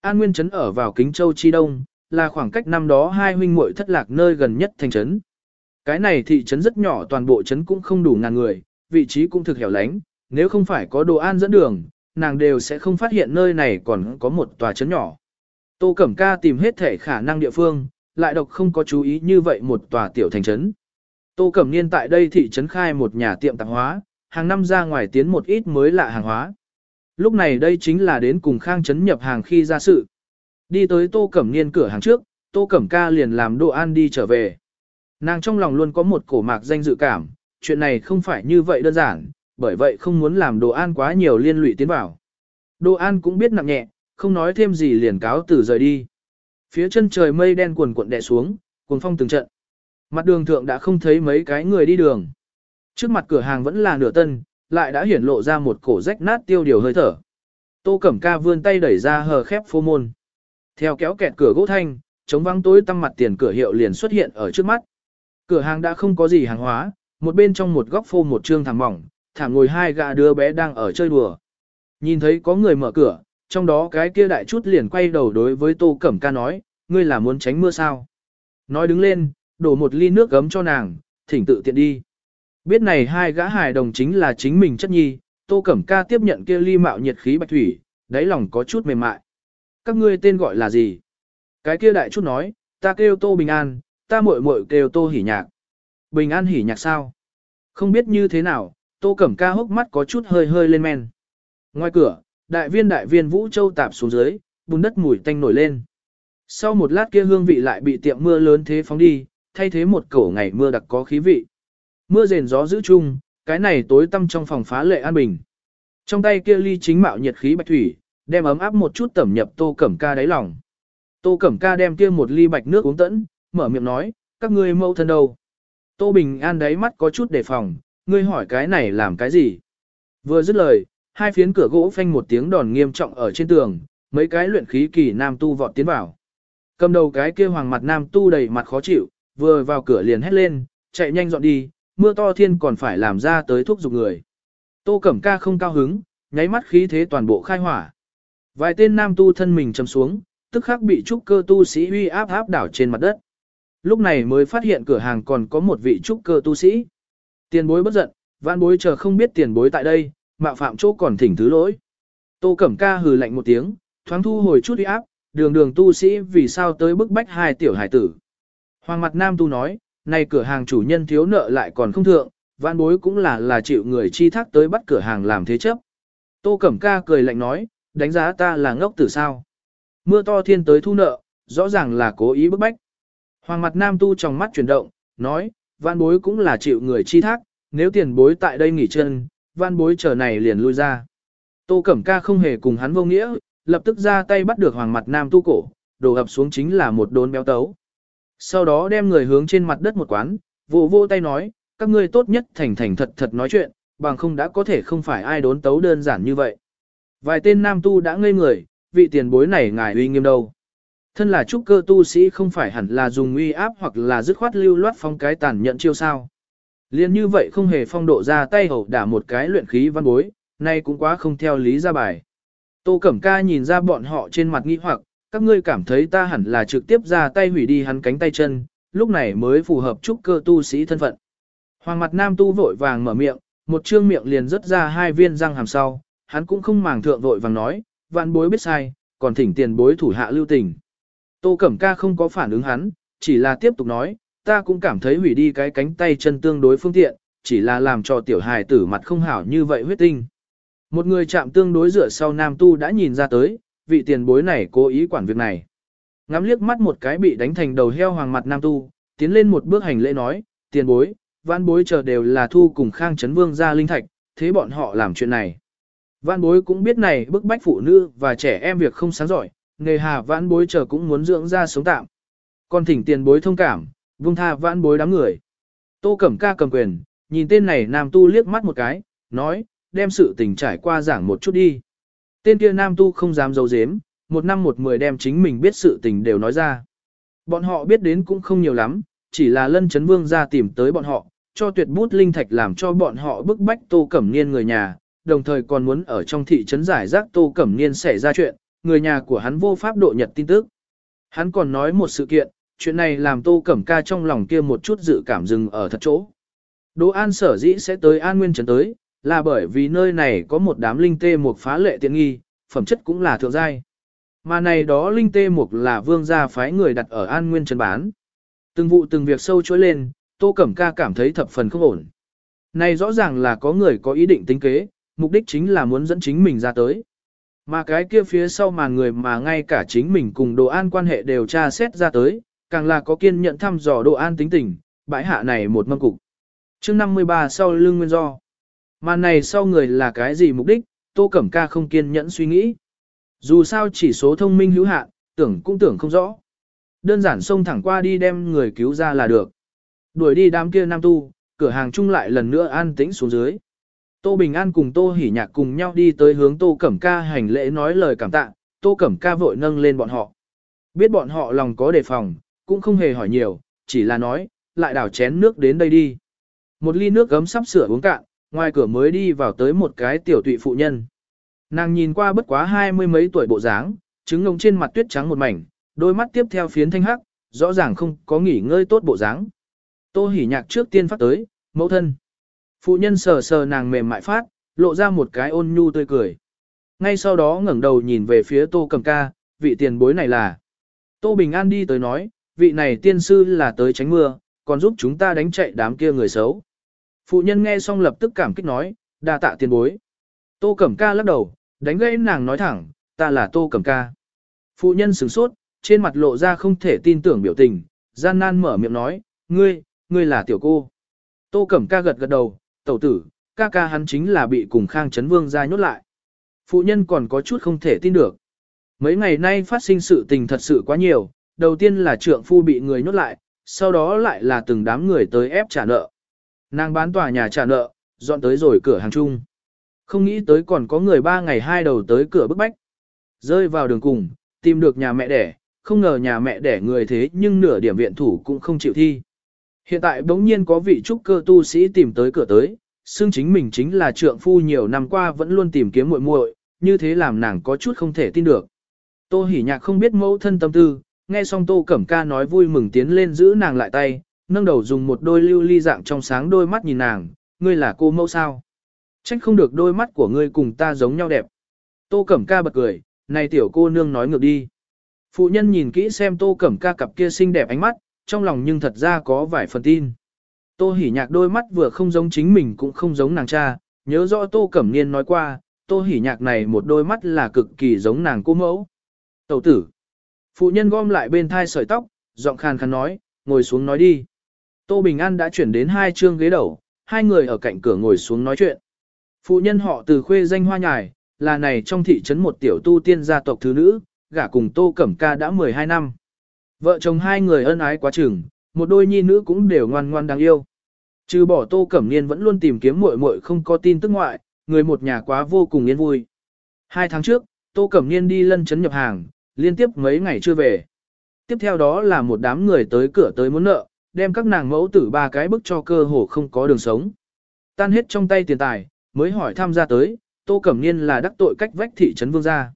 An Nguyên Trấn ở vào Kính Châu Chi Đông, là khoảng cách năm đó hai huynh muội thất lạc nơi gần nhất thành trấn. Cái này thị trấn rất nhỏ toàn bộ trấn cũng không đủ ngàn người, vị trí cũng thực hẻo lánh, nếu không phải có đồ an dẫn đường, nàng đều sẽ không phát hiện nơi này còn có một tòa trấn nhỏ. Tô Cẩm Ca tìm hết thể khả năng địa phương, lại độc không có chú ý như vậy một tòa tiểu thành trấn. Tô Cẩm Niên tại đây thị trấn khai một nhà tiệm tạp hóa, hàng năm ra ngoài tiến một ít mới lạ hàng hóa. Lúc này đây chính là đến cùng khang trấn nhập hàng khi ra sự. Đi tới Tô Cẩm Niên cửa hàng trước, Tô Cẩm Ca liền làm đồ ăn đi trở về. Nàng trong lòng luôn có một cổ mạc danh dự cảm, chuyện này không phải như vậy đơn giản, bởi vậy không muốn làm đồ ăn quá nhiều liên lụy tiến vào. Đồ ăn cũng biết nặng nhẹ, không nói thêm gì liền cáo từ rời đi. Phía chân trời mây đen cuồn cuộn đè xuống, cuồng phong từng trận. Mặt đường thượng đã không thấy mấy cái người đi đường. Trước mặt cửa hàng vẫn là nửa tân, lại đã hiển lộ ra một cổ rách nát tiêu điều hơi thở. Tô Cẩm Ca vươn tay đẩy ra hờ khép phô môn. Theo kéo kẹt cửa gỗ thanh, chống vắng tối tăm mặt tiền cửa hiệu liền xuất hiện ở trước mắt. Cửa hàng đã không có gì hàng hóa, một bên trong một góc phô một trương thảm mỏng, thảm ngồi hai gã đứa bé đang ở chơi đùa. Nhìn thấy có người mở cửa, trong đó cái kia đại chút liền quay đầu đối với Tô Cẩm Ca nói, ngươi là muốn tránh mưa sao? Nói đứng lên, đổ một ly nước gấm cho nàng, thỉnh tự tiện đi. Biết này hai gã hài đồng chính là chính mình chất nhi, Tô Cẩm Ca tiếp nhận kia ly mạo nhiệt khí bạch thủy, đáy lòng có chút mềm mại. Các ngươi tên gọi là gì? Cái kia đại chút nói, ta kêu Tô Bình An, ta muội muội kêu Tô Hỉ Nhạc. Bình An hỉ nhạc sao? Không biết như thế nào, Tô Cẩm Ca hốc mắt có chút hơi hơi lên men. Ngoài cửa, đại viên đại viên Vũ Châu tạp xuống dưới, bùn đất mùi tanh nổi lên. Sau một lát kia hương vị lại bị tiệm mưa lớn thế phóng đi, thay thế một cổ ngày mưa đặc có khí vị. Mưa rền gió giữ chung, cái này tối tăm trong phòng phá lệ an bình. Trong tay kia ly chính mạo nhiệt khí bạch thủy, đem ấm áp một chút tẩm nhập Tô Cẩm Ca đáy lòng. Tô Cẩm Ca đem kia một ly bạch nước uống tẫn, mở miệng nói, các ngươi mâu thân đâu? Tô Bình An đáy mắt có chút đề phòng, ngươi hỏi cái này làm cái gì? Vừa dứt lời, hai phiến cửa gỗ phanh một tiếng đòn nghiêm trọng ở trên tường, mấy cái luyện khí kỳ nam tu vọt tiến vào. Cầm đầu cái kia hoàng mặt nam tu đầy mặt khó chịu, vừa vào cửa liền hét lên, chạy nhanh dọn đi, mưa to thiên còn phải làm ra tới thuốc dục người. Tô Cẩm Ca không cao hứng, nháy mắt khí thế toàn bộ khai hỏa. Vài tên nam tu thân mình chầm xuống, tức khắc bị trúc cơ tu sĩ uy áp áp đảo trên mặt đất. Lúc này mới phát hiện cửa hàng còn có một vị trúc cơ tu sĩ. Tiền bối bất giận, vạn bối chờ không biết tiền bối tại đây, mạo phạm chỗ còn thỉnh thứ lỗi. Tô Cẩm Ca hừ lạnh một tiếng, thoáng thu hồi chút uy áp, đường đường tu sĩ vì sao tới bức bách hai tiểu hải tử. Hoàng mặt nam tu nói, này cửa hàng chủ nhân thiếu nợ lại còn không thượng, vạn bối cũng là là chịu người chi thác tới bắt cửa hàng làm thế chấp. Tô Cẩm Ca cười lạnh nói, đánh giá ta là ngốc tử sao. Mưa to thiên tới thu nợ, rõ ràng là cố ý bức bách. Hoàng mặt nam tu trong mắt chuyển động, nói, văn bối cũng là chịu người chi thác, nếu tiền bối tại đây nghỉ chân, van bối chờ này liền lui ra. Tô Cẩm Ca không hề cùng hắn vô nghĩa, lập tức ra tay bắt được hoàng mặt nam tu cổ, đổ ập xuống chính là một đốn béo tấu. Sau đó đem người hướng trên mặt đất một quán, vô vô tay nói, các ngươi tốt nhất thành thành thật thật nói chuyện, bằng không đã có thể không phải ai đốn tấu đơn giản như vậy. Vài tên nam tu đã ngây người, vị tiền bối này ngài uy nghiêm đâu. Thân là trúc cơ tu sĩ không phải hẳn là dùng uy áp hoặc là dứt khoát lưu loát phong cái tàn nhận chiêu sao. Liên như vậy không hề phong độ ra tay hầu đả một cái luyện khí văn bối, nay cũng quá không theo lý ra bài. Tô Cẩm Ca nhìn ra bọn họ trên mặt nghi hoặc, các ngươi cảm thấy ta hẳn là trực tiếp ra tay hủy đi hắn cánh tay chân, lúc này mới phù hợp trúc cơ tu sĩ thân phận. Hoàng mặt nam tu vội vàng mở miệng, một trương miệng liền rớt ra hai viên răng hàm sau, hắn cũng không màng thượng vội vàng nói, vạn bối biết sai, còn thỉnh tiền bối thủ hạ lưu tình. Tô Cẩm Ca không có phản ứng hắn, chỉ là tiếp tục nói, ta cũng cảm thấy hủy đi cái cánh tay chân tương đối phương tiện, chỉ là làm cho tiểu hài tử mặt không hảo như vậy huyết tinh. Một người chạm tương đối dựa sau nam tu đã nhìn ra tới, vị tiền bối này cố ý quản việc này. Ngắm liếc mắt một cái bị đánh thành đầu heo hoàng mặt nam tu, tiến lên một bước hành lễ nói, tiền bối, văn bối chờ đều là thu cùng khang chấn vương ra linh thạch, thế bọn họ làm chuyện này. Văn bối cũng biết này bức bách phụ nữ và trẻ em việc không sáng giỏi, nghề hà vãn bối chờ cũng muốn dưỡng ra sống tạm. Còn thỉnh tiền bối thông cảm, vung tha vãn bối đám người. Tô Cẩm Ca cầm quyền, nhìn tên này nam tu liếc mắt một cái, nói, đem sự tình trải qua giảng một chút đi. Tên kia nam tu không dám giấu giếm, một năm một mười đem chính mình biết sự tình đều nói ra. Bọn họ biết đến cũng không nhiều lắm, chỉ là lân chấn vương ra tìm tới bọn họ, cho tuyệt bút linh thạch làm cho bọn họ bức bách tô cẩm niên người nhà, đồng thời còn muốn ở trong thị trấn giải rác tô cẩm niên xảy ra chuyện, người nhà của hắn vô pháp độ nhật tin tức. Hắn còn nói một sự kiện, chuyện này làm tô cẩm ca trong lòng kia một chút dự cảm dừng ở thật chỗ. Đỗ An sở dĩ sẽ tới An Nguyên Trấn tới, là bởi vì nơi này có một đám linh tê mục phá lệ tiện nghi, phẩm chất cũng là thượng giai. Mà này đó linh tê mục là vương gia phái người đặt ở An Nguyên Trấn bán. Từng vụ từng việc sâu chối lên, Tô Cẩm Ca cảm thấy thập phần không ổn. Này rõ ràng là có người có ý định tính kế, mục đích chính là muốn dẫn chính mình ra tới. Mà cái kia phía sau mà người mà ngay cả chính mình cùng đồ an quan hệ đều tra xét ra tới, càng là có kiên nhận thăm dò độ an tính tình, bãi hạ này một mâm cục. chương 53 sau lưng nguyên do. màn này sau người là cái gì mục đích, Tô Cẩm Ca không kiên nhẫn suy nghĩ. Dù sao chỉ số thông minh hữu hạn, tưởng cũng tưởng không rõ. Đơn giản xông thẳng qua đi đem người cứu ra là được. Đuổi đi đám kia nam tu, cửa hàng chung lại lần nữa an tĩnh xuống dưới. Tô Bình An cùng Tô Hỉ Nhạc cùng nhau đi tới hướng Tô Cẩm Ca hành lễ nói lời cảm tạ, Tô Cẩm Ca vội nâng lên bọn họ. Biết bọn họ lòng có đề phòng, cũng không hề hỏi nhiều, chỉ là nói, lại đảo chén nước đến đây đi. Một ly nước gấm sắp sửa uống cạn, ngoài cửa mới đi vào tới một cái tiểu tụy phụ nhân. Nàng nhìn qua bất quá hai mươi mấy tuổi bộ dáng, trứng ngông trên mặt tuyết trắng một mảnh, đôi mắt tiếp theo phiến thanh hắc, rõ ràng không có nghỉ ngơi tốt bộ dáng. Tô hỉ nhạc trước tiên phát tới, mẫu thân. Phụ nhân sờ sờ nàng mềm mại phát, lộ ra một cái ôn nhu tươi cười. Ngay sau đó ngẩng đầu nhìn về phía tô cầm ca, vị tiền bối này là. Tô Bình An đi tới nói, vị này tiên sư là tới tránh mưa, còn giúp chúng ta đánh chạy đám kia người xấu. Phụ nhân nghe xong lập tức cảm kích nói, đa tạ tiền bối. Tô Cẩm Ca lắc đầu, đánh gãy nàng nói thẳng, ta là Tô Cẩm Ca. Phụ nhân sửng sốt, trên mặt lộ ra không thể tin tưởng biểu tình, gian nan mở miệng nói, ngươi, ngươi là tiểu cô. Tô Cẩm Ca gật gật đầu, tẩu tử, ca ca hắn chính là bị cùng Khang Trấn Vương ra nhốt lại. Phụ nhân còn có chút không thể tin được. Mấy ngày nay phát sinh sự tình thật sự quá nhiều, đầu tiên là trượng phu bị người nhốt lại, sau đó lại là từng đám người tới ép trả nợ. Nàng bán tòa nhà trả nợ, dọn tới rồi cửa hàng chung. Không nghĩ tới còn có người ba ngày hai đầu tới cửa bức bách. Rơi vào đường cùng, tìm được nhà mẹ đẻ, không ngờ nhà mẹ đẻ người thế nhưng nửa điểm viện thủ cũng không chịu thi. Hiện tại bỗng nhiên có vị trúc cơ tu sĩ tìm tới cửa tới, xương chính mình chính là trượng phu nhiều năm qua vẫn luôn tìm kiếm muội muội, như thế làm nàng có chút không thể tin được. Tô hỉ nhạc không biết mẫu thân tâm tư, nghe xong tô cẩm ca nói vui mừng tiến lên giữ nàng lại tay, nâng đầu dùng một đôi lưu ly dạng trong sáng đôi mắt nhìn nàng, ngươi là cô mẫu sao. Trách không được đôi mắt của ngươi cùng ta giống nhau đẹp. Tô cẩm ca bật cười, này tiểu cô nương nói ngược đi. Phụ nhân nhìn kỹ xem tô cẩm ca cặp kia xinh đẹp ánh mắt, trong lòng nhưng thật ra có vài phần tin. Tô hỉ nhạc đôi mắt vừa không giống chính mình cũng không giống nàng cha, nhớ rõ tô cẩm niên nói qua, tô hỉ nhạc này một đôi mắt là cực kỳ giống nàng cô mẫu. Tẩu tử. Phụ nhân gom lại bên thai sợi tóc, giọng khàn khàn nói, ngồi xuống nói đi. Tô Bình An đã chuyển đến hai chương ghế đầu, hai người ở cạnh cửa ngồi xuống nói chuyện. Phụ nhân họ từ khuê danh hoa nhài, là này trong thị trấn một tiểu tu tiên gia tộc thứ nữ, gả cùng Tô Cẩm Ca đã 12 năm. Vợ chồng hai người ân ái quá chừng, một đôi nhi nữ cũng đều ngoan ngoan đáng yêu. Trừ bỏ Tô Cẩm Niên vẫn luôn tìm kiếm muội muội không có tin tức ngoại, người một nhà quá vô cùng yên vui. Hai tháng trước, Tô Cẩm Niên đi lân chấn nhập hàng, liên tiếp mấy ngày chưa về. Tiếp theo đó là một đám người tới cửa tới muốn nợ, đem các nàng mẫu tử ba cái bức cho cơ hồ không có đường sống. Tan hết trong tay tiền tài, mới hỏi tham gia tới, Tô Cẩm Niên là đắc tội cách vách thị trấn vương gia.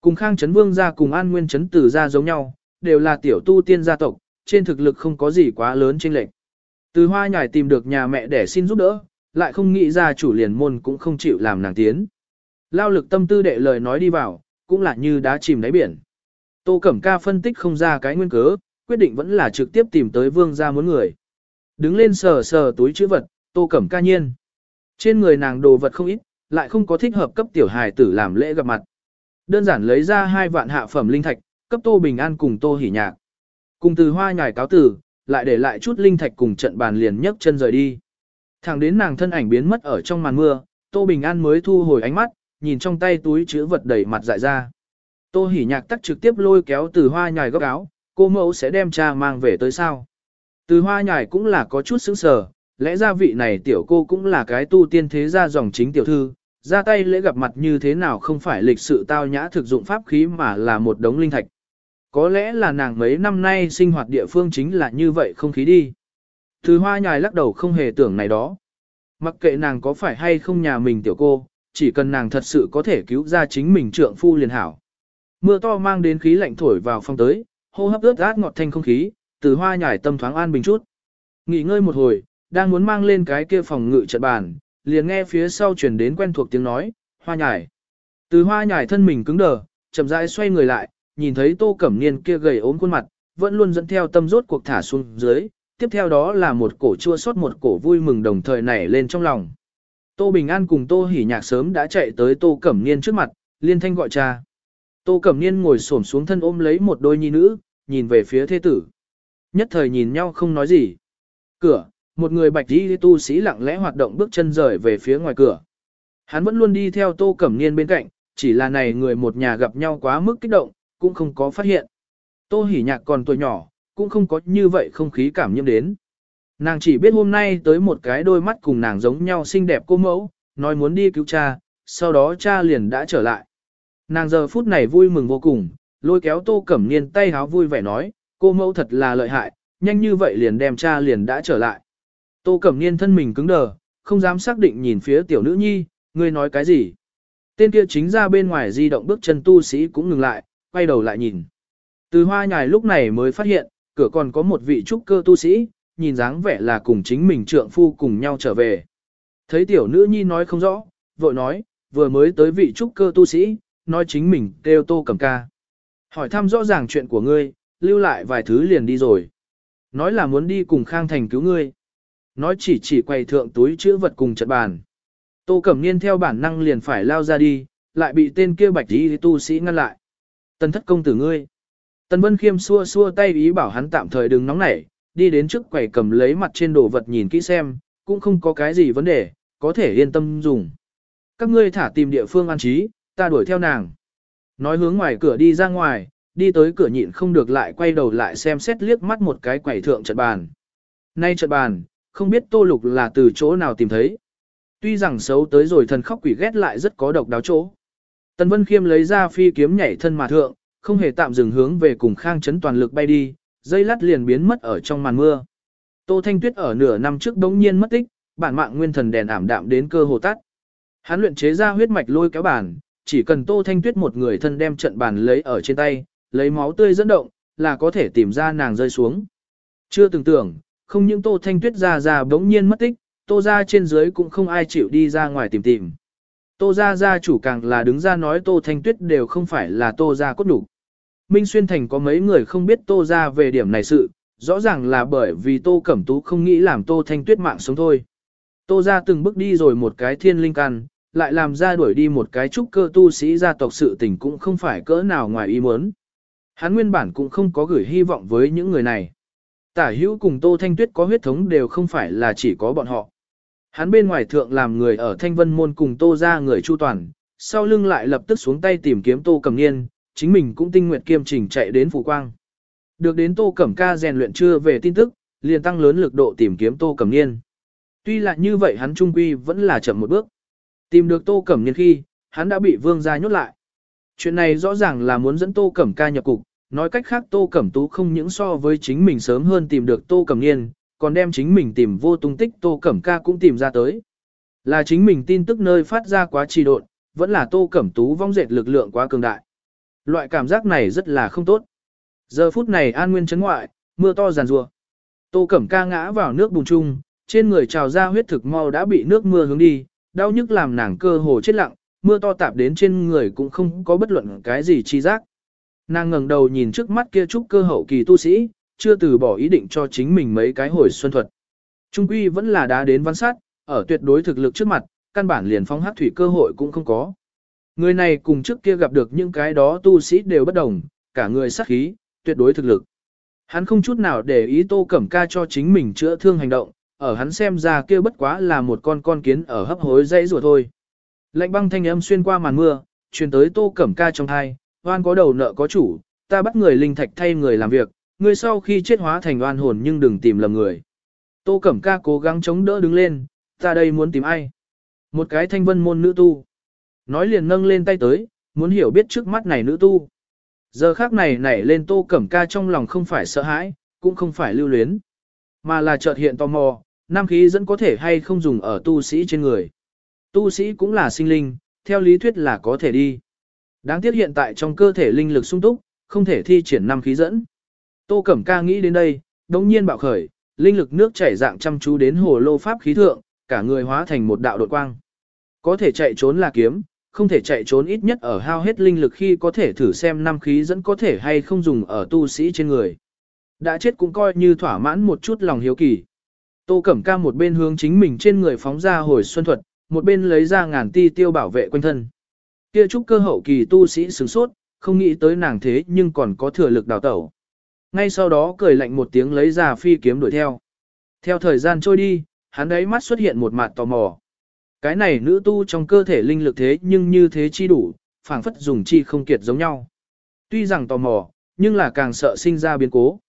Cùng Khang trấn vương gia cùng An Nguyên trấn tử gia giống nhau, đều là tiểu tu tiên gia tộc, trên thực lực không có gì quá lớn chênh lệch. Từ hoa Nhảy tìm được nhà mẹ để xin giúp đỡ, lại không nghĩ ra chủ liền môn cũng không chịu làm nàng tiến. Lao lực tâm tư đệ lời nói đi vào, cũng là như đá chìm đáy biển. Tô Cẩm Ca phân tích không ra cái nguyên cớ, quyết định vẫn là trực tiếp tìm tới vương gia muốn người. Đứng lên sờ sờ túi chữ vật, Tô Cẩm Ca nhiên. Trên người nàng đồ vật không ít, lại không có thích hợp cấp tiểu hài tử làm lễ gặp mặt. Đơn giản lấy ra hai vạn hạ phẩm linh thạch, cấp Tô Bình An cùng Tô Hỉ Nhạc. Cùng từ hoa nhài cáo tử, lại để lại chút linh thạch cùng trận bàn liền nhấc chân rời đi. Thẳng đến nàng thân ảnh biến mất ở trong màn mưa, Tô Bình An mới thu hồi ánh mắt, nhìn trong tay túi chứa vật đầy mặt dại ra. Tô Hỉ Nhạc tắt trực tiếp lôi kéo từ hoa nhài góc áo, cô mẫu sẽ đem cha mang về tới sao. Từ hoa nhài cũng là có chút sững sờ, lẽ ra vị này tiểu cô cũng là cái tu tiên thế gia dòng chính tiểu thư, ra tay lễ gặp mặt như thế nào không phải lịch sự tao nhã thực dụng pháp khí mà là một đống linh thạch. Có lẽ là nàng mấy năm nay sinh hoạt địa phương chính là như vậy không khí đi. Từ hoa nhài lắc đầu không hề tưởng này đó. Mặc kệ nàng có phải hay không nhà mình tiểu cô, chỉ cần nàng thật sự có thể cứu ra chính mình trượng phu liền hảo. Mưa to mang đến khí lạnh thổi vào phòng tới, hô hấp ướt át ngọt thanh không khí, từ hoa nhải tâm thoáng an bình chút. Nghỉ ngơi một hồi, đang muốn mang lên cái kia phòng ngự trận bàn, liền nghe phía sau chuyển đến quen thuộc tiếng nói, hoa nhải. Từ hoa nhải thân mình cứng đờ, chậm rãi xoay người lại, nhìn thấy tô cẩm niên kia gầy ốm khuôn mặt, vẫn luôn dẫn theo tâm rốt cuộc thả xuống dưới, tiếp theo đó là một cổ chua xót một cổ vui mừng đồng thời nảy lên trong lòng. Tô Bình An cùng Tô Hỉ Nhạc sớm đã chạy tới Tô Cẩm Niên trước mặt, liên thanh gọi cha. Tô Cẩm Niên ngồi xổm xuống thân ôm lấy một đôi nhi nữ, nhìn về phía thế tử. Nhất thời nhìn nhau không nói gì. Cửa, một người bạch y tu sĩ lặng lẽ hoạt động bước chân rời về phía ngoài cửa. Hắn vẫn luôn đi theo Tô Cẩm Niên bên cạnh, chỉ là này người một nhà gặp nhau quá mức kích động, cũng không có phát hiện. Tô Hỉ Nhạc còn tuổi nhỏ, cũng không có như vậy không khí cảm nhiễm đến. Nàng chỉ biết hôm nay tới một cái đôi mắt cùng nàng giống nhau xinh đẹp cô mẫu, nói muốn đi cứu cha, sau đó cha liền đã trở lại. Nàng giờ phút này vui mừng vô cùng, lôi kéo tô cẩm niên tay háo vui vẻ nói, cô mẫu thật là lợi hại, nhanh như vậy liền đem cha liền đã trở lại. Tô cẩm niên thân mình cứng đờ, không dám xác định nhìn phía tiểu nữ nhi, ngươi nói cái gì. Tên kia chính ra bên ngoài di động bước chân tu sĩ cũng ngừng lại, quay đầu lại nhìn. Từ hoa nhài lúc này mới phát hiện, cửa còn có một vị trúc cơ tu sĩ, nhìn dáng vẻ là cùng chính mình trượng phu cùng nhau trở về. Thấy tiểu nữ nhi nói không rõ, vội nói, vừa mới tới vị trúc cơ tu sĩ, nói chính mình kêu tô cầm ca. Hỏi thăm rõ ràng chuyện của ngươi, lưu lại vài thứ liền đi rồi. Nói là muốn đi cùng Khang Thành cứu ngươi. Nói chỉ chỉ quay thượng túi chữ vật cùng trận bàn. Tô Cẩm Niên theo bản năng liền phải lao ra đi, lại bị tên kia bạch y tu sĩ ngăn lại. Tần thất công tử ngươi. Tần Vân Khiêm xua xua tay ý bảo hắn tạm thời đừng nóng nảy, đi đến trước quầy cầm lấy mặt trên đồ vật nhìn kỹ xem, cũng không có cái gì vấn đề, có thể yên tâm dùng. Các ngươi thả tìm địa phương an trí, ta đuổi theo nàng. Nói hướng ngoài cửa đi ra ngoài, đi tới cửa nhịn không được lại quay đầu lại xem xét liếc mắt một cái quầy thượng trận bàn. Nay trận bàn, không biết tô lục là từ chỗ nào tìm thấy. Tuy rằng xấu tới rồi thần khóc quỷ ghét lại rất có độc đáo chỗ. Tần Vân Khiêm lấy ra phi kiếm nhảy thân mà thượng, không hề tạm dừng hướng về cùng khang chấn toàn lực bay đi, dây lát liền biến mất ở trong màn mưa. Tô Thanh Tuyết ở nửa năm trước đống nhiên mất tích, bản mạng nguyên thần đèn ảm đạm đến cơ hồ tắt. Hắn luyện chế ra huyết mạch lôi kéo bản, chỉ cần Tô Thanh Tuyết một người thân đem trận bàn lấy ở trên tay, lấy máu tươi dẫn động, là có thể tìm ra nàng rơi xuống. Chưa từng tưởng, không những Tô Thanh Tuyết ra ra bỗng nhiên mất tích, Tô ra trên dưới cũng không ai chịu đi ra ngoài tìm tìm. Tô ra gia chủ càng là đứng ra nói Tô Thanh Tuyết đều không phải là Tô ra cốt đủ. Minh Xuyên Thành có mấy người không biết Tô ra về điểm này sự, rõ ràng là bởi vì Tô Cẩm Tú không nghĩ làm Tô Thanh Tuyết mạng sống thôi. Tô ra từng bước đi rồi một cái thiên linh căn, lại làm ra đuổi đi một cái trúc cơ tu sĩ gia tộc sự tình cũng không phải cỡ nào ngoài ý muốn. Hắn nguyên bản cũng không có gửi hy vọng với những người này. Tả hữu cùng Tô Thanh Tuyết có huyết thống đều không phải là chỉ có bọn họ. Hắn bên ngoài thượng làm người ở Thanh Vân Môn cùng Tô ra người chu toàn, sau lưng lại lập tức xuống tay tìm kiếm Tô Cẩm Niên, chính mình cũng tinh nguyện kiêm trình chạy đến Phủ Quang. Được đến Tô Cẩm Ca rèn luyện chưa về tin tức, liền tăng lớn lực độ tìm kiếm Tô Cẩm Niên. Tuy là như vậy hắn trung quy vẫn là chậm một bước. Tìm được Tô Cẩm Niên khi, hắn đã bị vương gia nhốt lại. Chuyện này rõ ràng là muốn dẫn Tô Cẩm Ca nhập cục, nói cách khác Tô Cẩm Tú không những so với chính mình sớm hơn tìm được Tô Cẩm Niên, còn đem chính mình tìm vô tung tích Tô Cẩm Ca cũng tìm ra tới. Là chính mình tin tức nơi phát ra quá trì độn, vẫn là Tô Cẩm Tú vong dệt lực lượng quá cường đại. Loại cảm giác này rất là không tốt. Giờ phút này an nguyên chấn ngoại, mưa to giàn rùa. Tô Cẩm Ca ngã vào nước bùn chung, trên người trào ra huyết thực mau đã bị nước mưa hướng đi, đau nhức làm nàng cơ hồ chết lặng, mưa to tạp đến trên người cũng không có bất luận cái gì chi giác. Nàng ngẩng đầu nhìn trước mắt kia trúc cơ hậu kỳ tu sĩ, chưa từ bỏ ý định cho chính mình mấy cái hồi xuân thuật. Trung quy vẫn là đá đến văn sát, ở tuyệt đối thực lực trước mặt, căn bản liền phong hắc thủy cơ hội cũng không có. Người này cùng trước kia gặp được những cái đó tu sĩ đều bất đồng, cả người sát khí, tuyệt đối thực lực. Hắn không chút nào để ý tô cẩm ca cho chính mình chữa thương hành động, ở hắn xem ra kia bất quá là một con con kiến ở hấp hối dãy rùa thôi. Lạnh băng thanh âm xuyên qua màn mưa, truyền tới tô cẩm ca trong thai, oan có đầu nợ có chủ, ta bắt người linh thạch thay người làm việc, người sau khi chết hóa thành oan hồn nhưng đừng tìm lầm người. Tô cẩm ca cố gắng chống đỡ đứng lên, ta đây muốn tìm ai? Một cái thanh vân môn nữ tu. Nói liền nâng lên tay tới, muốn hiểu biết trước mắt này nữ tu. Giờ khác này nảy lên tô cẩm ca trong lòng không phải sợ hãi, cũng không phải lưu luyến, mà là chợt hiện tò mò, nam khí dẫn có thể hay không dùng ở tu sĩ trên người. Tu sĩ cũng là sinh linh, theo lý thuyết là có thể đi. Đáng tiếc hiện tại trong cơ thể linh lực sung túc, không thể thi triển Nam khí dẫn. Tô Cẩm Ca nghĩ đến đây, đống nhiên bạo khởi, linh lực nước chảy dạng chăm chú đến hồ lô pháp khí thượng, cả người hóa thành một đạo đột quang. Có thể chạy trốn là kiếm, không thể chạy trốn ít nhất ở hao hết linh lực khi có thể thử xem năm khí dẫn có thể hay không dùng ở tu sĩ trên người. Đã chết cũng coi như thỏa mãn một chút lòng hiếu kỳ. Tô Cẩm Ca một bên hướng chính mình trên người phóng ra hồi xuân thuật, một bên lấy ra ngàn ti tiêu bảo vệ quanh thân. Kia trúc cơ hậu kỳ tu sĩ sửng sốt, không nghĩ tới nàng thế nhưng còn có thừa lực đào tẩu. Ngay sau đó cười lạnh một tiếng lấy ra phi kiếm đuổi theo. Theo thời gian trôi đi, hắn đấy mắt xuất hiện một mặt tò mò. Cái này nữ tu trong cơ thể linh lực thế nhưng như thế chi đủ, phảng phất dùng chi không kiệt giống nhau. Tuy rằng tò mò, nhưng là càng sợ sinh ra biến cố.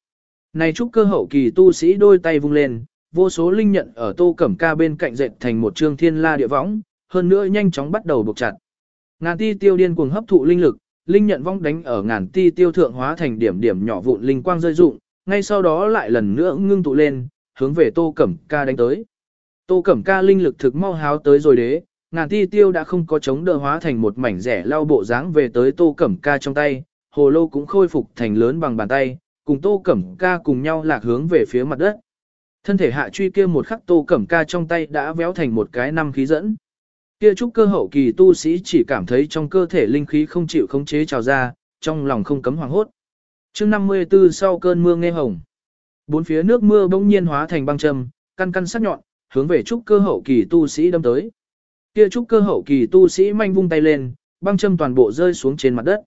Này trúc cơ hậu kỳ tu sĩ đôi tay vung lên, vô số linh nhận ở tô cẩm ca bên cạnh dệt thành một trương thiên la địa võng, hơn nữa nhanh chóng bắt đầu buộc chặt. Ngàn ti tiêu điên cuồng hấp thụ linh lực, linh nhận vong đánh ở ngàn ti tiêu thượng hóa thành điểm điểm nhỏ vụn linh quang rơi rụng, ngay sau đó lại lần nữa ngưng tụ lên, hướng về tô cẩm ca đánh tới. Tô cẩm ca linh lực thực mau háo tới rồi đế, ngàn ti tiêu đã không có chống đỡ hóa thành một mảnh rẻ lao bộ dáng về tới tô cẩm ca trong tay, hồ lô cũng khôi phục thành lớn bằng bàn tay, cùng tô cẩm ca cùng nhau lạc hướng về phía mặt đất. Thân thể hạ truy kia một khắc tô cẩm ca trong tay đã véo thành một cái năm khí dẫn. Kia trúc cơ hậu kỳ tu sĩ chỉ cảm thấy trong cơ thể linh khí không chịu khống chế trào ra, trong lòng không cấm hoàng hốt. chương 54 sau cơn mưa nghe hồng. Bốn phía nước mưa bỗng nhiên hóa thành băng châm, căn căn sắc nhọn, hướng về trúc cơ hậu kỳ tu sĩ đâm tới. Kia trúc cơ hậu kỳ tu sĩ manh vung tay lên, băng châm toàn bộ rơi xuống trên mặt đất.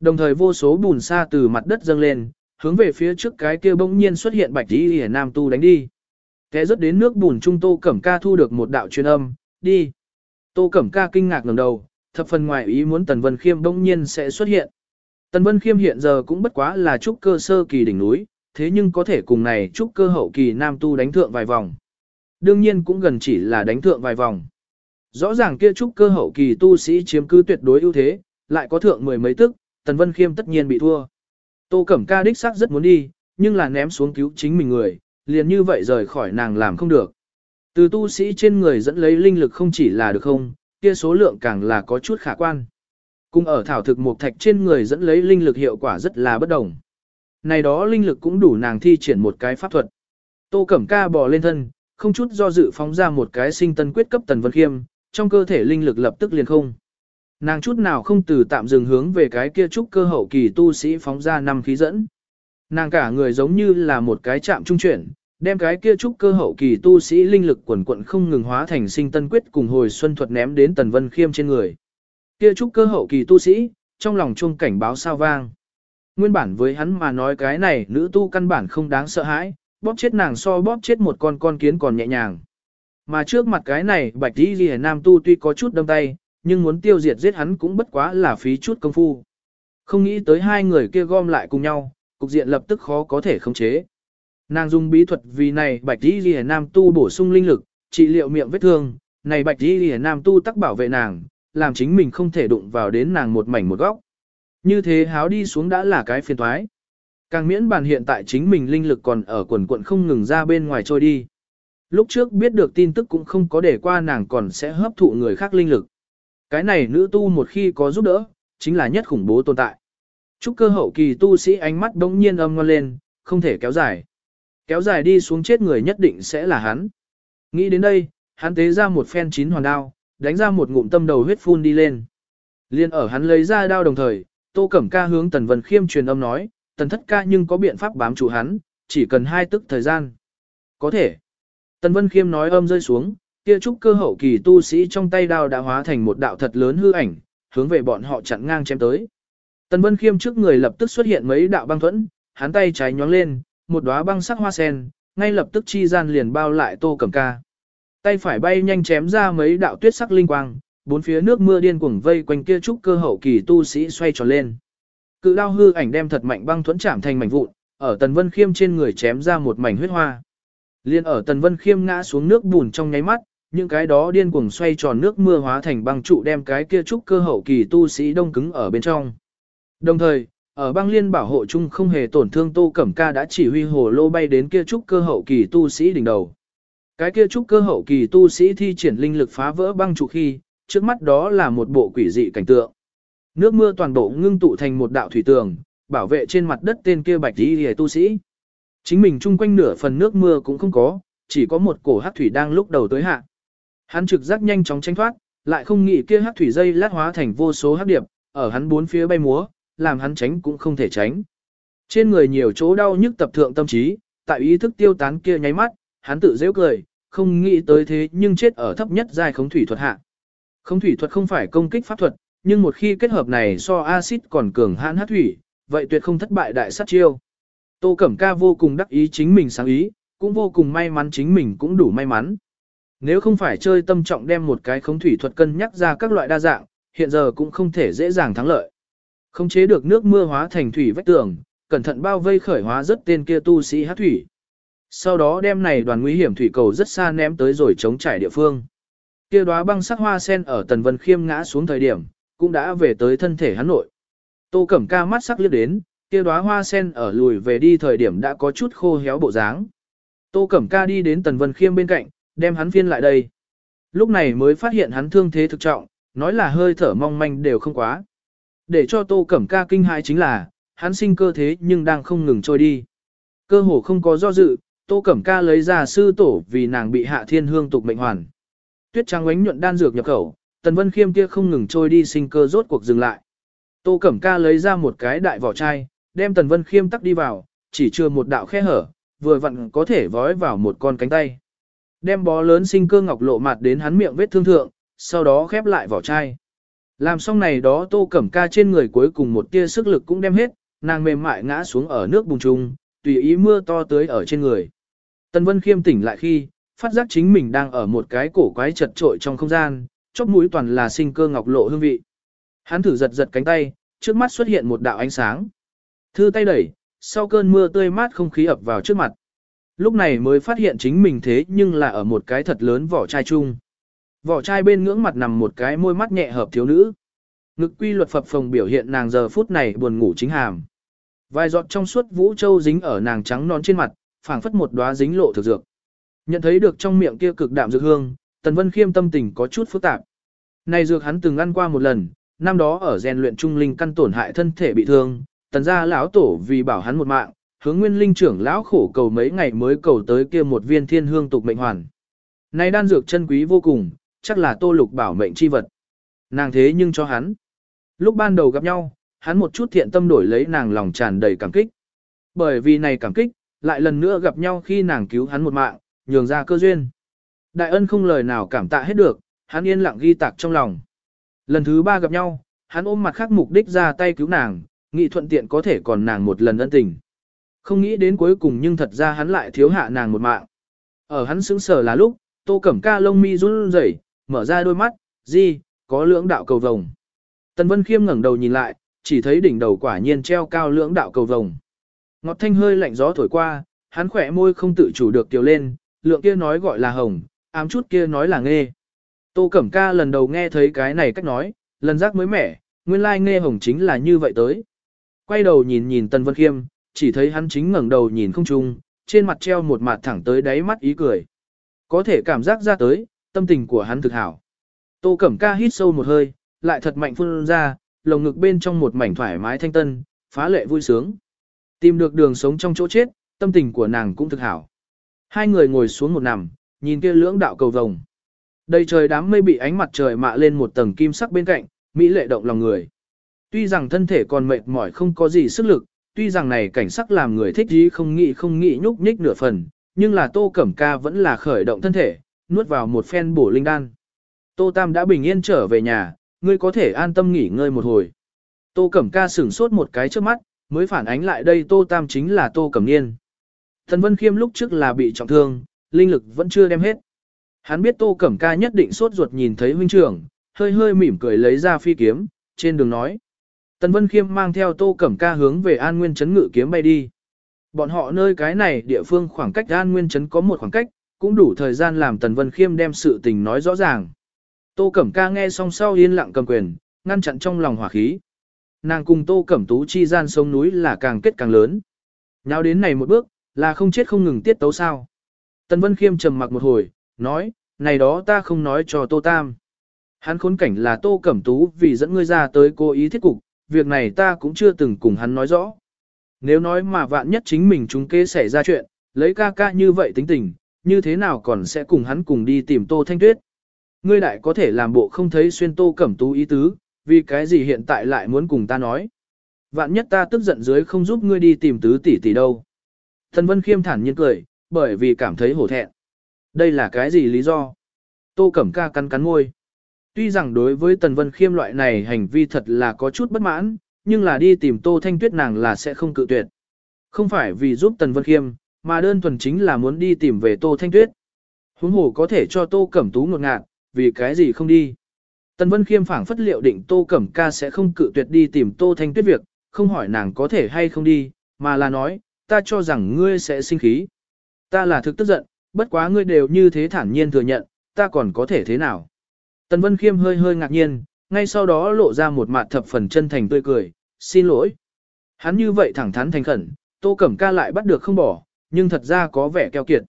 Đồng thời vô số bùn sa từ mặt đất dâng lên, hướng về phía trước cái kia bỗng nhiên xuất hiện bạch đi hề nam tu đánh đi. Kẻ rớt đến nước bùn trung tô cẩm ca thu được một đạo truyền âm, đi. Tô cẩm ca kinh ngạc ngẩng đầu, thập phần ngoài ý muốn Tần Vân Khiêm đông nhiên sẽ xuất hiện. Tần Vân Khiêm hiện giờ cũng bất quá là trúc cơ sơ kỳ đỉnh núi, thế nhưng có thể cùng này trúc cơ hậu kỳ nam tu đánh thượng vài vòng. Đương nhiên cũng gần chỉ là đánh thượng vài vòng. Rõ ràng kia trúc cơ hậu kỳ tu sĩ chiếm cứ tuyệt đối ưu thế, lại có thượng mười mấy tức, Tần Vân Khiêm tất nhiên bị thua. Tô Cẩm Ca đích xác rất muốn đi, nhưng là ném xuống cứu chính mình người, liền như vậy rời khỏi nàng làm không được. Từ tu sĩ trên người dẫn lấy linh lực không chỉ là được không, kia số lượng càng là có chút khả quan. Cùng ở thảo thực một thạch trên người dẫn lấy linh lực hiệu quả rất là bất đồng. Này đó linh lực cũng đủ nàng thi triển một cái pháp thuật. Tô Cẩm Ca bò lên thân, không chút do dự phóng ra một cái sinh tân quyết cấp tần vân khiêm, trong cơ thể linh lực lập tức liền không. Nàng chút nào không từ tạm dừng hướng về cái kia trúc cơ hậu kỳ tu sĩ phóng ra năm khí dẫn. Nàng cả người giống như là một cái chạm trung chuyển, đem cái kia trúc cơ hậu kỳ tu sĩ linh lực quần quận không ngừng hóa thành sinh tân quyết cùng hồi xuân thuật ném đến tần vân khiêm trên người. Kia trúc cơ hậu kỳ tu sĩ, trong lòng chuông cảnh báo sao vang. Nguyên bản với hắn mà nói cái này nữ tu căn bản không đáng sợ hãi, bóp chết nàng so bóp chết một con con kiến còn nhẹ nhàng. Mà trước mặt cái này bạch đi ghi nam tu tuy có chút đâm tay, nhưng muốn tiêu diệt giết hắn cũng bất quá là phí chút công phu. Không nghĩ tới hai người kia gom lại cùng nhau, cục diện lập tức khó có thể khống chế. Nàng dùng bí thuật vì này bạch y lìa nam tu bổ sung linh lực, trị liệu miệng vết thương, này bạch y lìa nam tu tắc bảo vệ nàng, làm chính mình không thể đụng vào đến nàng một mảnh một góc. Như thế háo đi xuống đã là cái phiền toái. Càng miễn bàn hiện tại chính mình linh lực còn ở quần quận không ngừng ra bên ngoài trôi đi. Lúc trước biết được tin tức cũng không có để qua nàng còn sẽ hấp thụ người khác linh lực. Cái này nữ tu một khi có giúp đỡ, chính là nhất khủng bố tồn tại. Trúc cơ hậu kỳ tu sĩ ánh mắt đống nhiên âm ngon lên, không thể kéo dài. kéo dài đi xuống chết người nhất định sẽ là hắn. Nghĩ đến đây, hắn tế ra một phen chín hoàn đao, đánh ra một ngụm tâm đầu huyết phun đi lên. Liên ở hắn lấy ra đao đồng thời, Tô Cẩm Ca hướng Tần Vân Khiêm truyền âm nói, Tần Thất Ca nhưng có biện pháp bám trụ hắn, chỉ cần hai tức thời gian. Có thể. Tần Vân Khiêm nói âm rơi xuống, kia trúc cơ hậu kỳ tu sĩ trong tay đao đã hóa thành một đạo thật lớn hư ảnh, hướng về bọn họ chặn ngang chém tới. Tần Vân Khiêm trước người lập tức xuất hiện mấy đạo băng thuẫn, hắn tay trái nhóng lên, một đóa băng sắc hoa sen, ngay lập tức chi gian liền bao lại Tô Cẩm Ca. Tay phải bay nhanh chém ra mấy đạo tuyết sắc linh quang, bốn phía nước mưa điên cuồng vây quanh kia trúc cơ hậu kỳ tu sĩ xoay tròn lên. Cự đao hư ảnh đem thật mạnh băng thuẫn chạm thành mảnh vụn, ở Tần Vân Khiêm trên người chém ra một mảnh huyết hoa. Liên ở Tần Vân Khiêm ngã xuống nước bùn trong nháy mắt, những cái đó điên cuồng xoay tròn nước mưa hóa thành băng trụ đem cái kia trúc cơ hậu kỳ tu sĩ đông cứng ở bên trong. Đồng thời, ở băng liên bảo hộ chung không hề tổn thương Tô Cẩm Ca đã chỉ huy hồ lô bay đến kia trúc cơ hậu kỳ tu sĩ đỉnh đầu. Cái kia trúc cơ hậu kỳ tu sĩ thi triển linh lực phá vỡ băng trụ khi, trước mắt đó là một bộ quỷ dị cảnh tượng. Nước mưa toàn bộ ngưng tụ thành một đạo thủy tường, bảo vệ trên mặt đất tên kia bạch y hề tu sĩ. Chính mình chung quanh nửa phần nước mưa cũng không có, chỉ có một cổ hắc thủy đang lúc đầu tới hạ. Hắn trực giác nhanh chóng tránh thoát, lại không nghĩ kia hắc thủy dây lát hóa thành vô số hắc điệp, ở hắn bốn phía bay múa, làm hắn tránh cũng không thể tránh. Trên người nhiều chỗ đau nhức tập thượng tâm trí, tại ý thức tiêu tán kia nháy mắt, hắn tự dễ cười, không nghĩ tới thế nhưng chết ở thấp nhất giai khống thủy thuật hạ. Khống thủy thuật không phải công kích pháp thuật, nhưng một khi kết hợp này so axit còn cường hãn hát thủy, vậy tuyệt không thất bại đại sát chiêu. Tô Cẩm Ca vô cùng đắc ý chính mình sáng ý, cũng vô cùng may mắn chính mình cũng đủ may mắn. Nếu không phải chơi tâm trọng đem một cái khống thủy thuật cân nhắc ra các loại đa dạng, hiện giờ cũng không thể dễ dàng thắng lợi. Không chế được nước mưa hóa thành thủy vách tường, cẩn thận bao vây khởi hóa rất tên kia tu sĩ hát thủy. Sau đó đem này đoàn nguy hiểm thủy cầu rất xa ném tới rồi chống trải địa phương. Kia đóa băng sắc hoa sen ở tần vân khiêm ngã xuống thời điểm, cũng đã về tới thân thể hắn nội. Tô Cẩm Ca mắt sắc liếc đến, kia đóa hoa sen ở lùi về đi thời điểm đã có chút khô héo bộ dáng. Tô Cẩm Ca đi đến Tần Vân Khiêm bên cạnh, đem hắn phiên lại đây. Lúc này mới phát hiện hắn thương thế thực trọng, nói là hơi thở mong manh đều không quá. Để cho Tô Cẩm Ca kinh hãi chính là, hắn sinh cơ thế nhưng đang không ngừng trôi đi. Cơ hồ không có do dự, Tô Cẩm Ca lấy ra sư tổ vì nàng bị hạ thiên hương tục mệnh hoàn. Tuyết trắng ánh nhuận đan dược nhập khẩu, Tần Vân Khiêm kia không ngừng trôi đi sinh cơ rốt cuộc dừng lại. Tô Cẩm Ca lấy ra một cái đại vỏ chai, đem Tần Vân Khiêm tắc đi vào, chỉ chưa một đạo khe hở, vừa vặn có thể vói vào một con cánh tay. Đem bó lớn sinh cơ ngọc lộ mặt đến hắn miệng vết thương thượng, sau đó khép lại vỏ chai. Làm xong này đó Tô Cẩm Ca trên người cuối cùng một tia sức lực cũng đem hết, nàng mềm mại ngã xuống ở nước bùng trùng, tùy ý mưa to tới ở trên người. Tần Vân Khiêm tỉnh lại khi, phát giác chính mình đang ở một cái cổ quái chật trội trong không gian, chóp mũi toàn là sinh cơ ngọc lộ hương vị. Hắn thử giật giật cánh tay, trước mắt xuất hiện một đạo ánh sáng. Thư tay đẩy, sau cơn mưa tươi mát không khí ập vào trước mặt. Lúc này mới phát hiện chính mình thế nhưng là ở một cái thật lớn vỏ chai chung. Vỏ chai bên ngưỡng mặt nằm một cái môi mắt nhẹ hợp thiếu nữ. Ngực quy luật phập phồng biểu hiện nàng giờ phút này buồn ngủ chính hàm. Vài giọt trong suốt vũ châu dính ở nàng trắng non trên mặt, phảng phất một đóa dính lộ thực dược. Nhận thấy được trong miệng kia cực đạm dược hương, Tần Vân Khiêm tâm tình có chút phức tạp. Này dược hắn từng ăn qua một lần, năm đó ở rèn luyện trung linh căn tổn hại thân thể bị thương, tần gia lão tổ vì bảo hắn một mạng, hướng nguyên linh trưởng lão khổ cầu mấy ngày mới cầu tới kia một viên thiên hương tục mệnh hoàn. Này đan dược chân quý vô cùng, chắc là tô lục bảo mệnh chi vật. Nàng thế nhưng cho hắn. Lúc ban đầu gặp nhau, hắn một chút thiện tâm đổi lấy nàng lòng tràn đầy cảm kích. Bởi vì này cảm kích, lại lần nữa gặp nhau khi nàng cứu hắn một mạng, nhường ra cơ duyên. Đại ân không lời nào cảm tạ hết được, hắn yên lặng ghi tạc trong lòng. Lần thứ ba gặp nhau, hắn ôm mặt khác mục đích ra tay cứu nàng, nghĩ thuận tiện có thể còn nàng một lần ân tình. Không nghĩ đến cuối cùng nhưng thật ra hắn lại thiếu hạ nàng một mạng. Ở hắn sững sờ là lúc, tô cẩm ca lông mi run rẩy, mở ra đôi mắt, gì, có lưỡng đạo cầu vồng. Tần Vân Khiêm ngẩng đầu nhìn lại, chỉ thấy đỉnh đầu quả nhiên treo cao lưỡng đạo cầu vồng. Ngọt thanh hơi lạnh gió thổi qua, hắn khỏe môi không tự chủ được tiểu lên, lượng kia nói gọi là hồng, ám chút kia nói là nghe. Tô Cẩm Ca lần đầu nghe thấy cái này cách nói, lần giác mới mẻ, nguyên lai like nghe hồng chính là như vậy tới. Quay đầu nhìn nhìn Tần Vân Khiêm, chỉ thấy hắn chính ngẩng đầu nhìn không trung, trên mặt treo một mặt thẳng tới đáy mắt ý cười. Có thể cảm giác ra tới, tâm tình của hắn thực hảo. Tô Cẩm Ca hít sâu một hơi, lại thật mạnh phun ra, lồng ngực bên trong một mảnh thoải mái thanh tân, phá lệ vui sướng. Tìm được đường sống trong chỗ chết, tâm tình của nàng cũng thực hảo. Hai người ngồi xuống một nằm, nhìn kia lưỡng đạo cầu vồng. Đây trời đám mây bị ánh mặt trời mạ lên một tầng kim sắc bên cạnh, mỹ lệ động lòng người. Tuy rằng thân thể còn mệt mỏi không có gì sức lực, tuy rằng này cảnh sắc làm người thích gì không nghĩ không nghĩ nhúc nhích nửa phần, nhưng là Tô Cẩm Ca vẫn là khởi động thân thể, nuốt vào một phen bổ linh đan. Tô Tam đã bình yên trở về nhà, ngươi có thể an tâm nghỉ ngơi một hồi. Tô Cẩm Ca sửng sốt một cái trước mắt, mới phản ánh lại đây Tô Tam chính là Tô Cẩm Niên. Thần Vân Khiêm lúc trước là bị trọng thương, linh lực vẫn chưa đem hết. Hắn biết Tô Cẩm Ca nhất định sốt ruột nhìn thấy huynh trưởng, hơi hơi mỉm cười lấy ra phi kiếm, trên đường nói. Tần Vân Khiêm mang theo Tô Cẩm Ca hướng về An Nguyên Trấn ngự kiếm bay đi. Bọn họ nơi cái này địa phương khoảng cách An Nguyên Trấn có một khoảng cách, cũng đủ thời gian làm Tần Vân Khiêm đem sự tình nói rõ ràng. Tô Cẩm Ca nghe xong sau yên lặng cầm quyền, ngăn chặn trong lòng hỏa khí. Nàng cùng Tô Cẩm Tú chi gian sông núi là càng kết càng lớn. Nháo đến này một bước, là không chết không ngừng tiết tấu sao. Tần Vân Khiêm trầm mặc một hồi, nói, này đó ta không nói cho Tô Tam. Hắn khốn cảnh là Tô Cẩm Tú vì dẫn ngươi ra tới cố ý thiết cục, việc này ta cũng chưa từng cùng hắn nói rõ. Nếu nói mà vạn nhất chính mình chúng kế xảy ra chuyện, lấy ca ca như vậy tính tình, như thế nào còn sẽ cùng hắn cùng đi tìm Tô Thanh Tuyết. Ngươi đại có thể làm bộ không thấy xuyên Tô Cẩm Tú ý tứ, vì cái gì hiện tại lại muốn cùng ta nói. Vạn nhất ta tức giận dưới không giúp ngươi đi tìm tứ tỷ tỷ đâu. Thần Vân Khiêm thản nhiên cười, bởi vì cảm thấy hổ thẹn. Đây là cái gì lý do? Tô Cẩm Ca cắn cắn môi. Tuy rằng đối với Tần Vân Khiêm loại này hành vi thật là có chút bất mãn, nhưng là đi tìm Tô Thanh Tuyết nàng là sẽ không cự tuyệt. Không phải vì giúp Tần Vân Khiêm, mà đơn thuần chính là muốn đi tìm về Tô Thanh Tuyết. Huống hồ có thể cho Tô Cẩm Tú ngột ngạt, vì cái gì không đi. Tần Vân Khiêm phảng phất liệu định Tô Cẩm Ca sẽ không cự tuyệt đi tìm Tô Thanh Tuyết việc, không hỏi nàng có thể hay không đi, mà là nói, ta cho rằng ngươi sẽ sinh khí. Ta là thực tức giận, bất quá ngươi đều như thế thản nhiên thừa nhận, ta còn có thể thế nào. Tần Vân Khiêm hơi hơi ngạc nhiên, ngay sau đó lộ ra một mặt thập phần chân thành tươi cười, xin lỗi. Hắn như vậy thẳng thắn thành khẩn, Tô Cẩm Ca lại bắt được không bỏ, nhưng thật ra có vẻ keo kiệt.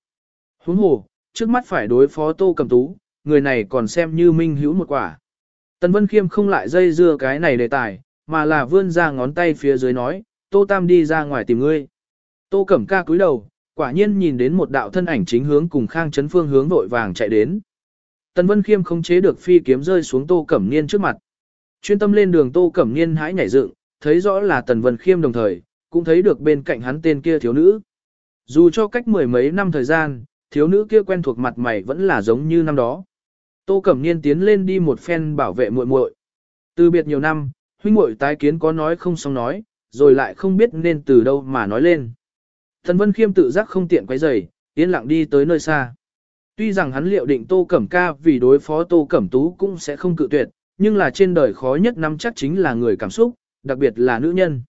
Huống hồ, trước mắt phải đối phó Tô Cẩm Tú, người này còn xem như minh hữu một quả. Tần Vân Khiêm không lại dây dưa cái này đề tài, mà là vươn ra ngón tay phía dưới nói, Tô Tam đi ra ngoài tìm ngươi. Tô Cẩm Ca cúi đầu, quả nhiên nhìn đến một đạo thân ảnh chính hướng cùng Khang Trấn Phương hướng vội vàng chạy đến. Tần Vân Khiêm không chế được phi kiếm rơi xuống Tô Cẩm Niên trước mặt. Chuyên tâm lên đường Tô Cẩm Niên hãi nhảy dựng, thấy rõ là Tần Vân Khiêm đồng thời, cũng thấy được bên cạnh hắn tên kia thiếu nữ. Dù cho cách mười mấy năm thời gian, thiếu nữ kia quen thuộc mặt mày vẫn là giống như năm đó. Tô Cẩm Niên tiến lên đi một phen bảo vệ muội muội. Từ biệt nhiều năm, huynh muội tái kiến có nói không xong nói, rồi lại không biết nên từ đâu mà nói lên. Thần Vân Khiêm tự giác không tiện quấy rầy, yên lặng đi tới nơi xa. Tuy rằng hắn liệu định Tô Cẩm Ca vì đối phó Tô Cẩm Tú cũng sẽ không cự tuyệt, nhưng là trên đời khó nhất nắm chắc chính là người cảm xúc, đặc biệt là nữ nhân.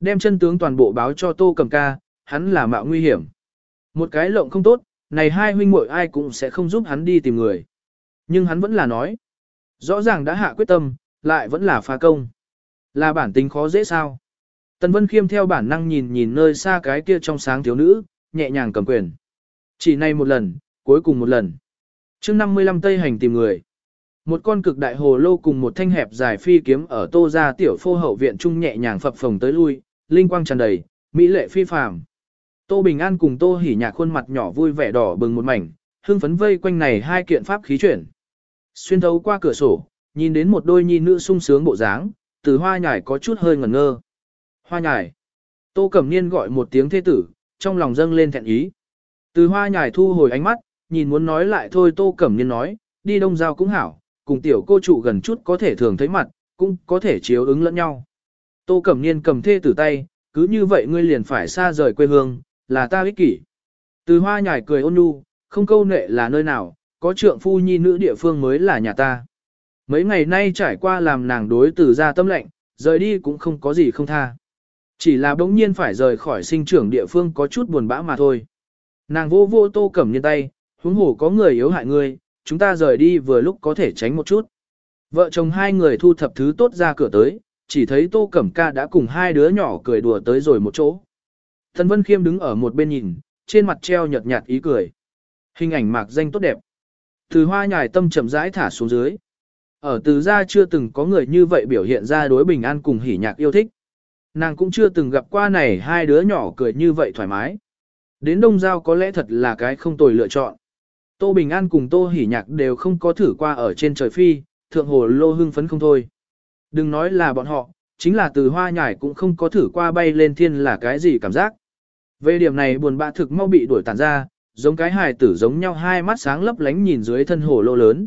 Đem chân tướng toàn bộ báo cho Tô Cẩm Ca, hắn là mạo nguy hiểm. Một cái lộng không tốt, này hai huynh muội ai cũng sẽ không giúp hắn đi tìm người. Nhưng hắn vẫn là nói. Rõ ràng đã hạ quyết tâm, lại vẫn là phá công. Là bản tính khó dễ sao. Tần Vân Khiêm theo bản năng nhìn nhìn nơi xa cái kia trong sáng thiếu nữ, nhẹ nhàng cầm quyền. Chỉ này một lần, cuối cùng một lần. chương 55 Tây hành tìm người. Một con cực đại hồ lô cùng một thanh hẹp dài phi kiếm ở tô ra tiểu phô hậu viện trung nhẹ nhàng phập phồng tới lui, linh quang tràn đầy, mỹ lệ phi phàm. Tô Bình An cùng Tô Hỉ Nhạc khuôn mặt nhỏ vui vẻ đỏ bừng một mảnh, hương phấn vây quanh này hai kiện pháp khí chuyển. Xuyên thấu qua cửa sổ, nhìn đến một đôi nhi nữ sung sướng bộ dáng, từ hoa nhải có chút hơi ngẩn ngơ. Hoa nhải. Tô Cẩm Niên gọi một tiếng thê tử, trong lòng dâng lên thẹn ý. Từ hoa nhải thu hồi ánh mắt, nhìn muốn nói lại thôi Tô Cẩm Niên nói, đi đông giao cũng hảo, cùng tiểu cô trụ gần chút có thể thường thấy mặt, cũng có thể chiếu ứng lẫn nhau. Tô Cẩm Niên cầm thê tử tay, cứ như vậy ngươi liền phải xa rời quê hương, là ta ích kỷ. Từ hoa nhải cười ôn nhu, không câu nệ là nơi nào, có trượng phu nhi nữ địa phương mới là nhà ta. Mấy ngày nay trải qua làm nàng đối từ ra tâm lệnh, rời đi cũng không có gì không tha. Chỉ là bỗng nhiên phải rời khỏi sinh trưởng địa phương có chút buồn bã mà thôi. Nàng vô vô tô cẩm nhân tay, huống hồ có người yếu hại ngươi, chúng ta rời đi vừa lúc có thể tránh một chút. Vợ chồng hai người thu thập thứ tốt ra cửa tới, chỉ thấy tô cẩm ca đã cùng hai đứa nhỏ cười đùa tới rồi một chỗ. Thần Vân Khiêm đứng ở một bên nhìn, trên mặt treo nhợt nhạt ý cười. Hình ảnh mạc danh tốt đẹp. Từ hoa nhài tâm chậm rãi thả xuống dưới. Ở từ gia chưa từng có người như vậy biểu hiện ra đối bình an cùng hỉ nhạc yêu thích. Nàng cũng chưa từng gặp qua này hai đứa nhỏ cười như vậy thoải mái. Đến Đông Giao có lẽ thật là cái không tồi lựa chọn. Tô Bình An cùng Tô Hỉ Nhạc đều không có thử qua ở trên trời phi, thượng hồ lô hưng phấn không thôi. Đừng nói là bọn họ, chính là từ hoa nhải cũng không có thử qua bay lên thiên là cái gì cảm giác. Về điểm này buồn bã thực mau bị đuổi tàn ra, giống cái hài tử giống nhau hai mắt sáng lấp lánh nhìn dưới thân hồ lô lớn.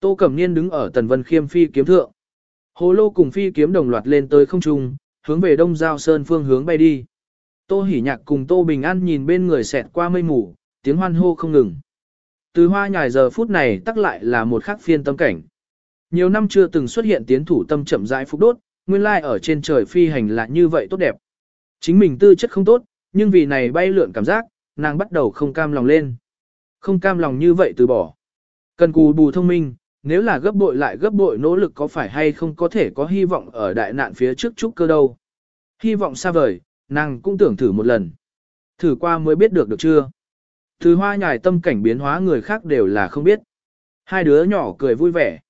Tô Cẩm Niên đứng ở tần vân khiêm phi kiếm thượng. Hồ lô cùng phi kiếm đồng loạt lên tới không trung, hướng về đông giao sơn phương hướng bay đi. Tô Hỉ Nhạc cùng Tô Bình An nhìn bên người xẹt qua mây mù, tiếng hoan hô không ngừng. Từ hoa nhài giờ phút này tắc lại là một khắc phiên tâm cảnh. Nhiều năm chưa từng xuất hiện tiến thủ tâm chậm rãi phục đốt, nguyên lai ở trên trời phi hành là như vậy tốt đẹp. Chính mình tư chất không tốt, nhưng vì này bay lượn cảm giác, nàng bắt đầu không cam lòng lên. Không cam lòng như vậy từ bỏ. Cần cù bù thông minh, nếu là gấp bội lại gấp bội nỗ lực có phải hay không có thể có hy vọng ở đại nạn phía trước chút cơ đâu. Hy vọng xa vời, nàng cũng tưởng thử một lần. Thử qua mới biết được được chưa. Thứ hoa nhài tâm cảnh biến hóa người khác đều là không biết. Hai đứa nhỏ cười vui vẻ.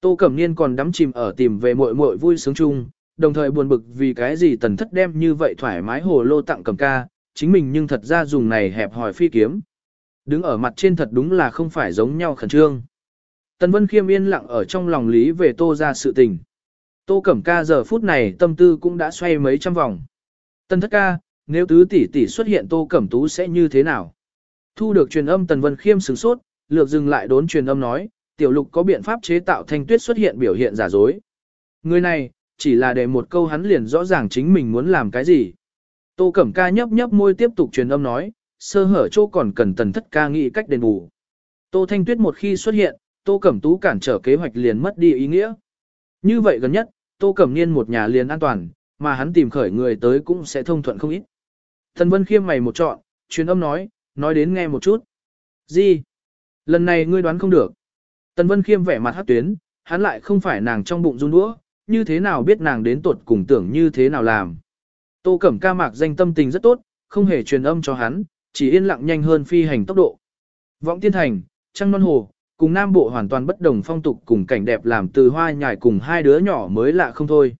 Tô Cẩm Niên còn đắm chìm ở tìm về muội muội vui sướng chung, đồng thời buồn bực vì cái gì tần thất đem như vậy thoải mái hồ lô tặng cầm ca, chính mình nhưng thật ra dùng này hẹp hỏi phi kiếm. Đứng ở mặt trên thật đúng là không phải giống nhau khẩn trương. Tần Vân Khiêm yên lặng ở trong lòng lý về tô ra sự tình. Tô Cẩm ca giờ phút này tâm tư cũng đã xoay mấy trăm vòng. Tần thất ca, nếu tứ tỷ tỷ xuất hiện Tô Cẩm Tú sẽ như thế nào? Thu được truyền âm Tần Vân Khiêm sửng sốt, lược dừng lại đốn truyền âm nói, tiểu lục có biện pháp chế tạo thanh tuyết xuất hiện biểu hiện giả dối. Người này, chỉ là để một câu hắn liền rõ ràng chính mình muốn làm cái gì. Tô Cẩm ca nhấp nhấp môi tiếp tục truyền âm nói, sơ hở chỗ còn cần tần thất ca nghĩ cách đền bù. Tô Thanh Tuyết một khi xuất hiện, Tô Cẩm Tú cản trở kế hoạch liền mất đi ý nghĩa. Như vậy gần nhất, Tô Cẩm Niên một nhà liền an toàn, mà hắn tìm khởi người tới cũng sẽ thông thuận không ít. Thần Vân khiêm mày một trọn, truyền âm nói, nói đến nghe một chút. Gì? Lần này ngươi đoán không được. Tần Vân khiêm vẻ mặt hát tuyến, hắn lại không phải nàng trong bụng run đũa, như thế nào biết nàng đến tuột cùng tưởng như thế nào làm. Tô Cẩm ca mạc danh tâm tình rất tốt, không hề truyền âm cho hắn, chỉ yên lặng nhanh hơn phi hành tốc độ. Vọng Tiên Thành, Trăng Non Hồ, cùng Nam Bộ hoàn toàn bất đồng phong tục cùng cảnh đẹp làm từ hoa nhài cùng hai đứa nhỏ mới lạ không thôi.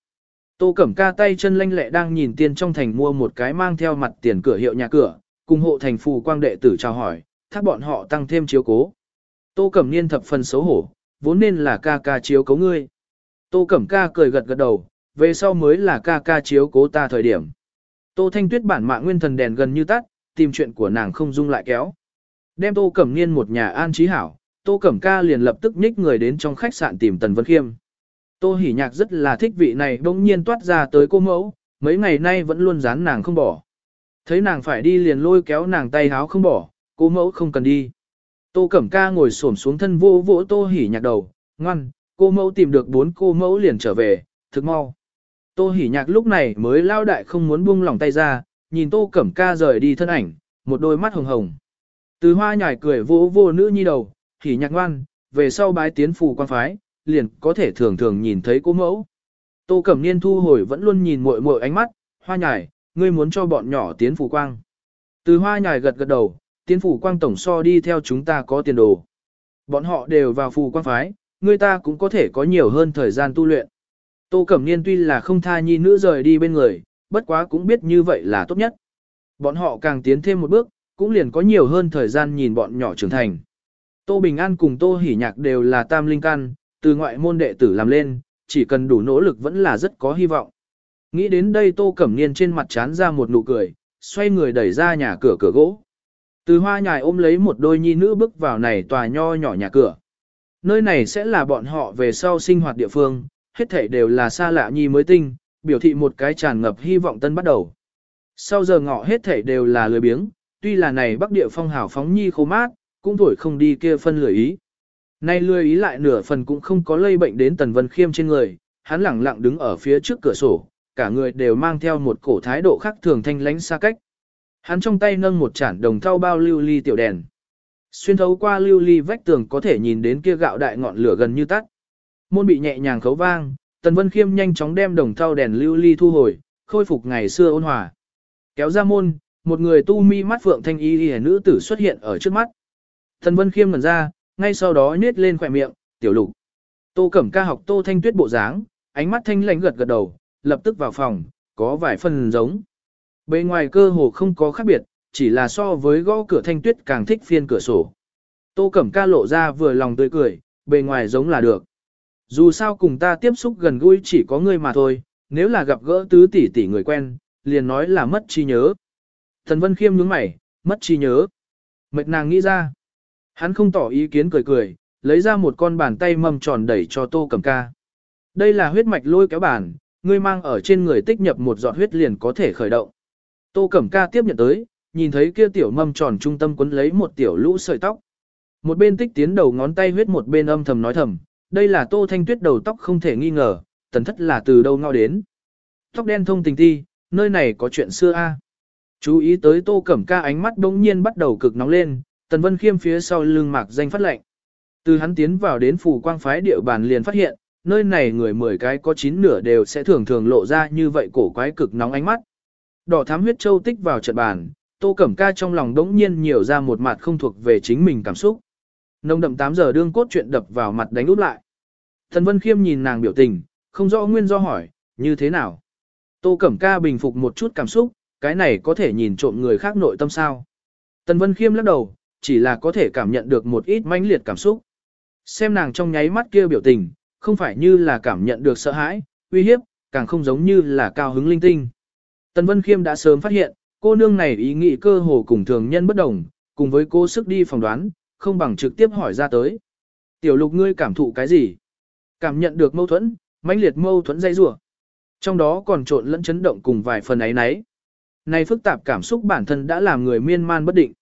Tô Cẩm ca tay chân lanh lẹ đang nhìn tiên trong thành mua một cái mang theo mặt tiền cửa hiệu nhà cửa, cùng hộ thành phù quang đệ tử chào hỏi, thác bọn họ tăng thêm chiếu cố. Tô Cẩm Niên thập phần xấu hổ, vốn nên là ca ca chiếu cố ngươi. Tô Cẩm ca cười gật gật đầu, về sau mới là ca ca chiếu cố ta thời điểm. Tô Thanh Tuyết bản mạng nguyên thần đèn gần như tắt, tìm chuyện của nàng không dung lại kéo. Đem Tô Cẩm Niên một nhà an trí hảo, Tô Cẩm ca liền lập tức nhích người đến trong khách sạn tìm Tần Vân Khiêm. Tô Hỷ Nhạc rất là thích vị này bỗng nhiên toát ra tới cô mẫu, mấy ngày nay vẫn luôn dán nàng không bỏ. Thấy nàng phải đi liền lôi kéo nàng tay háo không bỏ, cô mẫu không cần đi. Tô Cẩm Ca ngồi xổm xuống thân vô vỗ Tô Hỷ Nhạc đầu, ngoan, cô mẫu tìm được bốn cô mẫu liền trở về, thực mau. Tô Hỉ Nhạc lúc này mới lao đại không muốn buông lỏng tay ra, nhìn Tô Cẩm Ca rời đi thân ảnh, một đôi mắt hồng hồng. Từ hoa nhải cười vỗ vô nữ nhi đầu, Hỉ Nhạc ngoan, về sau bái tiến phù quan phái, liền có thể thường thường nhìn thấy cô mẫu. Tô Cẩm Niên thu hồi vẫn luôn nhìn muội muội ánh mắt, hoa nhải, ngươi muốn cho bọn nhỏ tiến phù quang. Từ hoa nhải gật gật đầu, tiến phủ quang tổng so đi theo chúng ta có tiền đồ. Bọn họ đều vào phù quang phái, người ta cũng có thể có nhiều hơn thời gian tu luyện. Tô Cẩm Niên tuy là không tha nhi nữ rời đi bên người, bất quá cũng biết như vậy là tốt nhất. Bọn họ càng tiến thêm một bước, cũng liền có nhiều hơn thời gian nhìn bọn nhỏ trưởng thành. Tô Bình An cùng Tô Hỷ Nhạc đều là tam linh căn, từ ngoại môn đệ tử làm lên, chỉ cần đủ nỗ lực vẫn là rất có hy vọng. Nghĩ đến đây Tô Cẩm Niên trên mặt chán ra một nụ cười, xoay người đẩy ra nhà cửa cửa gỗ. Từ hoa nhài ôm lấy một đôi nhi nữ bước vào này tòa nho nhỏ nhà cửa. Nơi này sẽ là bọn họ về sau sinh hoạt địa phương, hết thảy đều là xa lạ nhi mới tinh, biểu thị một cái tràn ngập hy vọng tân bắt đầu. Sau giờ ngọ hết thảy đều là lười biếng, tuy là này bắc địa phong hào phóng nhi khô mát, cũng thổi không đi kia phân lười ý. Nay lười ý lại nửa phần cũng không có lây bệnh đến tần vân khiêm trên người, hắn lẳng lặng đứng ở phía trước cửa sổ, cả người đều mang theo một cổ thái độ khác thường thanh lánh xa cách. Hắn trong tay nâng một chản đồng thau bao lưu ly tiểu đèn. Xuyên thấu qua lưu ly vách tường có thể nhìn đến kia gạo đại ngọn lửa gần như tắt. Môn bị nhẹ nhàng khấu vang, Tần Vân Khiêm nhanh chóng đem đồng thau đèn lưu ly thu hồi, khôi phục ngày xưa ôn hòa. Kéo ra môn, một người tu mi mắt phượng thanh y y nữ tử xuất hiện ở trước mắt. Tần Vân Khiêm ngẩn ra, ngay sau đó nhếch lên khỏe miệng, tiểu lục. Tô Cẩm ca học Tô Thanh Tuyết bộ dáng, ánh mắt thanh lãnh gật gật đầu, lập tức vào phòng, có vài phần giống. bên ngoài cơ hồ không có khác biệt, chỉ là so với gõ cửa thanh tuyết càng thích phiên cửa sổ. Tô Cẩm Ca lộ ra vừa lòng tươi cười, bề ngoài giống là được. Dù sao cùng ta tiếp xúc gần gũi chỉ có ngươi mà thôi, nếu là gặp gỡ tứ tỷ tỷ người quen, liền nói là mất chi nhớ. Thần Vân Khiêm nhướng mày, mất chi nhớ. Mệt nàng nghĩ ra. Hắn không tỏ ý kiến cười cười, lấy ra một con bàn tay mâm tròn đẩy cho Tô Cẩm Ca. Đây là huyết mạch lôi kéo bàn, ngươi mang ở trên người tích nhập một giọt huyết liền có thể khởi động. Tô Cẩm Ca tiếp nhận tới, nhìn thấy kia tiểu mâm tròn trung tâm quấn lấy một tiểu lũ sợi tóc. Một bên tích tiến đầu ngón tay huyết một bên âm thầm nói thầm, đây là Tô Thanh Tuyết đầu tóc không thể nghi ngờ, tần thất là từ đâu ngao đến. Tóc đen thông tình ti, nơi này có chuyện xưa a. Chú ý tới Tô Cẩm Ca ánh mắt đống nhiên bắt đầu cực nóng lên, Tần Vân Khiêm phía sau lưng mạc danh phát lệnh. Từ hắn tiến vào đến phủ quang phái địa bàn liền phát hiện, nơi này người mười cái có chín nửa đều sẽ thường thường lộ ra như vậy cổ quái cực nóng ánh mắt. Đỏ thám huyết châu tích vào trận bàn, Tô Cẩm Ca trong lòng đống nhiên nhiều ra một mặt không thuộc về chính mình cảm xúc. Nông đậm 8 giờ đương cốt chuyện đập vào mặt đánh úp lại. Thần Vân Khiêm nhìn nàng biểu tình, không rõ nguyên do hỏi, như thế nào? Tô Cẩm Ca bình phục một chút cảm xúc, cái này có thể nhìn trộm người khác nội tâm sao? Tần Vân Khiêm lắc đầu, chỉ là có thể cảm nhận được một ít mãnh liệt cảm xúc. Xem nàng trong nháy mắt kia biểu tình, không phải như là cảm nhận được sợ hãi, uy hiếp, càng không giống như là cao hứng linh tinh. Tần Vân Khiêm đã sớm phát hiện, cô nương này ý nghĩ cơ hồ cùng thường nhân bất đồng, cùng với cô sức đi phỏng đoán, không bằng trực tiếp hỏi ra tới. Tiểu lục ngươi cảm thụ cái gì? Cảm nhận được mâu thuẫn, mãnh liệt mâu thuẫn dây rủa Trong đó còn trộn lẫn chấn động cùng vài phần ấy nấy. Này phức tạp cảm xúc bản thân đã làm người miên man bất định.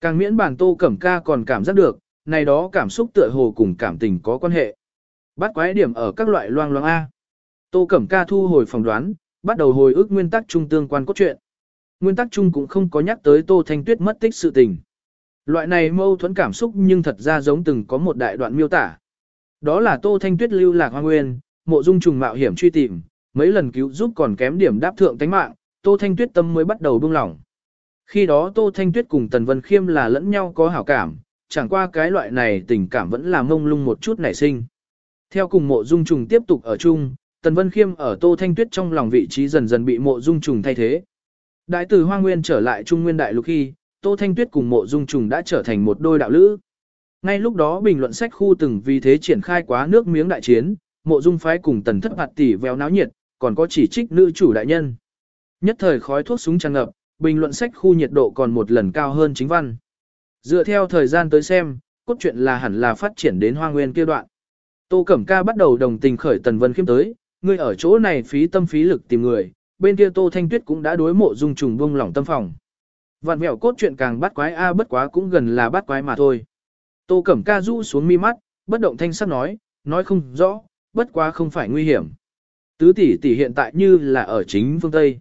Càng miễn bản tô cẩm ca còn cảm giác được, này đó cảm xúc tựa hồ cùng cảm tình có quan hệ. Bắt quái điểm ở các loại loang loang A. Tô cẩm ca thu hồi phỏng đoán, bắt đầu hồi ức nguyên tắc trung tương quan cốt truyện. Nguyên tắc chung cũng không có nhắc tới Tô Thanh Tuyết mất tích sự tình. Loại này mâu thuẫn cảm xúc nhưng thật ra giống từng có một đại đoạn miêu tả. Đó là Tô Thanh Tuyết lưu lạc hoang nguyên, mộ dung trùng mạo hiểm truy tìm, mấy lần cứu giúp còn kém điểm đáp thượng tánh mạng, Tô Thanh Tuyết tâm mới bắt đầu buông lỏng. Khi đó Tô Thanh Tuyết cùng Tần Vân Khiêm là lẫn nhau có hảo cảm, chẳng qua cái loại này tình cảm vẫn là mông lung một chút nảy sinh. Theo cùng mộ dung trùng tiếp tục ở chung, Tần Vân Khiêm ở Tô Thanh Tuyết trong lòng vị trí dần dần bị mộ dung trùng thay thế. Đại tử Hoa Nguyên trở lại Trung Nguyên Đại Lục khi, Tô Thanh Tuyết cùng mộ dung trùng đã trở thành một đôi đạo lữ. Ngay lúc đó bình luận sách khu từng vì thế triển khai quá nước miếng đại chiến, mộ dung phái cùng tần thất hoạt tỷ véo náo nhiệt, còn có chỉ trích nữ chủ đại nhân. Nhất thời khói thuốc súng tràn ngập, bình luận sách khu nhiệt độ còn một lần cao hơn chính văn. Dựa theo thời gian tới xem, cốt truyện là hẳn là phát triển đến hoa nguyên kia đoạn. Tô Cẩm Ca bắt đầu đồng tình khởi Tần Vân Khiêm tới, ngươi ở chỗ này phí tâm phí lực tìm người, bên kia Tô Thanh Tuyết cũng đã đối mộ dung trùng buông lỏng tâm phòng. Vạn mẹo cốt truyện càng bắt quái a à, bất quá cũng gần là bắt quái mà thôi. Tô Cẩm Ca rũ xuống mi mắt, bất động thanh sắc nói, nói không rõ, bất quá không phải nguy hiểm. Tứ tỷ tỷ hiện tại như là ở chính phương Tây.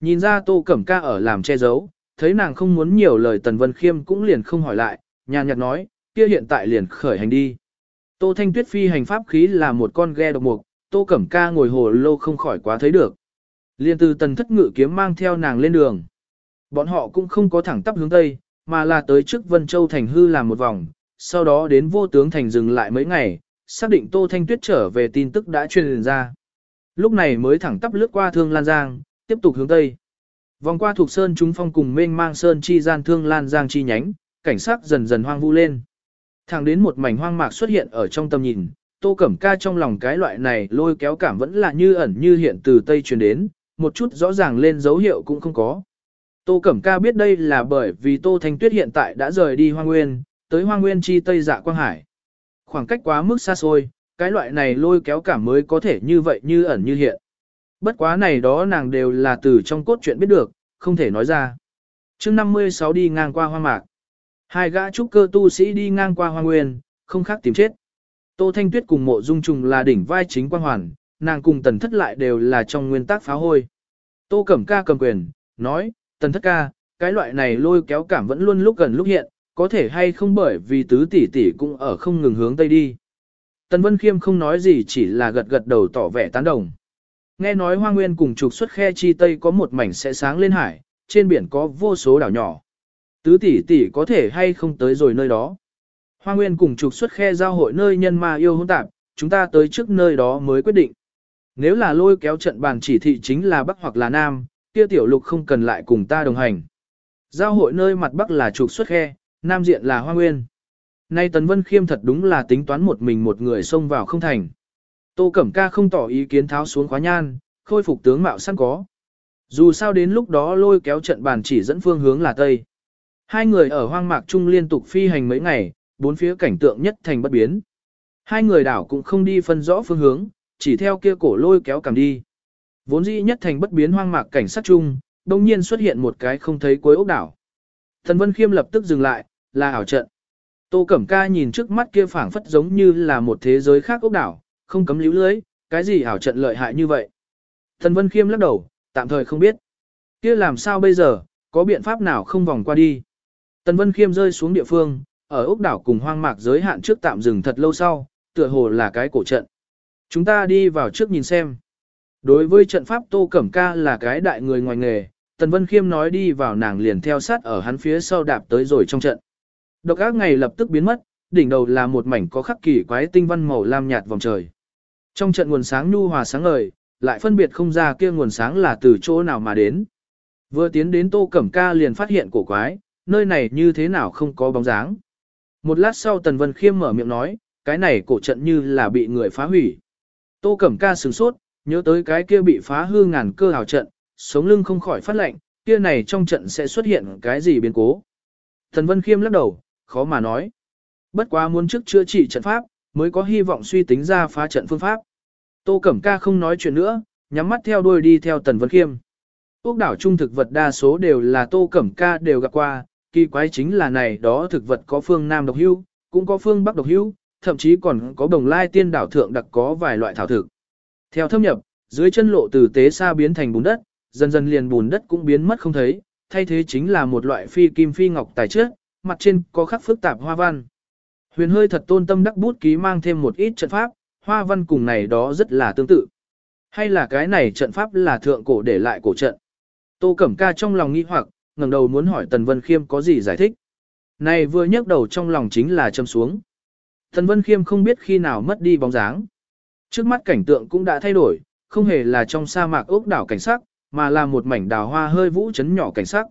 Nhìn ra Tô Cẩm Ca ở làm che giấu, thấy nàng không muốn nhiều lời Tần Vân Khiêm cũng liền không hỏi lại, nhàn nhạt nói, kia hiện tại liền khởi hành đi. Tô Thanh Tuyết phi hành pháp khí là một con ghe độc mục, Tô Cẩm Ca ngồi hồ lô không khỏi quá thấy được. Liên từ tần thất ngự kiếm mang theo nàng lên đường. Bọn họ cũng không có thẳng tắp hướng Tây, mà là tới trước Vân Châu Thành hư làm một vòng, sau đó đến vô tướng thành dừng lại mấy ngày, xác định Tô Thanh Tuyết trở về tin tức đã truyền ra. Lúc này mới thẳng tắp lướt qua Thương Lan Giang, tiếp tục hướng Tây. Vòng qua thuộc Sơn chúng phong cùng mênh mang Sơn chi gian Thương Lan Giang chi nhánh, cảnh sắc dần dần hoang vu lên. Thẳng đến một mảnh hoang mạc xuất hiện ở trong tầm nhìn, Tô Cẩm Ca trong lòng cái loại này lôi kéo cảm vẫn là như ẩn như hiện từ Tây truyền đến, một chút rõ ràng lên dấu hiệu cũng không có. Tô Cẩm Ca biết đây là bởi vì Tô Thanh Tuyết hiện tại đã rời đi Hoang Nguyên, tới Hoang Nguyên chi Tây Dạ Quang Hải. Khoảng cách quá mức xa xôi, cái loại này lôi kéo cảm mới có thể như vậy như ẩn như hiện. Bất quá này đó nàng đều là từ trong cốt truyện biết được, không thể nói ra. chương 56 đi ngang qua Hoang Mạc. Hai gã trúc cơ tu sĩ đi ngang qua Hoang Nguyên, không khác tìm chết. Tô Thanh Tuyết cùng mộ dung trùng là đỉnh vai chính quang hoàn, nàng cùng tần thất lại đều là trong nguyên tắc phá hôi. Tô Cẩm Ca cầm quyền, nói, tần thất ca, cái loại này lôi kéo cảm vẫn luôn lúc gần lúc hiện, có thể hay không bởi vì tứ tỷ tỷ cũng ở không ngừng hướng tây đi. Tần Vân Khiêm không nói gì chỉ là gật gật đầu tỏ vẻ tán đồng. Nghe nói Hoa Nguyên cùng trục xuất khe chi tây có một mảnh sẽ sáng lên hải, trên biển có vô số đảo nhỏ. Tứ tỷ tỷ có thể hay không tới rồi nơi đó. Hoa Nguyên cùng trục xuất khe giao hội nơi nhân ma yêu hỗn tạp, chúng ta tới trước nơi đó mới quyết định. Nếu là lôi kéo trận bàn chỉ thị chính là Bắc hoặc là Nam, kia tiểu lục không cần lại cùng ta đồng hành. Giao hội nơi mặt bắc là trục xuất khe, nam diện là hoa nguyên. Nay Tần Vân Khiêm thật đúng là tính toán một mình một người xông vào không thành. Tô Cẩm Ca không tỏ ý kiến tháo xuống khóa nhan, khôi phục tướng mạo sẵn có. Dù sao đến lúc đó lôi kéo trận bàn chỉ dẫn phương hướng là Tây. Hai người ở hoang mạc chung liên tục phi hành mấy ngày, bốn phía cảnh tượng nhất thành bất biến. Hai người đảo cũng không đi phân rõ phương hướng, chỉ theo kia cổ lôi kéo cầm đi. Vốn dĩ nhất thành bất biến hoang mạc cảnh sát chung, đông nhiên xuất hiện một cái không thấy cuối ốc đảo. Thần Vân Khiêm lập tức dừng lại, là ảo trận. Tô Cẩm Ca nhìn trước mắt kia phảng phất giống như là một thế giới khác ốc đảo, không cấm líu lưới, cái gì ảo trận lợi hại như vậy. Thần Vân Khiêm lắc đầu, tạm thời không biết. Kia làm sao bây giờ, có biện pháp nào không vòng qua đi. Tần Vân Khiêm rơi xuống địa phương, ở ốc đảo cùng hoang mạc giới hạn trước tạm dừng thật lâu sau, tựa hồ là cái cổ trận. Chúng ta đi vào trước nhìn xem. Đối với trận pháp Tô Cẩm Ca là cái đại người ngoài nghề, Tần Vân Khiêm nói đi vào nàng liền theo sát ở hắn phía sau đạp tới rồi trong trận. Độc ác ngày lập tức biến mất, đỉnh đầu là một mảnh có khắc kỳ quái tinh văn màu lam nhạt vòng trời. Trong trận nguồn sáng nhu hòa sáng ngời, lại phân biệt không ra kia nguồn sáng là từ chỗ nào mà đến. Vừa tiến đến Tô Cẩm Ca liền phát hiện cổ quái, nơi này như thế nào không có bóng dáng. Một lát sau Tần Vân Khiêm mở miệng nói, cái này cổ trận như là bị người phá hủy. Tô Cẩm Ca sửng sốt, nhớ tới cái kia bị phá hư ngàn cơ hào trận, sống lưng không khỏi phát lệnh, kia này trong trận sẽ xuất hiện cái gì biến cố. Thần Vân Khiêm lắc đầu, khó mà nói. Bất quá muốn trước chữa trị trận pháp, mới có hy vọng suy tính ra phá trận phương pháp. Tô Cẩm Ca không nói chuyện nữa, nhắm mắt theo đuôi đi theo Tần Vân Khiêm. Úc đảo trung thực vật đa số đều là Tô Cẩm Ca đều gặp qua, kỳ quái chính là này đó thực vật có phương Nam độc hưu cũng có phương Bắc độc hưu thậm chí còn có đồng lai tiên đảo thượng đặc có vài loại thảo thực. Theo thâm nhập, dưới chân lộ từ tế xa biến thành bùn đất, dần dần liền bùn đất cũng biến mất không thấy, thay thế chính là một loại phi kim phi ngọc tài trước, mặt trên có khắc phức tạp hoa văn. Huyền hơi thật tôn tâm đắc bút ký mang thêm một ít trận pháp, hoa văn cùng này đó rất là tương tự. Hay là cái này trận pháp là thượng cổ để lại cổ trận. Tô Cẩm Ca trong lòng nghi hoặc, ngẩng đầu muốn hỏi Tần Vân Khiêm có gì giải thích. Này vừa nhấc đầu trong lòng chính là châm xuống. Tần Vân Khiêm không biết khi nào mất đi bóng dáng. Trước mắt cảnh tượng cũng đã thay đổi, không hề là trong sa mạc ốc đảo cảnh sắc, mà là một mảnh đào hoa hơi vũ chấn nhỏ cảnh sắc.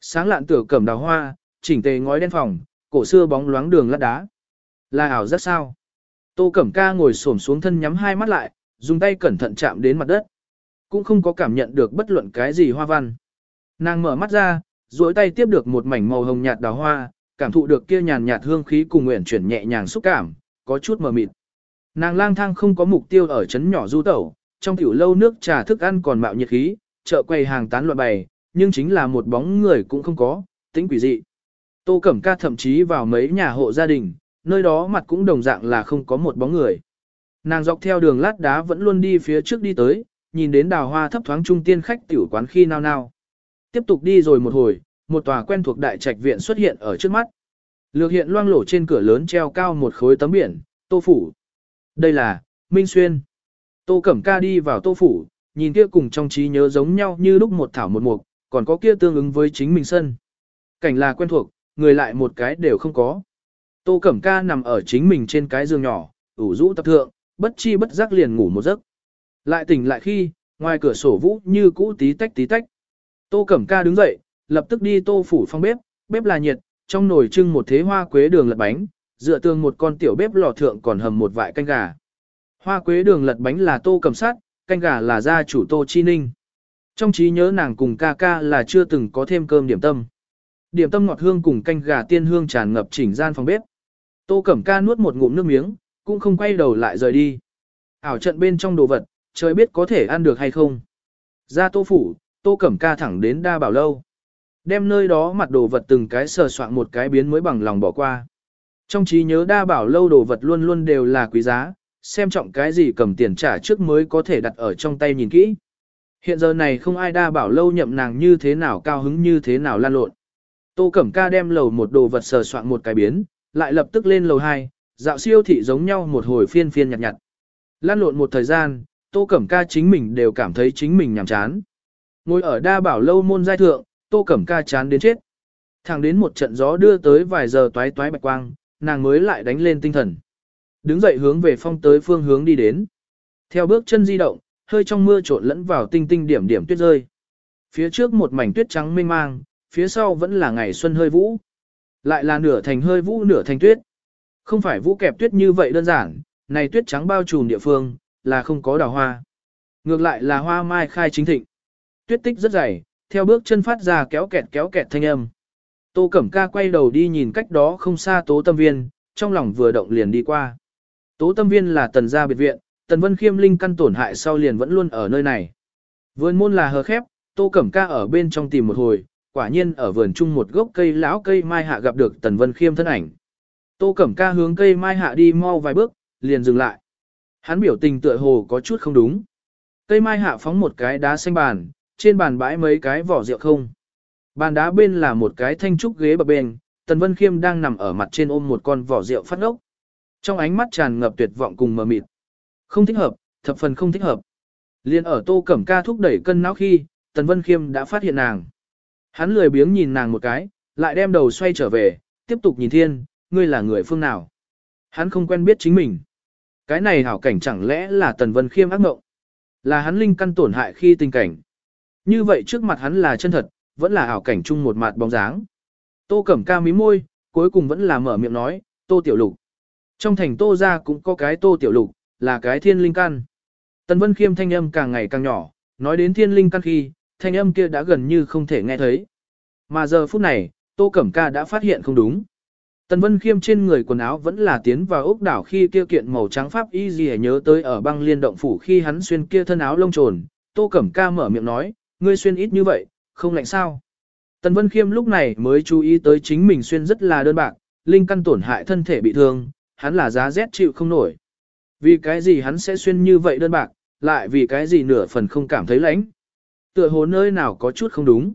Sáng lạn tửa cẩm đào hoa, chỉnh tề ngói đen phòng, cổ xưa bóng loáng đường lát đá. Là ảo rất sao. Tô Cẩm Ca ngồi xổm xuống thân nhắm hai mắt lại, dùng tay cẩn thận chạm đến mặt đất. Cũng không có cảm nhận được bất luận cái gì hoa văn. Nàng mở mắt ra, duỗi tay tiếp được một mảnh màu hồng nhạt đào hoa, cảm thụ được kia nhàn nhạt hương khí cùng nguyện chuyển nhẹ nhàng xúc cảm, có chút mờ mịt. Nàng lang thang không có mục tiêu ở chấn nhỏ du tẩu, trong tiểu lâu nước trà thức ăn còn mạo nhiệt khí, chợ quầy hàng tán loạn bày, nhưng chính là một bóng người cũng không có, tính quỷ dị. Tô Cẩm Ca thậm chí vào mấy nhà hộ gia đình, nơi đó mặt cũng đồng dạng là không có một bóng người. Nàng dọc theo đường lát đá vẫn luôn đi phía trước đi tới, nhìn đến đào hoa thấp thoáng trung tiên khách tiểu quán khi nào nào. Tiếp tục đi rồi một hồi, một tòa quen thuộc đại trạch viện xuất hiện ở trước mắt. Lược hiện loang lổ trên cửa lớn treo cao một khối tấm biển, tô phủ. Đây là, Minh Xuyên. Tô Cẩm Ca đi vào tô phủ, nhìn kia cùng trong trí nhớ giống nhau như lúc một thảo một mục, còn có kia tương ứng với chính mình sân. Cảnh là quen thuộc, người lại một cái đều không có. Tô Cẩm Ca nằm ở chính mình trên cái giường nhỏ, ủ rũ tập thượng, bất chi bất giác liền ngủ một giấc. Lại tỉnh lại khi, ngoài cửa sổ vũ như cũ tí tách tí tách. Tô Cẩm Ca đứng dậy, lập tức đi tô phủ phong bếp, bếp là nhiệt, trong nồi trưng một thế hoa quế đường lật bánh, dựa tường một con tiểu bếp lò thượng còn hầm một vại canh gà. Hoa quế đường lật bánh là tô cầm sát, canh gà là gia chủ tô chi ninh. Trong trí nhớ nàng cùng ca ca là chưa từng có thêm cơm điểm tâm. Điểm tâm ngọt hương cùng canh gà tiên hương tràn ngập chỉnh gian phòng bếp. Tô Cẩm Ca nuốt một ngụm nước miếng, cũng không quay đầu lại rời đi. Ảo trận bên trong đồ vật, trời biết có thể ăn được hay không. Ra Tô phủ, Tô Cẩm Ca thẳng đến đa bảo lâu. Đem nơi đó mặt đồ vật từng cái sờ soạn một cái biến mới bằng lòng bỏ qua. Trong trí nhớ đa bảo lâu đồ vật luôn luôn đều là quý giá, xem trọng cái gì cầm tiền trả trước mới có thể đặt ở trong tay nhìn kỹ. Hiện giờ này không ai đa bảo lâu nhậm nàng như thế nào cao hứng như thế nào lan lộn. Tô Cẩm Ca đem lầu một đồ vật sờ soạn một cái biến, lại lập tức lên lầu 2, dạo siêu thị giống nhau một hồi phiên phiên nhặt nhặt. Lan lộn một thời gian, Tô Cẩm Ca chính mình đều cảm thấy chính mình nhàm chán. Ngồi ở đa bảo lâu môn giai thượng, Tô Cẩm Ca chán đến chết. Thẳng đến một trận gió đưa tới vài giờ toái toái bạch quang, nàng mới lại đánh lên tinh thần. Đứng dậy hướng về phong tới phương hướng đi đến. Theo bước chân di động, hơi trong mưa trộn lẫn vào tinh tinh điểm điểm tuyết rơi. Phía trước một mảnh tuyết trắng mênh mang, phía sau vẫn là ngày xuân hơi vũ. Lại là nửa thành hơi vũ nửa thành tuyết. Không phải vũ kẹp tuyết như vậy đơn giản, này tuyết trắng bao trùm địa phương, là không có đào hoa. Ngược lại là hoa mai khai chính thịnh. Tuyết tích rất dày, theo bước chân phát ra kéo kẹt kéo kẹt thanh âm. Tô Cẩm Ca quay đầu đi nhìn cách đó không xa Tố Tâm Viên, trong lòng vừa động liền đi qua. Tố Tâm Viên là tần gia biệt viện, tần Vân Khiêm linh căn tổn hại sau liền vẫn luôn ở nơi này. Vườn môn là hờ khép, Tô Cẩm Ca ở bên trong tìm một hồi, quả nhiên ở vườn chung một gốc cây lão cây mai hạ gặp được tần Vân Khiêm thân ảnh. Tô Cẩm Ca hướng cây mai hạ đi mau vài bước, liền dừng lại. Hắn biểu tình tựa hồ có chút không đúng. Cây mai hạ phóng một cái đá xanh bàn, trên bàn bãi mấy cái vỏ rượu không. Bàn đá bên là một cái thanh trúc ghế bập bên, Tần Vân Khiêm đang nằm ở mặt trên ôm một con vỏ rượu phát ốc. Trong ánh mắt tràn ngập tuyệt vọng cùng mờ mịt. Không thích hợp, thập phần không thích hợp. Liên ở Tô Cẩm Ca thúc đẩy cân não khi, Tần Vân Khiêm đã phát hiện nàng. Hắn lười biếng nhìn nàng một cái, lại đem đầu xoay trở về, tiếp tục nhìn thiên, ngươi là người phương nào. Hắn không quen biết chính mình. Cái này hảo cảnh chẳng lẽ là Tần Vân Khiêm ác ngộng. Là hắn linh căn tổn hại khi tình cảnh. Như vậy trước mặt hắn là chân thật, vẫn là ảo cảnh chung một mặt bóng dáng. Tô Cẩm Ca mí môi, cuối cùng vẫn là mở miệng nói, Tô Tiểu Lục. Trong thành Tô gia cũng có cái Tô Tiểu Lục, là cái thiên linh căn. Tần Vân Khiêm thanh âm càng ngày càng nhỏ, nói đến thiên linh căn khi, thanh âm kia đã gần như không thể nghe thấy. Mà giờ phút này, Tô Cẩm Ca đã phát hiện không đúng. Tần Vân Khiêm trên người quần áo vẫn là tiến vào ốc đảo khi kia kiện màu trắng pháp y gì nhớ tới ở băng liên động phủ khi hắn xuyên kia thân áo lông trồn. Tô Cẩm Ca mở miệng nói, ngươi xuyên ít như vậy, không lạnh sao. Tần Vân Khiêm lúc này mới chú ý tới chính mình xuyên rất là đơn bạc, linh căn tổn hại thân thể bị thương, hắn là giá rét chịu không nổi. Vì cái gì hắn sẽ xuyên như vậy đơn bạc, lại vì cái gì nửa phần không cảm thấy lạnh. Tựa hồ nơi nào có chút không đúng.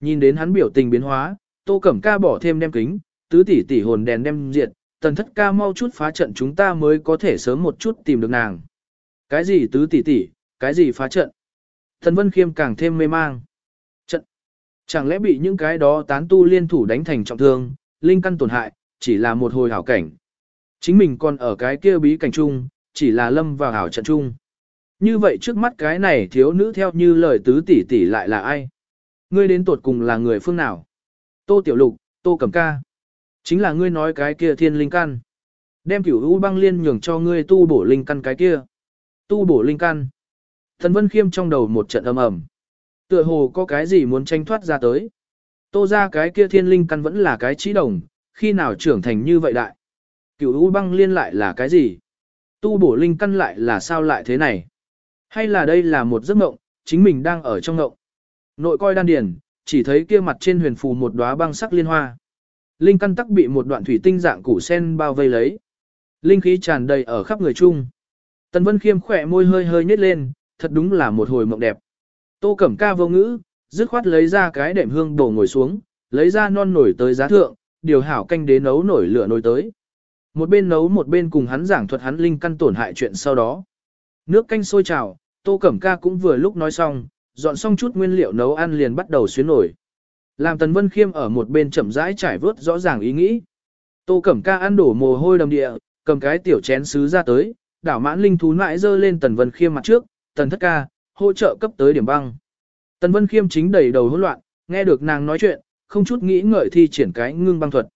Nhìn đến hắn biểu tình biến hóa, Tô Cẩm Ca bỏ thêm đem kính, tứ tỷ tỷ hồn đèn đem diệt, tần thất ca mau chút phá trận chúng ta mới có thể sớm một chút tìm được nàng. Cái gì tứ tỷ tỷ, cái gì phá trận? Thần Vân Khiêm càng thêm mê mang. Trận. Chẳng lẽ bị những cái đó tán tu liên thủ đánh thành trọng thương, linh căn tổn hại, chỉ là một hồi hảo cảnh. Chính mình còn ở cái kia bí cảnh chung, chỉ là lâm vào hảo trận chung. Như vậy trước mắt cái này thiếu nữ theo như lời tứ tỷ tỷ lại là ai? Ngươi đến tuột cùng là người phương nào? Tô Tiểu Lục, Tô Cẩm Ca. Chính là ngươi nói cái kia thiên linh căn. Đem cửu u băng liên nhường cho ngươi tu bổ linh căn cái kia. Tu bổ linh căn. Thần Vân Khiêm trong đầu một trận âm ầm. Tựa hồ có cái gì muốn tranh thoát ra tới. Tô ra cái kia thiên linh căn vẫn là cái trí đồng, khi nào trưởng thành như vậy đại. Cửu u băng liên lại là cái gì? Tu bổ linh căn lại là sao lại thế này? Hay là đây là một giấc mộng, chính mình đang ở trong mộng? Nội coi đan điền, chỉ thấy kia mặt trên huyền phù một đóa băng sắc liên hoa. Linh căn tắc bị một đoạn thủy tinh dạng củ sen bao vây lấy. Linh khí tràn đầy ở khắp người chung. Tần Vân Khiêm khỏe môi hơi hơi nhếch lên, thật đúng là một hồi mộng đẹp. Tô Cẩm Ca vô ngữ, dứt khoát lấy ra cái đệm hương đổ ngồi xuống, lấy ra non nổi tới giá thượng, điều hảo canh đế nấu nổi lửa nồi tới. Một bên nấu một bên cùng hắn giảng thuật hắn linh căn tổn hại chuyện sau đó. Nước canh sôi trào, Tô Cẩm Ca cũng vừa lúc nói xong, dọn xong chút nguyên liệu nấu ăn liền bắt đầu xuyến nổi. Làm Tần Vân Khiêm ở một bên chậm rãi trải vớt rõ ràng ý nghĩ. Tô Cẩm Ca ăn đổ mồ hôi đầm địa, cầm cái tiểu chén sứ ra tới, đảo mãn linh thú nại dơ lên Tần Vân Khiêm mặt trước, Tần Thất Ca, hỗ trợ cấp tới điểm băng. Tần Vân Khiêm chính đầy đầu hỗn loạn, nghe được nàng nói chuyện, không chút nghĩ ngợi thi triển cái ngưng băng thuật.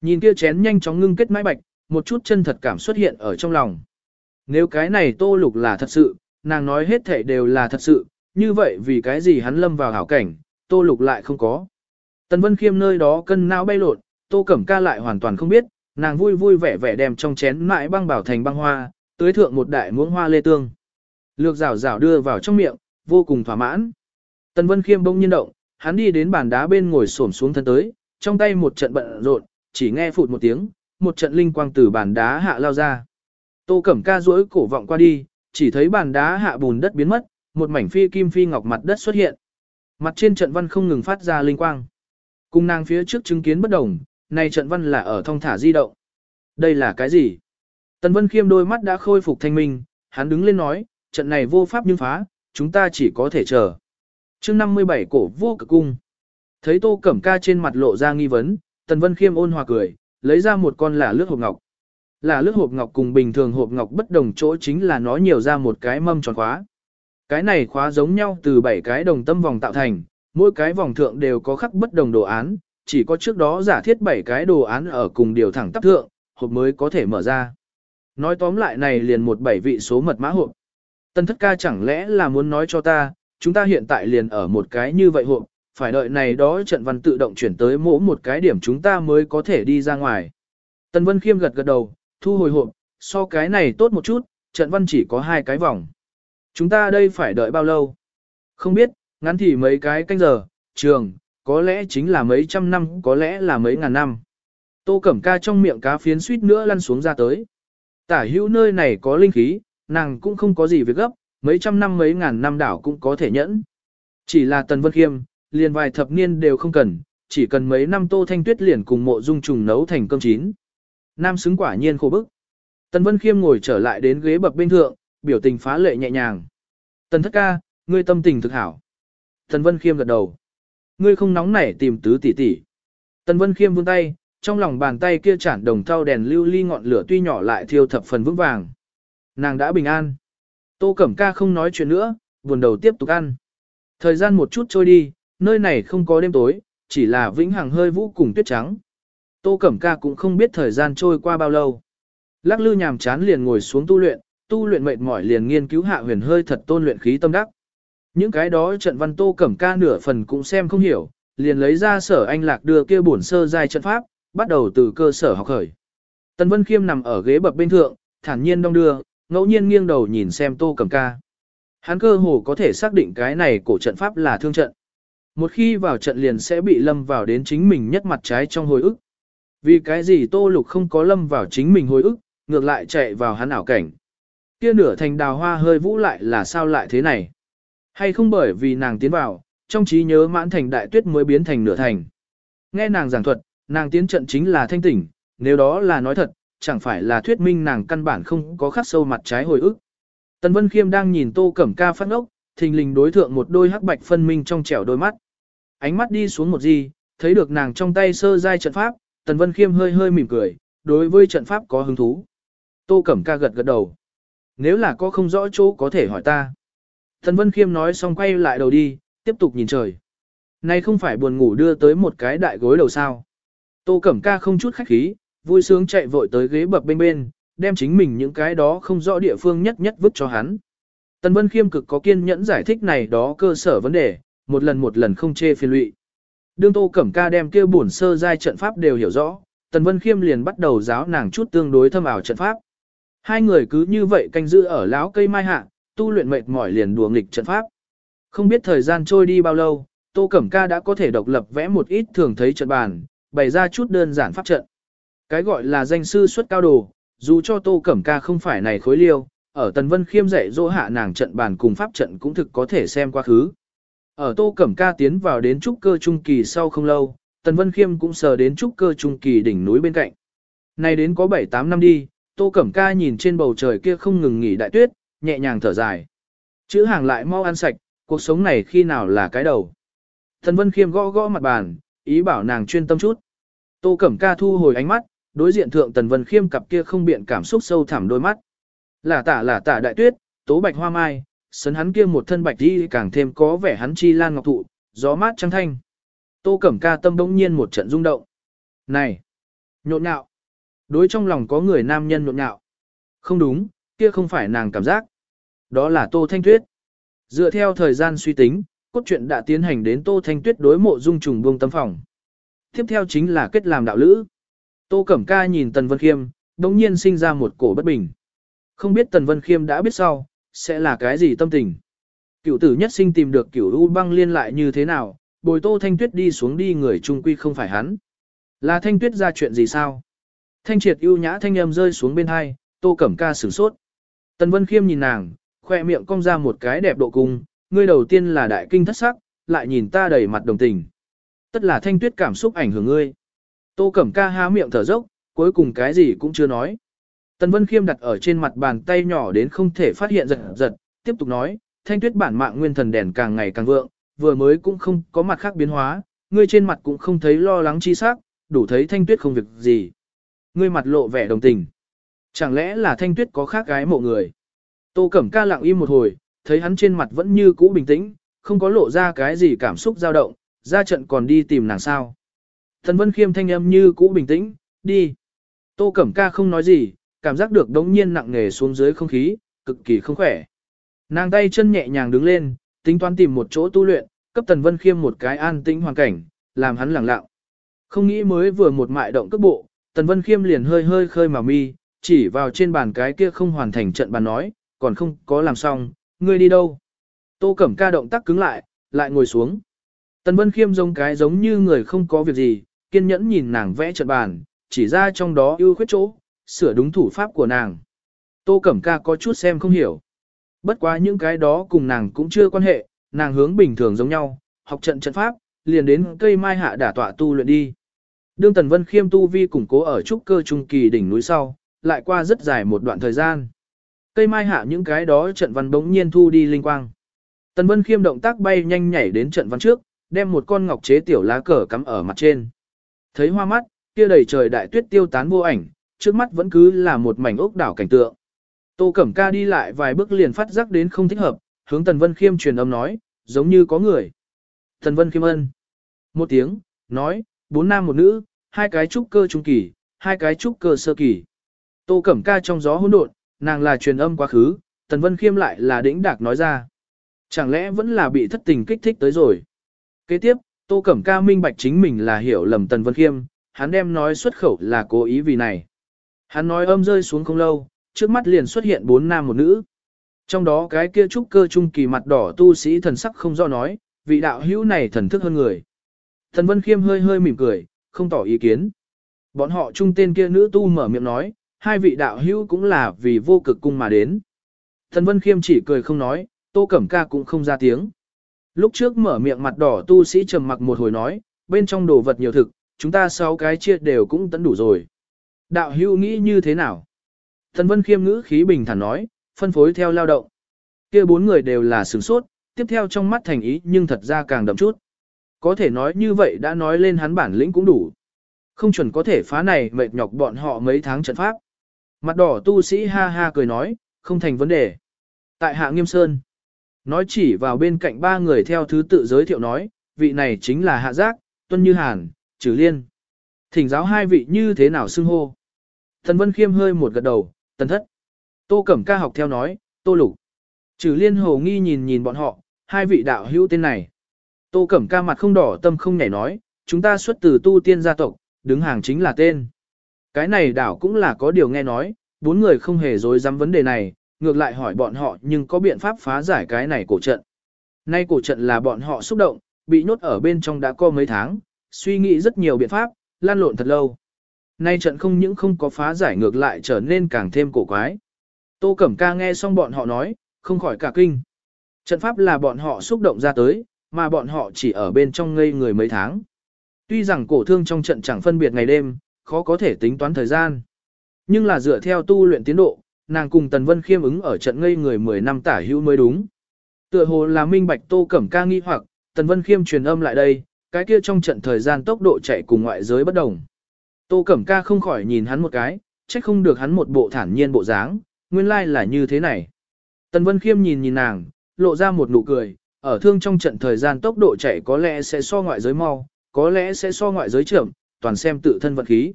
Nhìn kia chén nhanh chóng ngưng kết mãi bạch, một chút chân thật cảm xuất hiện ở trong lòng. Nếu cái này Tô Lục là thật sự, nàng nói hết thảy đều là thật sự, như vậy vì cái gì hắn lâm vào hảo cảnh, Tô Lục lại không có. Tần Vân Khiêm nơi đó cân não bay lộn, Tô Cẩm Ca lại hoàn toàn không biết, nàng vui vui vẻ vẻ đem trong chén mãi băng bảo thành băng hoa, tưới thượng một đại muỗng hoa lê tương. Lược rảo rảo đưa vào trong miệng, vô cùng thỏa mãn. Tần Vân Khiêm bỗng nhiên động, hắn đi đến bàn đá bên ngồi xổm xuống thân tới, trong tay một trận bận rộn, chỉ nghe phụt một tiếng, một trận linh quang từ bàn đá hạ lao ra. Tô Cẩm Ca duỗi cổ vọng qua đi, chỉ thấy bàn đá hạ bùn đất biến mất, một mảnh phi kim phi ngọc mặt đất xuất hiện. Mặt trên trận văn không ngừng phát ra linh quang. Cung nàng phía trước chứng kiến bất đồng, này trận văn là ở thông thả di động. Đây là cái gì? Tần Vân Khiêm đôi mắt đã khôi phục thanh minh, hắn đứng lên nói, trận này vô pháp nhưng phá, chúng ta chỉ có thể chờ. chương 57 cổ vô cực cung. Thấy Tô Cẩm Ca trên mặt lộ ra nghi vấn, Tần Vân Khiêm ôn hòa cười, lấy ra một con là lướt hộp ngọc. Là lướt hộp ngọc cùng bình thường hộp ngọc bất đồng chỗ chính là nó nhiều ra một cái mâm tròn khóa. Cái này khóa giống nhau từ 7 cái đồng tâm vòng tạo thành, mỗi cái vòng thượng đều có khắc bất đồng đồ án, chỉ có trước đó giả thiết 7 cái đồ án ở cùng điều thẳng tắp thượng, hộp mới có thể mở ra. Nói tóm lại này liền một bảy vị số mật mã hộp. Tân thất ca chẳng lẽ là muốn nói cho ta, chúng ta hiện tại liền ở một cái như vậy hộp, phải đợi này đó trận văn tự động chuyển tới mỗi một cái điểm chúng ta mới có thể đi ra ngoài. Tân Vân Khiêm gật gật đầu, thu hồi hộp, so cái này tốt một chút, trận văn chỉ có hai cái vòng. Chúng ta đây phải đợi bao lâu? Không biết, ngắn thì mấy cái canh giờ, trường, có lẽ chính là mấy trăm năm, có lẽ là mấy ngàn năm. Tô Cẩm Ca trong miệng cá phiến suýt nữa lăn xuống ra tới. Tả hữu nơi này có linh khí, nàng cũng không có gì việc gấp, mấy trăm năm mấy ngàn năm đảo cũng có thể nhẫn. Chỉ là Tần Vân Khiêm, liền vài thập niên đều không cần, chỉ cần mấy năm Tô Thanh Tuyết liền cùng mộ dung trùng nấu thành cơm chín. Nam xứng quả nhiên khổ bức. Tần Vân Khiêm ngồi trở lại đến ghế bập bên thượng, biểu tình phá lệ nhẹ nhàng. Tần thất ca, ngươi tâm tình thực hảo. Tần Vân Khiêm gật đầu. Ngươi không nóng nảy tìm tứ tỷ tỷ. Tần Vân Khiêm vươn tay, trong lòng bàn tay kia chản đồng thau đèn lưu ly ngọn lửa tuy nhỏ lại thiêu thập phần vững vàng. Nàng đã bình an. Tô Cẩm Ca không nói chuyện nữa, buồn đầu tiếp tục ăn. Thời gian một chút trôi đi, nơi này không có đêm tối, chỉ là vĩnh hằng hơi vũ cùng tuyết trắng. Tô Cẩm Ca cũng không biết thời gian trôi qua bao lâu. Lắc lư nhàm chán liền ngồi xuống tu luyện, tu luyện mệt mỏi liền nghiên cứu hạ huyền hơi thật tôn luyện khí tâm đắc. Những cái đó trận văn Tô Cẩm Ca nửa phần cũng xem không hiểu, liền lấy ra sở anh lạc đưa kia bổn sơ giai trận pháp, bắt đầu từ cơ sở học khởi. Tần Vân Khiêm nằm ở ghế bập bên thượng, thản nhiên đong đưa, ngẫu nhiên nghiêng đầu nhìn xem Tô Cẩm Ca. Hắn cơ hồ có thể xác định cái này cổ trận pháp là thương trận. Một khi vào trận liền sẽ bị lâm vào đến chính mình nhất mặt trái trong hồi ức. Vì cái gì Tô Lục không có lâm vào chính mình hồi ức, ngược lại chạy vào hắn ảo cảnh. Kia nửa thành đào hoa hơi vũ lại là sao lại thế này? Hay không bởi vì nàng tiến vào, trong trí nhớ mãn thành đại tuyết mới biến thành nửa thành. Nghe nàng giảng thuật, nàng tiến trận chính là thanh tỉnh, nếu đó là nói thật, chẳng phải là thuyết minh nàng căn bản không có khắc sâu mặt trái hồi ức. Tần Vân Khiêm đang nhìn Tô Cẩm Ca phát ngốc, thình lình đối thượng một đôi hắc bạch phân minh trong trẻo đôi mắt. Ánh mắt đi xuống một gì, thấy được nàng trong tay sơ giai trận pháp, Tần Vân Khiêm hơi hơi mỉm cười, đối với trận pháp có hứng thú. Tô Cẩm Ca gật gật đầu. Nếu là có không rõ chỗ có thể hỏi ta. Tần Vân Khiêm nói xong quay lại đầu đi, tiếp tục nhìn trời. Này không phải buồn ngủ đưa tới một cái đại gối đầu sao. Tô Cẩm Ca không chút khách khí, vui sướng chạy vội tới ghế bập bên bên, đem chính mình những cái đó không rõ địa phương nhất nhất vứt cho hắn. Tần Vân Khiêm cực có kiên nhẫn giải thích này đó cơ sở vấn đề, một lần một lần không chê phiền lụy. Đương Tô Cẩm Ca đem kia bổn sơ giai trận pháp đều hiểu rõ, Tần Vân Khiêm liền bắt đầu giáo nàng chút tương đối thâm ảo trận pháp. Hai người cứ như vậy canh giữ ở lão cây mai hạ, tu luyện mệt mỏi liền đùa nghịch trận pháp. Không biết thời gian trôi đi bao lâu, Tô Cẩm Ca đã có thể độc lập vẽ một ít thường thấy trận bàn, bày ra chút đơn giản pháp trận. Cái gọi là danh sư xuất cao đồ, dù cho Tô Cẩm Ca không phải này khối liêu, ở Tần Vân Khiêm dạy dỗ hạ nàng trận bàn cùng pháp trận cũng thực có thể xem qua khứ. Ở Tô Cẩm Ca tiến vào đến trúc cơ trung kỳ sau không lâu, Tần Vân Khiêm cũng sờ đến trúc cơ trung kỳ đỉnh núi bên cạnh. Này đến có 7-8 năm đi, Tô Cẩm Ca nhìn trên bầu trời kia không ngừng nghỉ đại tuyết, nhẹ nhàng thở dài. Chữ hàng lại mau ăn sạch, cuộc sống này khi nào là cái đầu. Tần Vân Khiêm gõ gõ mặt bàn, ý bảo nàng chuyên tâm chút. Tô Cẩm Ca thu hồi ánh mắt, đối diện thượng Tần Vân Khiêm cặp kia không biện cảm xúc sâu thẳm đôi mắt. Là tả là tả đại tuyết, tố bạch hoa mai, sấn hắn kia một thân bạch đi càng thêm có vẻ hắn chi lan ngọc thụ, gió mát trăng thanh. Tô Cẩm Ca tâm bỗng nhiên một trận rung động. Này, nhộn nhạo. Đối trong lòng có người nam nhân nhộn nhạo. Không đúng, kia không phải nàng cảm giác. Đó là Tô Thanh Tuyết. Dựa theo thời gian suy tính, cốt truyện đã tiến hành đến Tô Thanh Tuyết đối mộ dung trùng buông tâm phòng. Tiếp theo chính là kết làm đạo lữ. Tô Cẩm Ca nhìn Tần Vân Khiêm, đống nhiên sinh ra một cổ bất bình. Không biết Tần Vân Khiêm đã biết sau, sẽ là cái gì tâm tình. Cựu tử nhất sinh tìm được cửu u băng liên lại như thế nào, bồi Tô Thanh Tuyết đi xuống đi người trung quy không phải hắn. Là Thanh Tuyết ra chuyện gì sao? Thanh triệt ưu nhã thanh âm rơi xuống bên hai, Tô Cẩm Ca sửng sốt. Tần Vân Khiêm nhìn nàng, khoe miệng cong ra một cái đẹp độ cung, ngươi đầu tiên là đại kinh thất sắc, lại nhìn ta đầy mặt đồng tình. Tất là Thanh Tuyết cảm xúc ảnh hưởng ngươi. Tô Cẩm Ca há miệng thở dốc, cuối cùng cái gì cũng chưa nói. Tần Vân Khiêm đặt ở trên mặt bàn tay nhỏ đến không thể phát hiện giật giật, tiếp tục nói, thanh tuyết bản mạng nguyên thần đèn càng ngày càng vượng, vừa mới cũng không có mặt khác biến hóa, ngươi trên mặt cũng không thấy lo lắng chi sắc, đủ thấy thanh tuyết không việc gì. Ngươi mặt lộ vẻ đồng tình. Chẳng lẽ là thanh tuyết có khác gái mộ người? Tô Cẩm Ca lặng im một hồi, thấy hắn trên mặt vẫn như cũ bình tĩnh, không có lộ ra cái gì cảm xúc dao động, ra trận còn đi tìm nàng sao. Tần Vân Khiêm thanh âm như cũ bình tĩnh, đi. Tô Cẩm Ca không nói gì, cảm giác được đống nhiên nặng nề xuống dưới không khí, cực kỳ không khỏe. Nàng tay chân nhẹ nhàng đứng lên, tính toán tìm một chỗ tu luyện, cấp Tần Vân Khiêm một cái an tĩnh hoàn cảnh, làm hắn lặng lặng. Không nghĩ mới vừa một mại động cước bộ, Tần Vân Khiêm liền hơi hơi khơi mà mi, chỉ vào trên bàn cái kia không hoàn thành trận bàn nói, còn không có làm xong, ngươi đi đâu. Tô Cẩm Ca động tác cứng lại, lại ngồi xuống. Tần Vân Khiêm giống cái giống như người không có việc gì, kiên nhẫn nhìn nàng vẽ trận bàn, chỉ ra trong đó ưu khuyết chỗ, sửa đúng thủ pháp của nàng. Tô Cẩm Ca có chút xem không hiểu. Bất quá những cái đó cùng nàng cũng chưa quan hệ, nàng hướng bình thường giống nhau, học trận trận pháp, liền đến cây mai hạ đả tọa tu luyện đi. Đương Tần Vân Khiêm tu vi củng cố ở trúc cơ trung kỳ đỉnh núi sau, lại qua rất dài một đoạn thời gian. Cây mai hạ những cái đó trận văn bỗng nhiên thu đi linh quang. Tần Vân Khiêm động tác bay nhanh nhảy đến trận văn trước, đem một con ngọc chế tiểu lá cờ cắm ở mặt trên. Thấy hoa mắt, kia đầy trời đại tuyết tiêu tán vô ảnh, trước mắt vẫn cứ là một mảnh ốc đảo cảnh tượng. Tô Cẩm Ca đi lại vài bước liền phát giác đến không thích hợp, hướng Tần Vân Khiêm truyền âm nói, giống như có người. Tần Vân Khiêm ân. Một tiếng, nói, bốn nam một nữ, hai cái trúc cơ trung kỳ, hai cái trúc cơ sơ kỳ. Tô Cẩm Ca trong gió hỗn độn, nàng là truyền âm quá khứ, Tần Vân Khiêm lại là đĩnh đạc nói ra. Chẳng lẽ vẫn là bị thất tình kích thích tới rồi. Kế tiếp, Tô Cẩm Ca minh bạch chính mình là hiểu lầm Tần Vân Khiêm, hắn đem nói xuất khẩu là cố ý vì này. Hắn nói âm rơi xuống không lâu, trước mắt liền xuất hiện bốn nam một nữ. Trong đó cái kia trúc cơ trung kỳ mặt đỏ tu sĩ thần sắc không do nói, vị đạo hữu này thần thức hơn người. Thần Vân Khiêm hơi hơi mỉm cười, không tỏ ý kiến. Bọn họ trung tên kia nữ tu mở miệng nói, hai vị đạo hữu cũng là vì vô cực cung mà đến. Thần Vân Khiêm chỉ cười không nói, Tô Cẩm Ca cũng không ra tiếng. Lúc trước mở miệng mặt đỏ tu sĩ trầm mặc một hồi nói, bên trong đồ vật nhiều thực, chúng ta sáu cái chia đều cũng tận đủ rồi. Đạo hưu nghĩ như thế nào? Thần Vân Khiêm ngữ khí bình thản nói, phân phối theo lao động. kia bốn người đều là sửng sốt, tiếp theo trong mắt thành ý nhưng thật ra càng đậm chút. Có thể nói như vậy đã nói lên hắn bản lĩnh cũng đủ. Không chuẩn có thể phá này mệt nhọc bọn họ mấy tháng trận pháp. Mặt đỏ tu sĩ ha ha cười nói, không thành vấn đề. Tại hạ nghiêm sơn, nói chỉ vào bên cạnh ba người theo thứ tự giới thiệu nói, vị này chính là hạ giác, tuân như hàn, trừ liên. Thỉnh giáo hai vị như thế nào xưng hô. Thần Vân Khiêm hơi một gật đầu, tần thất. Tô Cẩm ca học theo nói, tô lục. Trừ liên hồ nghi nhìn nhìn bọn họ, hai vị đạo hữu tên này. Tô Cẩm ca mặt không đỏ tâm không nhảy nói, chúng ta xuất từ tu tiên gia tộc, đứng hàng chính là tên. Cái này đảo cũng là có điều nghe nói, bốn người không hề dối dám vấn đề này, ngược lại hỏi bọn họ nhưng có biện pháp phá giải cái này cổ trận. Nay cổ trận là bọn họ xúc động, bị nhốt ở bên trong đã có mấy tháng, suy nghĩ rất nhiều biện pháp, lan lộn thật lâu. Nay trận không những không có phá giải ngược lại trở nên càng thêm cổ quái. Tô Cẩm Ca nghe xong bọn họ nói, không khỏi cả kinh. Trận pháp là bọn họ xúc động ra tới, mà bọn họ chỉ ở bên trong ngây người mấy tháng. Tuy rằng cổ thương trong trận chẳng phân biệt ngày đêm, khó có thể tính toán thời gian. Nhưng là dựa theo tu luyện tiến độ, nàng cùng Tần Vân khiêm ứng ở trận ngây người 10 năm tả hữu mới đúng. Tựa hồ là minh bạch Tô Cẩm Ca nghi hoặc, Tần Vân khiêm truyền âm lại đây, cái kia trong trận thời gian tốc độ chạy cùng ngoại giới bất đồng. Tô Cẩm Ca không khỏi nhìn hắn một cái, trách không được hắn một bộ thản nhiên bộ dáng, nguyên lai là như thế này. Tần Vân Khiêm nhìn nhìn nàng, lộ ra một nụ cười, ở thương trong trận thời gian tốc độ chạy có lẽ sẽ so ngoại giới mau, có lẽ sẽ so ngoại giới chậm, toàn xem tự thân vận khí.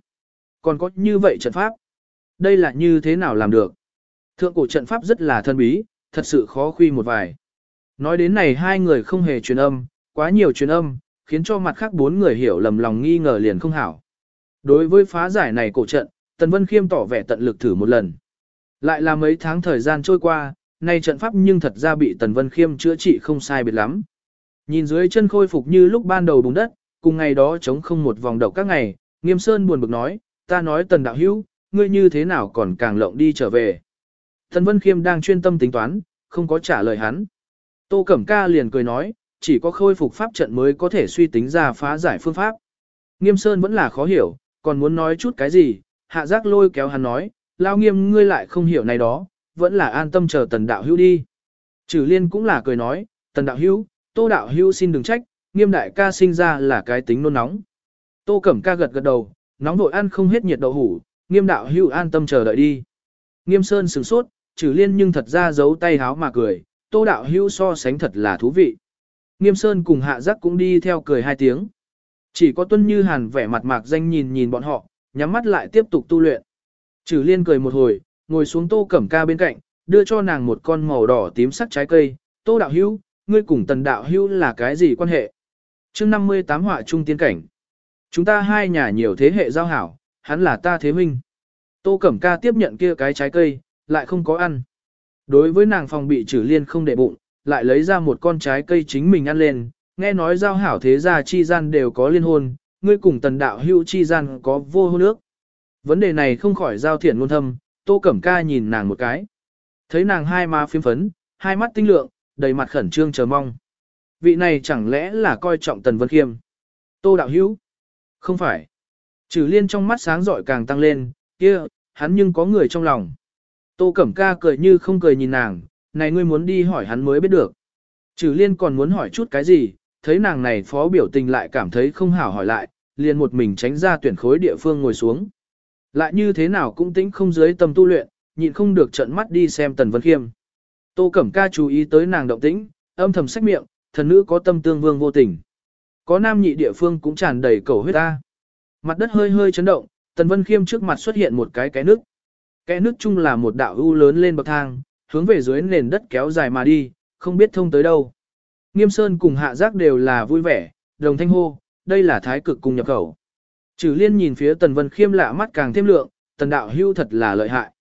Còn có như vậy trận pháp, đây là như thế nào làm được? Thượng cổ trận pháp rất là thân bí, thật sự khó khuy một vài. Nói đến này hai người không hề truyền âm, quá nhiều truyền âm, khiến cho mặt khác bốn người hiểu lầm lòng nghi ngờ liền không hảo. Đối với phá giải này cổ trận, Tần Vân Khiêm tỏ vẻ tận lực thử một lần. Lại là mấy tháng thời gian trôi qua, nay trận pháp nhưng thật ra bị Tần Vân Khiêm chữa trị không sai biệt lắm. Nhìn dưới chân khôi phục như lúc ban đầu bùng đất, cùng ngày đó chống không một vòng độc các ngày, Nghiêm Sơn buồn bực nói, ta nói Tần Đạo Hữu, ngươi như thế nào còn càng lộng đi trở về. Thần Vân Khiêm đang chuyên tâm tính toán, không có trả lời hắn. Tô Cẩm Ca liền cười nói, chỉ có khôi phục pháp trận mới có thể suy tính ra phá giải phương pháp. Nghiêm Sơn vẫn là khó hiểu, còn muốn nói chút cái gì, hạ giác lôi kéo hắn nói, lao nghiêm ngươi lại không hiểu này đó, vẫn là an tâm chờ tần đạo hữu đi. Trừ liên cũng là cười nói, tần đạo hữu, tô đạo hữu xin đừng trách, nghiêm đại ca sinh ra là cái tính nôn nóng. Tô cẩm ca gật gật đầu, nóng vội ăn không hết nhiệt đậu hủ, nghiêm đạo hữu an tâm chờ đợi đi. Nghiêm sơn sửng sốt, trừ liên nhưng thật ra giấu tay háo mà cười, tô đạo hữu so sánh thật là thú vị. Nghiêm Sơn cùng Hạ Giác cũng đi theo cười hai tiếng. Chỉ có Tuân Như Hàn vẻ mặt mạc danh nhìn nhìn bọn họ, nhắm mắt lại tiếp tục tu luyện. Trừ liên cười một hồi, ngồi xuống tô cẩm ca bên cạnh, đưa cho nàng một con màu đỏ tím sắc trái cây. Tô đạo hữu, ngươi cùng tần đạo hữu là cái gì quan hệ? chương 58 họa trung tiên cảnh. Chúng ta hai nhà nhiều thế hệ giao hảo, hắn là ta thế minh. Tô cẩm ca tiếp nhận kia cái trái cây, lại không có ăn. Đối với nàng phòng bị trừ liên không để bụng, lại lấy ra một con trái cây chính mình ăn lên, nghe nói giao hảo thế gia chi gian đều có liên hôn, ngươi cùng tần đạo hữu chi gian có vô hôn ước. Vấn đề này không khỏi giao thiện ngôn thâm, tô cẩm ca nhìn nàng một cái. Thấy nàng hai má phiếm phấn, hai mắt tinh lượng, đầy mặt khẩn trương chờ mong. Vị này chẳng lẽ là coi trọng tần vân khiêm. Tô đạo hữu. Không phải. Trừ liên trong mắt sáng rọi càng tăng lên, kia, hắn nhưng có người trong lòng. Tô Cẩm Ca cười như không cười nhìn nàng, này ngươi muốn đi hỏi hắn mới biết được. Trừ liên còn muốn hỏi chút cái gì, thấy nàng này phó biểu tình lại cảm thấy không hảo hỏi lại, liền một mình tránh ra tuyển khối địa phương ngồi xuống. Lại như thế nào cũng tính không dưới tâm tu luyện, nhịn không được trận mắt đi xem Tần Vân Khiêm. Tô Cẩm Ca chú ý tới nàng động tĩnh, âm thầm sách miệng, thần nữ có tâm tương vương vô tình. Có nam nhị địa phương cũng tràn đầy cầu huyết ta. Mặt đất hơi hơi chấn động, Tần Vân Khiêm trước mặt xuất hiện một cái cái nước kẽ nước chung là một đạo u lớn lên bậc thang, hướng về dưới nền đất kéo dài mà đi, không biết thông tới đâu. Nghiêm Sơn cùng Hạ Giác đều là vui vẻ, đồng thanh hô, đây là thái cực cùng nhập khẩu. Trừ liên nhìn phía Tần Vân Khiêm lạ mắt càng thêm lượng, Tần Đạo Hưu thật là lợi hại.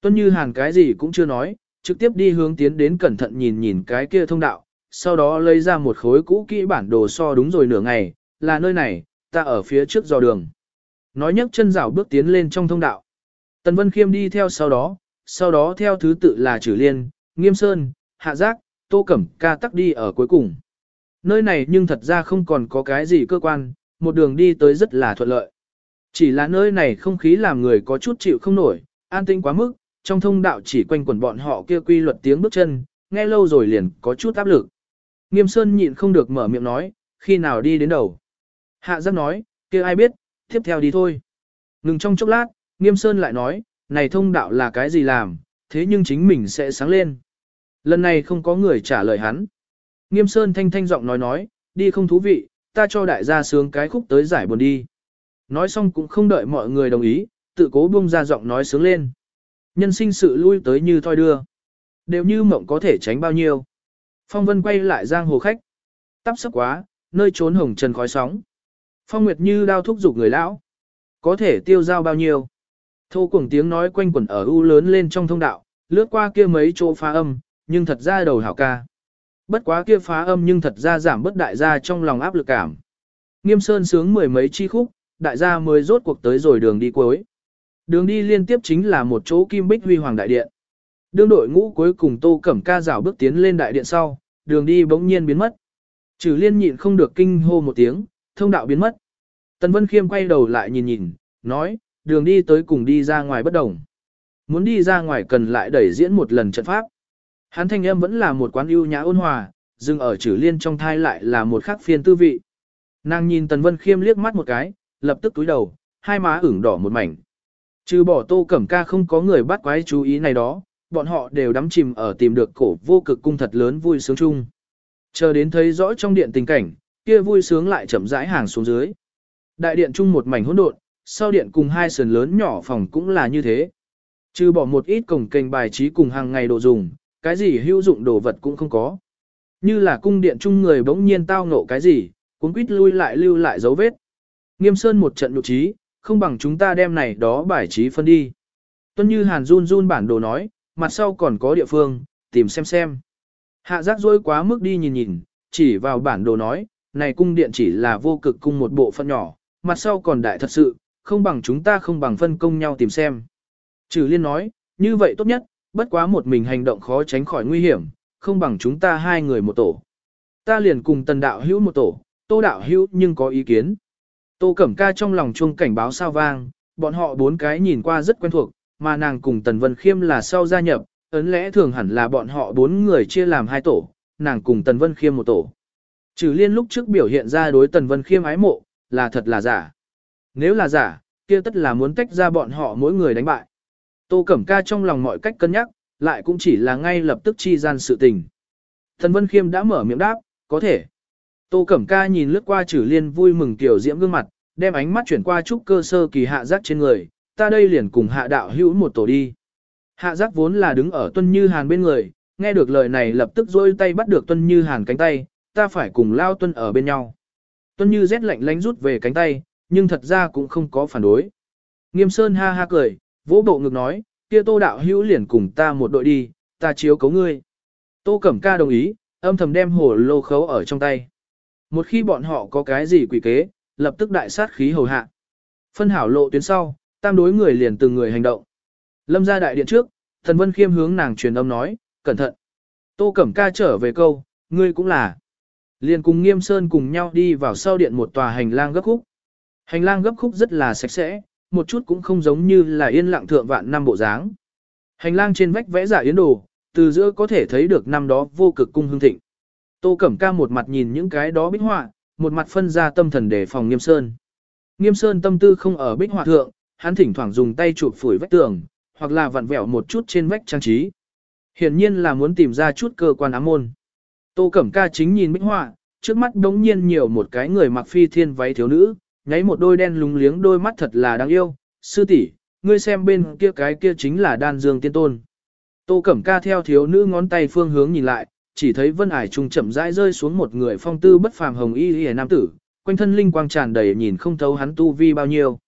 Tuân Như Hàn cái gì cũng chưa nói, trực tiếp đi hướng tiến đến cẩn thận nhìn nhìn cái kia thông đạo, sau đó lấy ra một khối cũ kỹ bản đồ so đúng rồi nửa ngày, là nơi này, ta ở phía trước dò đường. Nói nhấc chân rảo bước tiến lên trong thông đạo. Tần Vân Khiêm đi theo sau đó, sau đó theo thứ tự là Trử Liên, Nghiêm Sơn, Hạ Giác, Tô Cẩm ca tắc đi ở cuối cùng. Nơi này nhưng thật ra không còn có cái gì cơ quan, một đường đi tới rất là thuận lợi. Chỉ là nơi này không khí làm người có chút chịu không nổi, an tinh quá mức, trong thông đạo chỉ quanh quẩn bọn họ kia quy luật tiếng bước chân, nghe lâu rồi liền có chút áp lực. Nghiêm Sơn nhịn không được mở miệng nói, khi nào đi đến đầu. Hạ giác nói, kia ai biết, tiếp theo đi thôi. Ngừng trong chốc lát, Nghiêm Sơn lại nói, này thông đạo là cái gì làm, thế nhưng chính mình sẽ sáng lên. Lần này không có người trả lời hắn. Nghiêm Sơn thanh thanh giọng nói nói, đi không thú vị, ta cho đại gia sướng cái khúc tới giải buồn đi. Nói xong cũng không đợi mọi người đồng ý, tự cố buông ra giọng nói sướng lên. Nhân sinh sự lui tới như thoi đưa. Đều như mộng có thể tránh bao nhiêu. Phong Vân quay lại giang hồ khách. Tắp sức quá, nơi trốn hồng trần khói sóng. Phong Nguyệt như đao thúc giục người lão. Có thể tiêu giao bao nhiêu. Thô cuồng tiếng nói quanh quẩn ở u lớn lên trong thông đạo, lướt qua kia mấy chỗ phá âm, nhưng thật ra đầu hảo ca. Bất quá kia phá âm nhưng thật ra giảm bất đại gia trong lòng áp lực cảm. Nghiêm sơn sướng mười mấy chi khúc, đại gia mới rốt cuộc tới rồi đường đi cuối. Đường đi liên tiếp chính là một chỗ kim bích huy hoàng đại điện. Đương đội ngũ cuối cùng tô cẩm ca rào bước tiến lên đại điện sau, đường đi bỗng nhiên biến mất. Trừ liên nhịn không được kinh hô một tiếng, thông đạo biến mất. Tần Vân Khiêm quay đầu lại nhìn nhìn, nói, đường đi tới cùng đi ra ngoài bất đồng. Muốn đi ra ngoài cần lại đẩy diễn một lần trận pháp. Hắn thanh âm vẫn là một quán ưu nhã ôn hòa, dừng ở chử liên trong thai lại là một khắc phiên tư vị. Nàng nhìn Tần Vân Khiêm liếc mắt một cái, lập tức túi đầu, hai má ửng đỏ một mảnh. Trừ bỏ tô cẩm ca không có người bắt quái chú ý này đó, bọn họ đều đắm chìm ở tìm được cổ vô cực cung thật lớn vui sướng chung. Chờ đến thấy rõ trong điện tình cảnh, kia vui sướng lại chậm rãi hàng xuống dưới. Đại điện chung một mảnh hỗn độn, sau điện cùng hai sườn lớn nhỏ phòng cũng là như thế. Trừ bỏ một ít cổng kênh bài trí cùng hàng ngày đồ dùng, cái gì hữu dụng đồ vật cũng không có. Như là cung điện chung người bỗng nhiên tao ngộ cái gì, cuốn quýt lui lại lưu lại dấu vết. Nghiêm sơn một trận nhục trí, không bằng chúng ta đem này đó bài trí phân đi. Tuân như hàn run run bản đồ nói, mặt sau còn có địa phương, tìm xem xem. Hạ giác dối quá mức đi nhìn nhìn, chỉ vào bản đồ nói, này cung điện chỉ là vô cực cung một bộ phận nhỏ, mặt sau còn đại thật sự, không bằng chúng ta không bằng phân công nhau tìm xem. Trừ liên nói, như vậy tốt nhất, bất quá một mình hành động khó tránh khỏi nguy hiểm, không bằng chúng ta hai người một tổ. Ta liền cùng tần đạo hữu một tổ, tô đạo hữu nhưng có ý kiến. Tô Cẩm Ca trong lòng chuông cảnh báo sao vang, bọn họ bốn cái nhìn qua rất quen thuộc, mà nàng cùng Tần Vân Khiêm là sau gia nhập, ấn lẽ thường hẳn là bọn họ bốn người chia làm hai tổ, nàng cùng Tần Vân Khiêm một tổ. Trừ liên lúc trước biểu hiện ra đối Tần Vân Khiêm ái mộ, là thật là giả. Nếu là giả, kia tất là muốn tách ra bọn họ mỗi người đánh bại. Tô Cẩm Ca trong lòng mọi cách cân nhắc, lại cũng chỉ là ngay lập tức chi gian sự tình. Thần Vân Khiêm đã mở miệng đáp, có thể, Tô Cẩm Ca nhìn lướt qua Trử Liên vui mừng tiểu diễm gương mặt, đem ánh mắt chuyển qua trúc cơ sơ kỳ hạ giác trên người, ta đây liền cùng hạ đạo hữu một tổ đi. Hạ giác vốn là đứng ở Tuân Như Hàn bên người, nghe được lời này lập tức rôi tay bắt được Tuân Như Hàn cánh tay, ta phải cùng lao Tuân ở bên nhau. Tuân Như rét lạnh lánh rút về cánh tay, nhưng thật ra cũng không có phản đối. Nghiêm Sơn ha ha cười, vỗ bộ ngực nói, kia tô đạo hữu liền cùng ta một đội đi, ta chiếu cấu ngươi. Tô Cẩm Ca đồng ý, âm thầm đem hồ lô khấu ở trong tay. Một khi bọn họ có cái gì quỷ kế, lập tức đại sát khí hầu hạ. Phân hảo lộ tuyến sau, tam đối người liền từng người hành động. Lâm ra đại điện trước, thần vân khiêm hướng nàng truyền âm nói, cẩn thận. Tô Cẩm Ca trở về câu, ngươi cũng là. Liền cùng nghiêm sơn cùng nhau đi vào sau điện một tòa hành lang gấp khúc. Hành lang gấp khúc rất là sạch sẽ, một chút cũng không giống như là yên lặng thượng vạn năm bộ dáng. Hành lang trên vách vẽ giả yến đồ, từ giữa có thể thấy được năm đó vô cực cung hương thịnh. Tô Cẩm Ca một mặt nhìn những cái đó bích họa, một mặt phân ra tâm thần để phòng Nghiêm Sơn. Nghiêm Sơn tâm tư không ở bích họa thượng, hắn thỉnh thoảng dùng tay chụp phủi vách tường, hoặc là vặn vẹo một chút trên vách trang trí. Hiển nhiên là muốn tìm ra chút cơ quan ám môn. Tô Cẩm Ca chính nhìn bích họa, trước mắt đống nhiên nhiều một cái người mặc phi thiên váy thiếu nữ, nháy một đôi đen lúng liếng đôi mắt thật là đáng yêu. Sư tỷ, ngươi xem bên kia cái kia chính là đan dương tiên tôn. Tô Cẩm Ca theo thiếu nữ ngón tay phương hướng nhìn lại, chỉ thấy vân ải trung chậm rãi rơi xuống một người phong tư bất phàm hồng y y nam tử, quanh thân linh quang tràn đầy nhìn không thấu hắn tu vi bao nhiêu.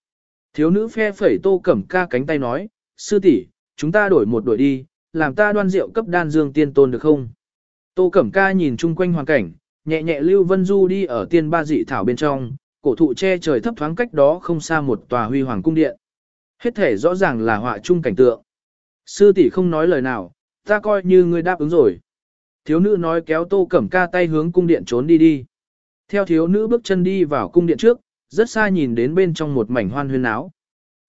Thiếu nữ phe phẩy Tô Cẩm Ca cánh tay nói, sư tỷ, chúng ta đổi một đội đi, làm ta đoan rượu cấp đan dương tiên tôn được không? Tô Cẩm Ca nhìn chung quanh hoàn cảnh, nhẹ nhẹ lưu vân du đi ở tiên ba dị thảo bên trong, cổ thụ che trời thấp thoáng cách đó không xa một tòa huy hoàng cung điện. Hết thể rõ ràng là họa chung cảnh tượng. Sư tỷ không nói lời nào, ta coi như ngươi đáp ứng rồi. Thiếu nữ nói kéo tô cẩm ca tay hướng cung điện trốn đi đi. Theo thiếu nữ bước chân đi vào cung điện trước, rất xa nhìn đến bên trong một mảnh hoan huyên áo.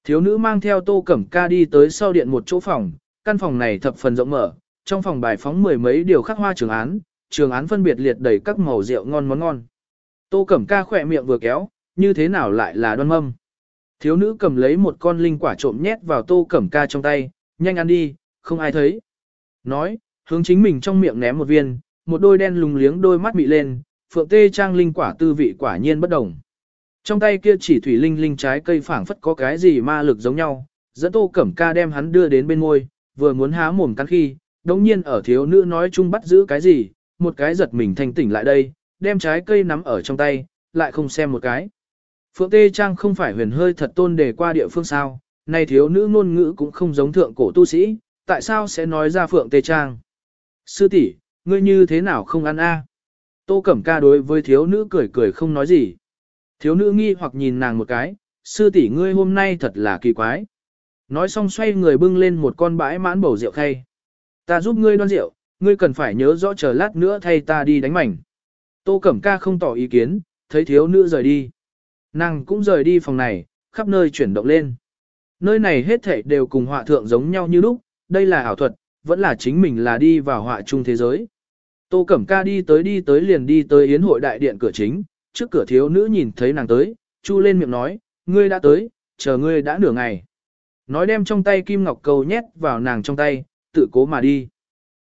Thiếu nữ mang theo tô cẩm ca đi tới sau điện một chỗ phòng, căn phòng này thập phần rộng mở, trong phòng bài phóng mười mấy điều khắc hoa trường án, trường án phân biệt liệt đầy các màu rượu ngon món ngon. Tô cẩm ca khỏe miệng vừa kéo, như thế nào lại là đoan mâm. Thiếu nữ cầm lấy một con linh quả trộm nhét vào tô cẩm ca trong tay, nhanh ăn đi, không ai thấy. Nói, hướng chính mình trong miệng ném một viên, một đôi đen lùng liếng đôi mắt bị lên, phượng tê trang linh quả tư vị quả nhiên bất đồng. Trong tay kia chỉ thủy linh linh trái cây phảng phất có cái gì ma lực giống nhau, dẫn tô cẩm ca đem hắn đưa đến bên ngôi, vừa muốn há mồm cắn khi, đống nhiên ở thiếu nữ nói chung bắt giữ cái gì, một cái giật mình thanh tỉnh lại đây, đem trái cây nắm ở trong tay, lại không xem một cái. Phượng Tê Trang không phải huyền hơi thật tôn để qua địa phương sao, này thiếu nữ ngôn ngữ cũng không giống thượng cổ tu sĩ, tại sao sẽ nói ra Phượng Tê Trang? Sư tỷ, ngươi như thế nào không ăn a? Tô Cẩm Ca đối với thiếu nữ cười cười không nói gì. Thiếu nữ nghi hoặc nhìn nàng một cái, sư tỷ ngươi hôm nay thật là kỳ quái. Nói xong xoay người bưng lên một con bãi mãn bầu rượu khay. Ta giúp ngươi đoan rượu, ngươi cần phải nhớ rõ chờ lát nữa thay ta đi đánh mảnh. Tô Cẩm Ca không tỏ ý kiến, thấy thiếu nữ rời đi. Nàng cũng rời đi phòng này, khắp nơi chuyển động lên. Nơi này hết thảy đều cùng họa thượng giống nhau như lúc, đây là ảo thuật, vẫn là chính mình là đi vào họa chung thế giới. Tô Cẩm Ca đi tới đi tới liền đi tới yến hội đại điện cửa chính, trước cửa thiếu nữ nhìn thấy nàng tới, chu lên miệng nói, ngươi đã tới, chờ ngươi đã nửa ngày. Nói đem trong tay kim ngọc cầu nhét vào nàng trong tay, tự cố mà đi.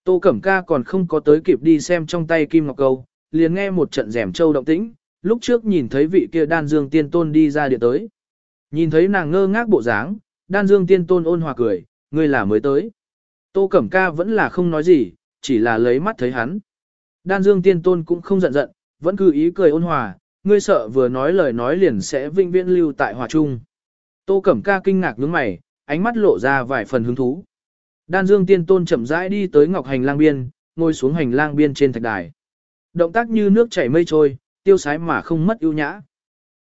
Tô Cẩm Ca còn không có tới kịp đi xem trong tay kim ngọc cầu, liền nghe một trận rèm châu động tĩnh, lúc trước nhìn thấy vị kia đan dương tiên tôn đi ra địa tới. Nhìn thấy nàng ngơ ngác bộ dáng, đan dương tiên tôn ôn hòa cười, ngươi là mới tới. Tô Cẩm Ca vẫn là không nói gì, chỉ là lấy mắt thấy hắn. Đan dương tiên tôn cũng không giận giận, vẫn cứ ý cười ôn hòa, ngươi sợ vừa nói lời nói liền sẽ vinh viễn lưu tại hòa trung. Tô Cẩm Ca kinh ngạc nhướng mày, ánh mắt lộ ra vài phần hứng thú. Đan Dương Tiên Tôn chậm rãi đi tới Ngọc Hành Lang biên, ngồi xuống hành lang biên trên thạch đài. Động tác như nước chảy mây trôi, tiêu sái mà không mất ưu nhã.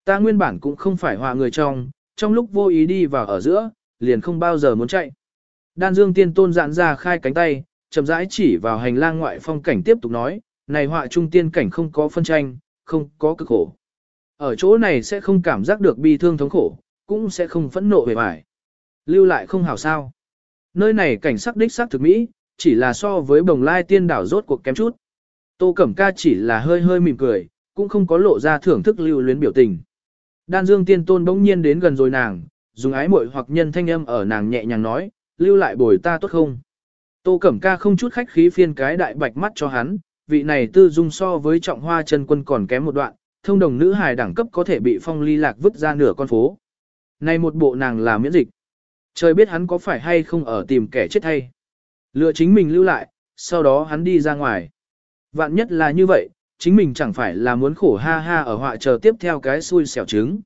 Ta nguyên bản cũng không phải hòa người trong, trong lúc vô ý đi vào ở giữa, liền không bao giờ muốn chạy. Đan Dương Tiên Tôn giãn ra khai cánh tay, chậm rãi chỉ vào hành lang ngoại phong cảnh tiếp tục nói, này họa trung tiên cảnh không có phân tranh, không có cực khổ. Ở chỗ này sẽ không cảm giác được bi thương thống khổ, cũng sẽ không phẫn nộ về vải. Lưu lại không hảo sao. Nơi này cảnh sắc đích sắc thực mỹ, chỉ là so với bồng lai tiên đảo rốt cuộc kém chút. Tô Cẩm Ca chỉ là hơi hơi mỉm cười, cũng không có lộ ra thưởng thức lưu luyến biểu tình. Đan Dương Tiên Tôn bỗng nhiên đến gần rồi nàng, dùng ái muội hoặc nhân thanh âm ở nàng nhẹ nhàng nói, lưu lại bồi ta tốt không? Tô Cẩm Ca không chút khách khí phiên cái đại bạch mắt cho hắn, vị này tư dung so với trọng hoa chân quân còn kém một đoạn, thông đồng nữ hài đẳng cấp có thể bị phong ly lạc vứt ra nửa con phố. Này một bộ nàng là miễn dịch. Trời biết hắn có phải hay không ở tìm kẻ chết hay. Lựa chính mình lưu lại, sau đó hắn đi ra ngoài. Vạn nhất là như vậy, chính mình chẳng phải là muốn khổ ha ha ở họa chờ tiếp theo cái xui xẻo trứng.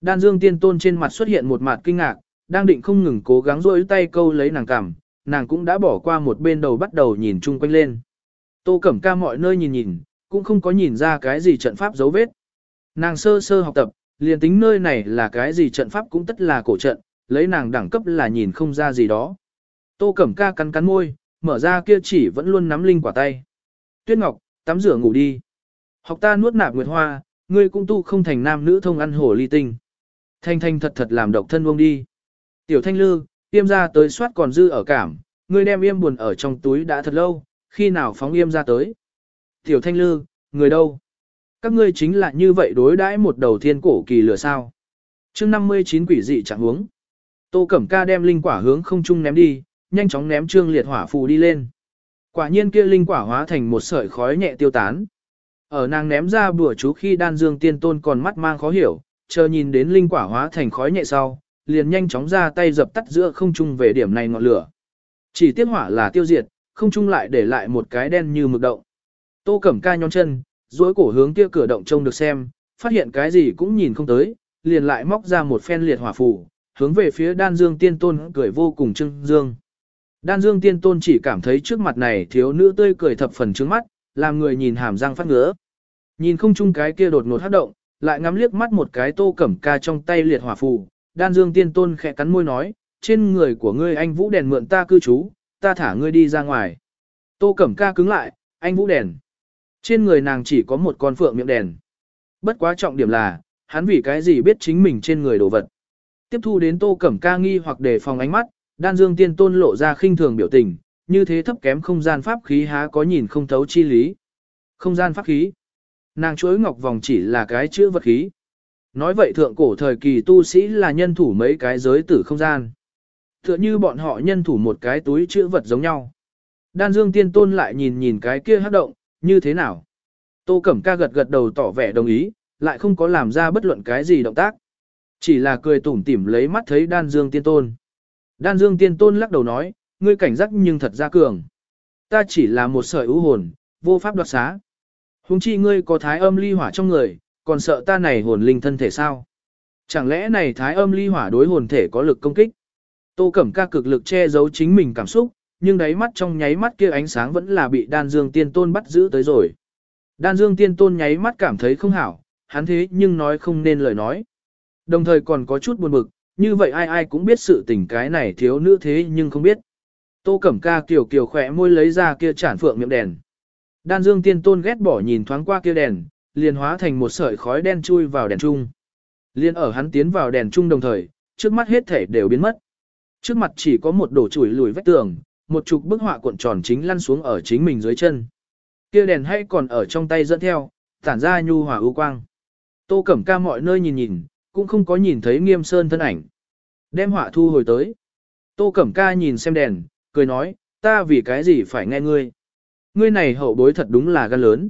Đan dương tiên tôn trên mặt xuất hiện một mặt kinh ngạc, đang định không ngừng cố gắng rôi tay câu lấy nàng cằm, nàng cũng đã bỏ qua một bên đầu bắt đầu nhìn chung quanh lên. Tô Cẩm Ca mọi nơi nhìn nhìn, cũng không có nhìn ra cái gì trận pháp dấu vết. Nàng sơ sơ học tập, liền tính nơi này là cái gì trận pháp cũng tất là cổ trận, lấy nàng đẳng cấp là nhìn không ra gì đó. Tô Cẩm Ca cắn cắn môi, mở ra kia chỉ vẫn luôn nắm linh quả tay. Tuyết Ngọc, tắm rửa ngủ đi. Học ta nuốt nạp nguyệt hoa, ngươi cũng tu không thành nam nữ thông ăn hổ ly tinh. Thanh thanh thật thật làm độc thân vông đi. Tiểu thanh lư, tiêm ra tới soát còn dư ở cảm, ngươi đem yêm buồn ở trong túi đã thật lâu, khi nào phóng yêm ra tới. Tiểu thanh lư, người đâu? Các ngươi chính là như vậy đối đãi một đầu thiên cổ kỳ lửa sao. chương 59 quỷ dị chẳng uống. Tô Cẩm Ca đem linh quả hướng không trung ném đi, nhanh chóng ném trương liệt hỏa phù đi lên. Quả nhiên kia linh quả hóa thành một sợi khói nhẹ tiêu tán. Ở nàng ném ra bùa chú khi đan dương tiên tôn còn mắt mang khó hiểu, chờ nhìn đến linh quả hóa thành khói nhẹ sau, liền nhanh chóng ra tay dập tắt giữa không trung về điểm này ngọn lửa. Chỉ tiếc hỏa là tiêu diệt, không trung lại để lại một cái đen như mực động. Tô Cẩm Ca nhón chân, duỗi cổ hướng kia cửa động trông được xem, phát hiện cái gì cũng nhìn không tới, liền lại móc ra một phen liệt hỏa phù, hướng về phía Đan Dương Tiên Tôn cười vô cùng trưng dương. Đan Dương Tiên Tôn chỉ cảm thấy trước mặt này thiếu nữ tươi cười thập phần trước mắt, làm người nhìn hàm răng phát ngứa. Nhìn không chung cái kia đột ngột hát động, lại ngắm liếc mắt một cái tô cẩm ca trong tay liệt hỏa phù, đan dương tiên tôn khẽ cắn môi nói, trên người của ngươi anh vũ đèn mượn ta cư trú, ta thả ngươi đi ra ngoài. Tô cẩm ca cứng lại, anh vũ đèn. Trên người nàng chỉ có một con phượng miệng đèn. Bất quá trọng điểm là, hắn vì cái gì biết chính mình trên người đồ vật. Tiếp thu đến tô cẩm ca nghi hoặc đề phòng ánh mắt, đan dương tiên tôn lộ ra khinh thường biểu tình, như thế thấp kém không gian pháp khí há có nhìn không thấu chi lý. Không gian pháp khí. Nàng chuỗi ngọc vòng chỉ là cái chữ vật khí. Nói vậy thượng cổ thời kỳ tu sĩ là nhân thủ mấy cái giới tử không gian. Tựa như bọn họ nhân thủ một cái túi chữ vật giống nhau. Đan Dương Tiên Tôn lại nhìn nhìn cái kia hát động, như thế nào? Tô Cẩm Ca gật gật đầu tỏ vẻ đồng ý, lại không có làm ra bất luận cái gì động tác. Chỉ là cười tủm tỉm lấy mắt thấy Đan Dương Tiên Tôn. Đan Dương Tiên Tôn lắc đầu nói, ngươi cảnh giác nhưng thật ra cường. Ta chỉ là một sợi ưu hồn, vô pháp đoạt xá. Hùng chi ngươi có thái âm ly hỏa trong người, còn sợ ta này hồn linh thân thể sao? Chẳng lẽ này thái âm ly hỏa đối hồn thể có lực công kích? Tô Cẩm Ca cực lực che giấu chính mình cảm xúc, nhưng đáy mắt trong nháy mắt kia ánh sáng vẫn là bị Đan Dương Tiên Tôn bắt giữ tới rồi. Đan Dương Tiên Tôn nháy mắt cảm thấy không hảo, hắn thế nhưng nói không nên lời nói. Đồng thời còn có chút buồn bực, như vậy ai ai cũng biết sự tình cái này thiếu nữ thế nhưng không biết. Tô Cẩm Ca kiều kiều khỏe môi lấy ra kia chản phượng miệng đèn. Đan Dương Tiên Tôn ghét bỏ nhìn thoáng qua kia đèn, liền hóa thành một sợi khói đen chui vào đèn trung. Liên ở hắn tiến vào đèn trung đồng thời, trước mắt hết thể đều biến mất. Trước mặt chỉ có một đổ chuỗi lùi vách tường, một chục bức họa cuộn tròn chính lăn xuống ở chính mình dưới chân. Kia đèn hay còn ở trong tay dẫn theo, tản ra nhu hòa ưu quang. Tô Cẩm Ca mọi nơi nhìn nhìn, cũng không có nhìn thấy Nghiêm Sơn thân ảnh. Đem họa thu hồi tới. Tô Cẩm Ca nhìn xem đèn, cười nói, ta vì cái gì phải nghe ngươi. Ngươi này hậu bối thật đúng là gan lớn.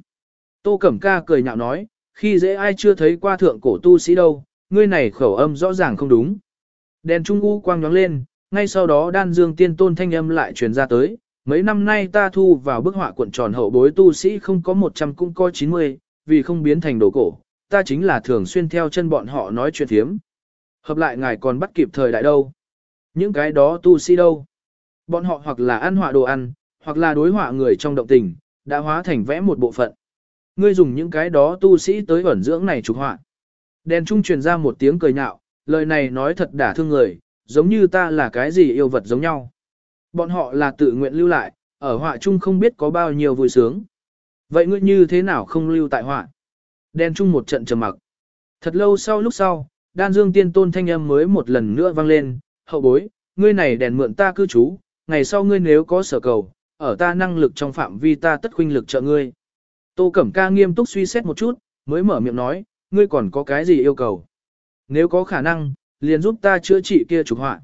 Tô Cẩm Ca cười nhạo nói, khi dễ ai chưa thấy qua thượng cổ tu sĩ đâu, ngươi này khẩu âm rõ ràng không đúng. Đèn trung u quang nhóng lên, ngay sau đó đan dương tiên tôn thanh âm lại truyền ra tới, mấy năm nay ta thu vào bức họa cuộn tròn hậu bối tu sĩ không có 100 cũng có 90, vì không biến thành đồ cổ, ta chính là thường xuyên theo chân bọn họ nói chuyện thiếm. Hợp lại ngài còn bắt kịp thời đại đâu. Những cái đó tu sĩ đâu. Bọn họ hoặc là ăn họa đồ ăn, hoặc là đối họa người trong động tình, đã hóa thành vẽ một bộ phận. Ngươi dùng những cái đó tu sĩ tới ẩn dưỡng này trục họa. Đèn trung truyền ra một tiếng cười nhạo, lời này nói thật đả thương người, giống như ta là cái gì yêu vật giống nhau. Bọn họ là tự nguyện lưu lại, ở họa chung không biết có bao nhiêu vui sướng. Vậy ngươi như thế nào không lưu tại họa? Đen chung một trận trầm mặc. Thật lâu sau lúc sau, đan dương tiên tôn thanh âm mới một lần nữa vang lên, hậu bối, ngươi này đèn mượn ta cư trú, ngày sau ngươi nếu có sở cầu, ở ta năng lực trong phạm vi ta tất khuynh lực trợ ngươi. Tô Cẩm Ca nghiêm túc suy xét một chút, mới mở miệng nói, ngươi còn có cái gì yêu cầu? Nếu có khả năng, liền giúp ta chữa trị kia trục họa.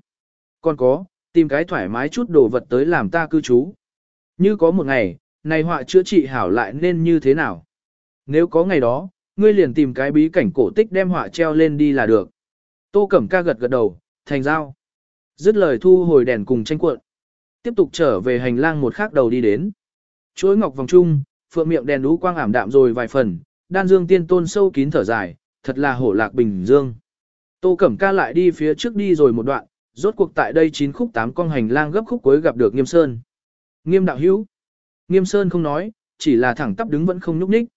Còn có, tìm cái thoải mái chút đồ vật tới làm ta cư trú. Như có một ngày, này họa chữa trị hảo lại nên như thế nào? Nếu có ngày đó, ngươi liền tìm cái bí cảnh cổ tích đem họa treo lên đi là được. Tô Cẩm Ca gật gật đầu, thành giao. Dứt lời thu hồi đèn cùng tranh cuộn. Tiếp tục trở về hành lang một khác đầu đi đến. Chuỗi ngọc vòng trung, phượng miệng đèn đú quang ảm đạm rồi vài phần, đan dương tiên tôn sâu kín thở dài, thật là hổ lạc bình dương. Tô Cẩm Ca lại đi phía trước đi rồi một đoạn, rốt cuộc tại đây chín khúc tám con hành lang gấp khúc cuối gặp được Nghiêm Sơn. Nghiêm đạo hữu. Nghiêm Sơn không nói, chỉ là thẳng tắp đứng vẫn không nhúc nhích.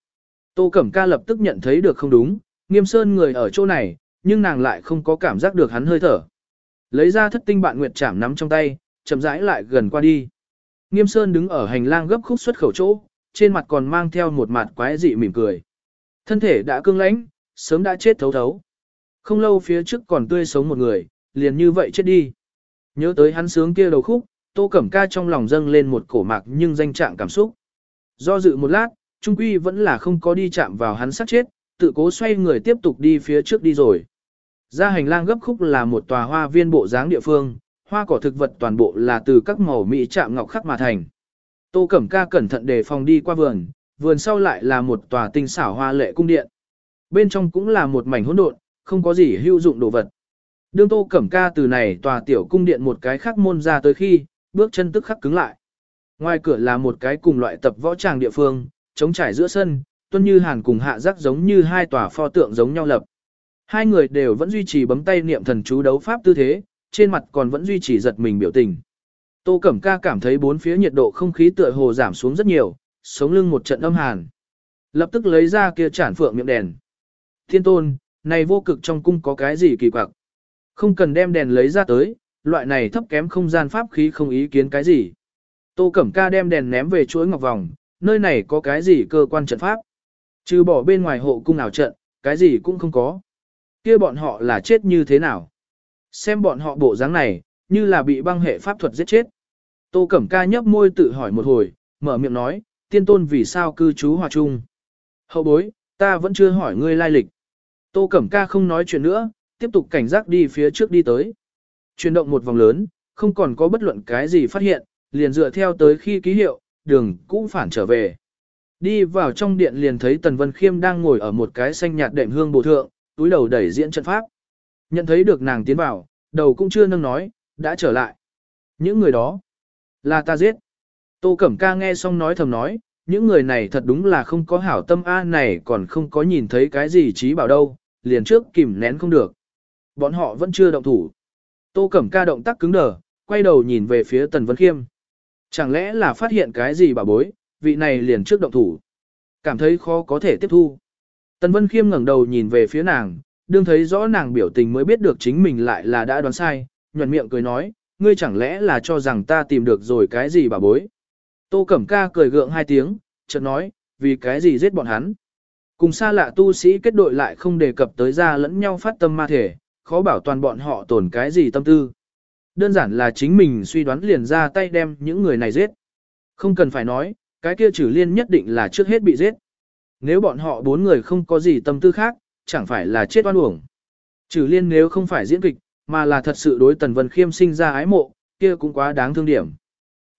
Tô Cẩm Ca lập tức nhận thấy được không đúng, Nghiêm Sơn người ở chỗ này, nhưng nàng lại không có cảm giác được hắn hơi thở. Lấy ra thất tinh bạn nguyệt chảm nắm trong tay, chậm rãi lại gần qua đi. Nghiêm Sơn đứng ở hành lang gấp khúc xuất khẩu chỗ, trên mặt còn mang theo một mặt quái dị mỉm cười. Thân thể đã cương lãnh, sớm đã chết thấu thấu. Không lâu phía trước còn tươi sống một người, liền như vậy chết đi. Nhớ tới hắn sướng kia đầu khúc, Tô Cẩm Ca trong lòng dâng lên một cổ mạc nhưng danh trạng cảm xúc. Do dự một lát, Trung Quy vẫn là không có đi chạm vào hắn sát chết, tự cố xoay người tiếp tục đi phía trước đi rồi. Ra hành lang gấp khúc là một tòa hoa viên bộ dáng địa phương, hoa cỏ thực vật toàn bộ là từ các màu mỹ chạm ngọc khắc mà thành. Tô Cẩm Ca cẩn thận đề phòng đi qua vườn, vườn sau lại là một tòa tinh xảo hoa lệ cung điện. Bên trong cũng là một mảnh hỗn độn, không có gì hữu dụng đồ vật. Đương Tô Cẩm Ca từ này tòa tiểu cung điện một cái khác môn ra tới khi, bước chân tức khắc cứng lại. Ngoài cửa là một cái cùng loại tập võ tràng địa phương, chống trải giữa sân, tuân như hàn cùng hạ giác giống như hai tòa pho tượng giống nhau lập. Hai người đều vẫn duy trì bấm tay niệm thần chú đấu pháp tư thế, trên mặt còn vẫn duy trì giật mình biểu tình. Tô Cẩm Ca cảm thấy bốn phía nhiệt độ không khí tựa hồ giảm xuống rất nhiều, sống lưng một trận âm hàn. Lập tức lấy ra kia chản phượng miệng đèn. Thiên tôn, này vô cực trong cung có cái gì kỳ quặc? Không cần đem đèn lấy ra tới, loại này thấp kém không gian pháp khí không ý kiến cái gì. Tô Cẩm Ca đem đèn ném về chuỗi ngọc vòng, nơi này có cái gì cơ quan trận pháp. Trừ bỏ bên ngoài hộ cung ảo trận, cái gì cũng không có. kia bọn họ là chết như thế nào? Xem bọn họ bộ dáng này, như là bị băng hệ pháp thuật giết chết. Tô Cẩm Ca nhấp môi tự hỏi một hồi, mở miệng nói, tiên tôn vì sao cư trú hòa chung. Hậu bối, ta vẫn chưa hỏi ngươi lai lịch. Tô Cẩm Ca không nói chuyện nữa, tiếp tục cảnh giác đi phía trước đi tới. Chuyển động một vòng lớn, không còn có bất luận cái gì phát hiện, liền dựa theo tới khi ký hiệu, đường cũ phản trở về. Đi vào trong điện liền thấy Tần Vân Khiêm đang ngồi ở một cái xanh nhạt đệm hương bồ thượng, túi đầu đẩy diễn trận pháp. Nhận thấy được nàng tiến vào, đầu cũng chưa nâng nói, đã trở lại. Những người đó, là ta giết. Tô Cẩm Ca nghe xong nói thầm nói, những người này thật đúng là không có hảo tâm A này còn không có nhìn thấy cái gì trí bảo đâu, liền trước kìm nén không được. Bọn họ vẫn chưa động thủ. Tô Cẩm Ca động tác cứng đờ, quay đầu nhìn về phía Tần Vân Khiêm. Chẳng lẽ là phát hiện cái gì bà bối, vị này liền trước động thủ. Cảm thấy khó có thể tiếp thu. Tần Vân Khiêm ngẩng đầu nhìn về phía nàng, đương thấy rõ nàng biểu tình mới biết được chính mình lại là đã đoán sai, nhuận miệng cười nói, ngươi chẳng lẽ là cho rằng ta tìm được rồi cái gì bà bối. Tô Cẩm Ca cười gượng hai tiếng, chợt nói, vì cái gì giết bọn hắn. Cùng xa lạ tu sĩ kết đội lại không đề cập tới ra lẫn nhau phát tâm ma thể, khó bảo toàn bọn họ tổn cái gì tâm tư. Đơn giản là chính mình suy đoán liền ra tay đem những người này giết. Không cần phải nói, cái kia trừ liên nhất định là trước hết bị giết. Nếu bọn họ bốn người không có gì tâm tư khác, chẳng phải là chết oan uổng. Trừ liên nếu không phải diễn kịch, mà là thật sự đối Tần Vân Khiêm sinh ra ái mộ, kia cũng quá đáng thương điểm.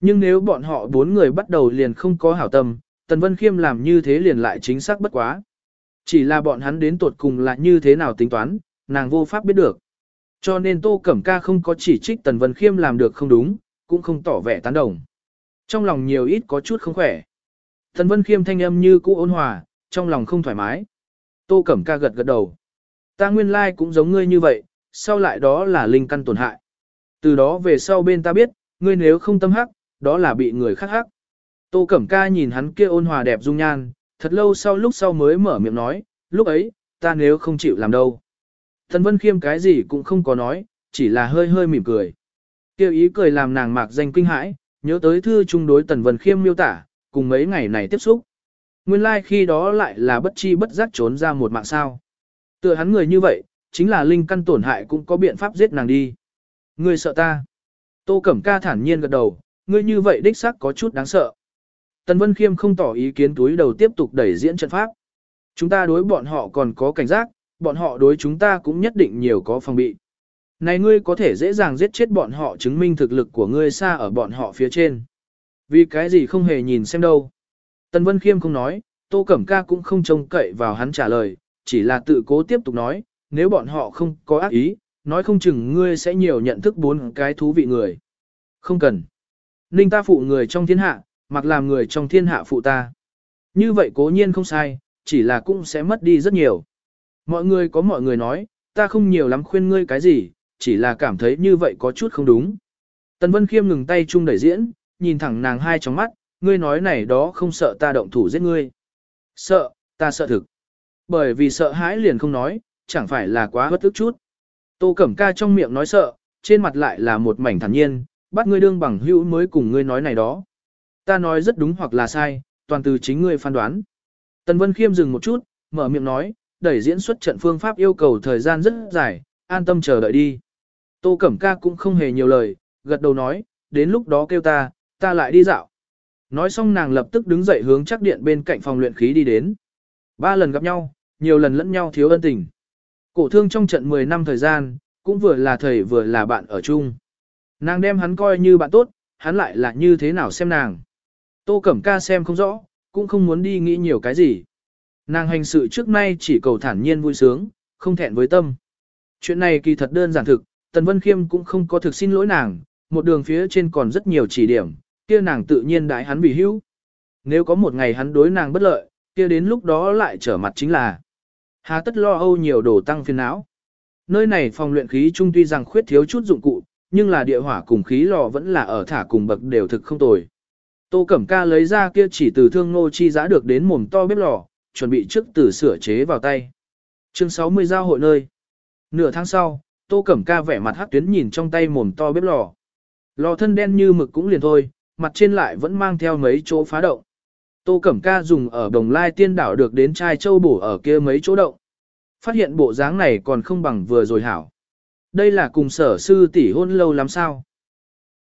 Nhưng nếu bọn họ bốn người bắt đầu liền không có hảo tâm, Tần Vân Khiêm làm như thế liền lại chính xác bất quá. Chỉ là bọn hắn đến tột cùng là như thế nào tính toán, nàng vô pháp biết được. Cho nên Tô Cẩm Ca không có chỉ trích Tần Vân Khiêm làm được không đúng, cũng không tỏ vẻ tán đồng. Trong lòng nhiều ít có chút không khỏe. Tần Vân Khiêm thanh âm như cũ ôn hòa, trong lòng không thoải mái. Tô Cẩm Ca gật gật đầu. Ta nguyên lai like cũng giống ngươi như vậy, sau lại đó là linh căn tổn hại. Từ đó về sau bên ta biết, ngươi nếu không tâm hắc, đó là bị người khác hắc. Tô Cẩm Ca nhìn hắn kia ôn hòa đẹp dung nhan, thật lâu sau lúc sau mới mở miệng nói, lúc ấy, ta nếu không chịu làm đâu. Thần Vân Khiêm cái gì cũng không có nói, chỉ là hơi hơi mỉm cười. Kêu ý cười làm nàng mạc danh kinh hãi, nhớ tới thư chung đối Tần Vân Khiêm miêu tả, cùng mấy ngày này tiếp xúc. Nguyên lai like khi đó lại là bất chi bất giác trốn ra một mạng sao. Tựa hắn người như vậy, chính là linh căn tổn hại cũng có biện pháp giết nàng đi. Ngươi sợ ta. Tô Cẩm Ca thản nhiên gật đầu, ngươi như vậy đích xác có chút đáng sợ. Tần Vân Khiêm không tỏ ý kiến túi đầu tiếp tục đẩy diễn trận pháp. Chúng ta đối bọn họ còn có cảnh giác, bọn họ đối chúng ta cũng nhất định nhiều có phòng bị. Này ngươi có thể dễ dàng giết chết bọn họ chứng minh thực lực của ngươi xa ở bọn họ phía trên. Vì cái gì không hề nhìn xem đâu, Tần Vân Khiêm không nói, Tô Cẩm Ca cũng không trông cậy vào hắn trả lời, chỉ là tự cố tiếp tục nói, nếu bọn họ không có ác ý, nói không chừng ngươi sẽ nhiều nhận thức bốn cái thú vị người. Không cần. Ninh ta phụ người trong thiên hạ, mặc làm người trong thiên hạ phụ ta. Như vậy cố nhiên không sai, chỉ là cũng sẽ mất đi rất nhiều. Mọi người có mọi người nói, ta không nhiều lắm khuyên ngươi cái gì, chỉ là cảm thấy như vậy có chút không đúng. Tần Vân Khiêm ngừng tay chung đẩy diễn, nhìn thẳng nàng hai trong mắt, ngươi nói này đó không sợ ta động thủ giết ngươi. Sợ, ta sợ thực. Bởi vì sợ hãi liền không nói, chẳng phải là quá bất tức chút. Tô Cẩm Ca trong miệng nói sợ, trên mặt lại là một mảnh thản nhiên, bắt ngươi đương bằng hữu mới cùng ngươi nói này đó. Ta nói rất đúng hoặc là sai, toàn từ chính ngươi phán đoán. Tần Vân Khiêm dừng một chút, mở miệng nói, đẩy diễn xuất trận phương pháp yêu cầu thời gian rất dài, an tâm chờ đợi đi. Tô Cẩm Ca cũng không hề nhiều lời, gật đầu nói, đến lúc đó kêu ta, ta lại đi dạo. Nói xong nàng lập tức đứng dậy hướng chắc điện bên cạnh phòng luyện khí đi đến. Ba lần gặp nhau, nhiều lần lẫn nhau thiếu ân tình. Cổ thương trong trận 10 năm thời gian, cũng vừa là thầy vừa là bạn ở chung. Nàng đem hắn coi như bạn tốt, hắn lại là như thế nào xem nàng. Tô Cẩm Ca xem không rõ, cũng không muốn đi nghĩ nhiều cái gì. Nàng hành sự trước nay chỉ cầu thản nhiên vui sướng, không thẹn với tâm. Chuyện này kỳ thật đơn giản thực, Tần Vân Khiêm cũng không có thực xin lỗi nàng, một đường phía trên còn rất nhiều chỉ điểm, kia nàng tự nhiên đãi hắn bị hữu. Nếu có một ngày hắn đối nàng bất lợi, kia đến lúc đó lại trở mặt chính là hà tất lo âu nhiều đồ tăng phiền não. Nơi này phòng luyện khí trung tuy rằng khuyết thiếu chút dụng cụ, nhưng là địa hỏa cùng khí lò vẫn là ở thả cùng bậc đều thực không tồi. Tô Cẩm Ca lấy ra kia chỉ từ thương nô chi giá được đến mồm to bếp lò, chuẩn bị trước từ sửa chế vào tay. Chương 60 giao hội nơi. Nửa tháng sau, Tô Cẩm Ca vẻ mặt hắc tuyến nhìn trong tay mồm to bếp lò. Lò thân đen như mực cũng liền thôi, mặt trên lại vẫn mang theo mấy chỗ phá động. Tô Cẩm Ca dùng ở đồng lai tiên đảo được đến chai châu bổ ở kia mấy chỗ động. Phát hiện bộ dáng này còn không bằng vừa rồi hảo. Đây là cùng sở sư tỷ hôn lâu lắm sao.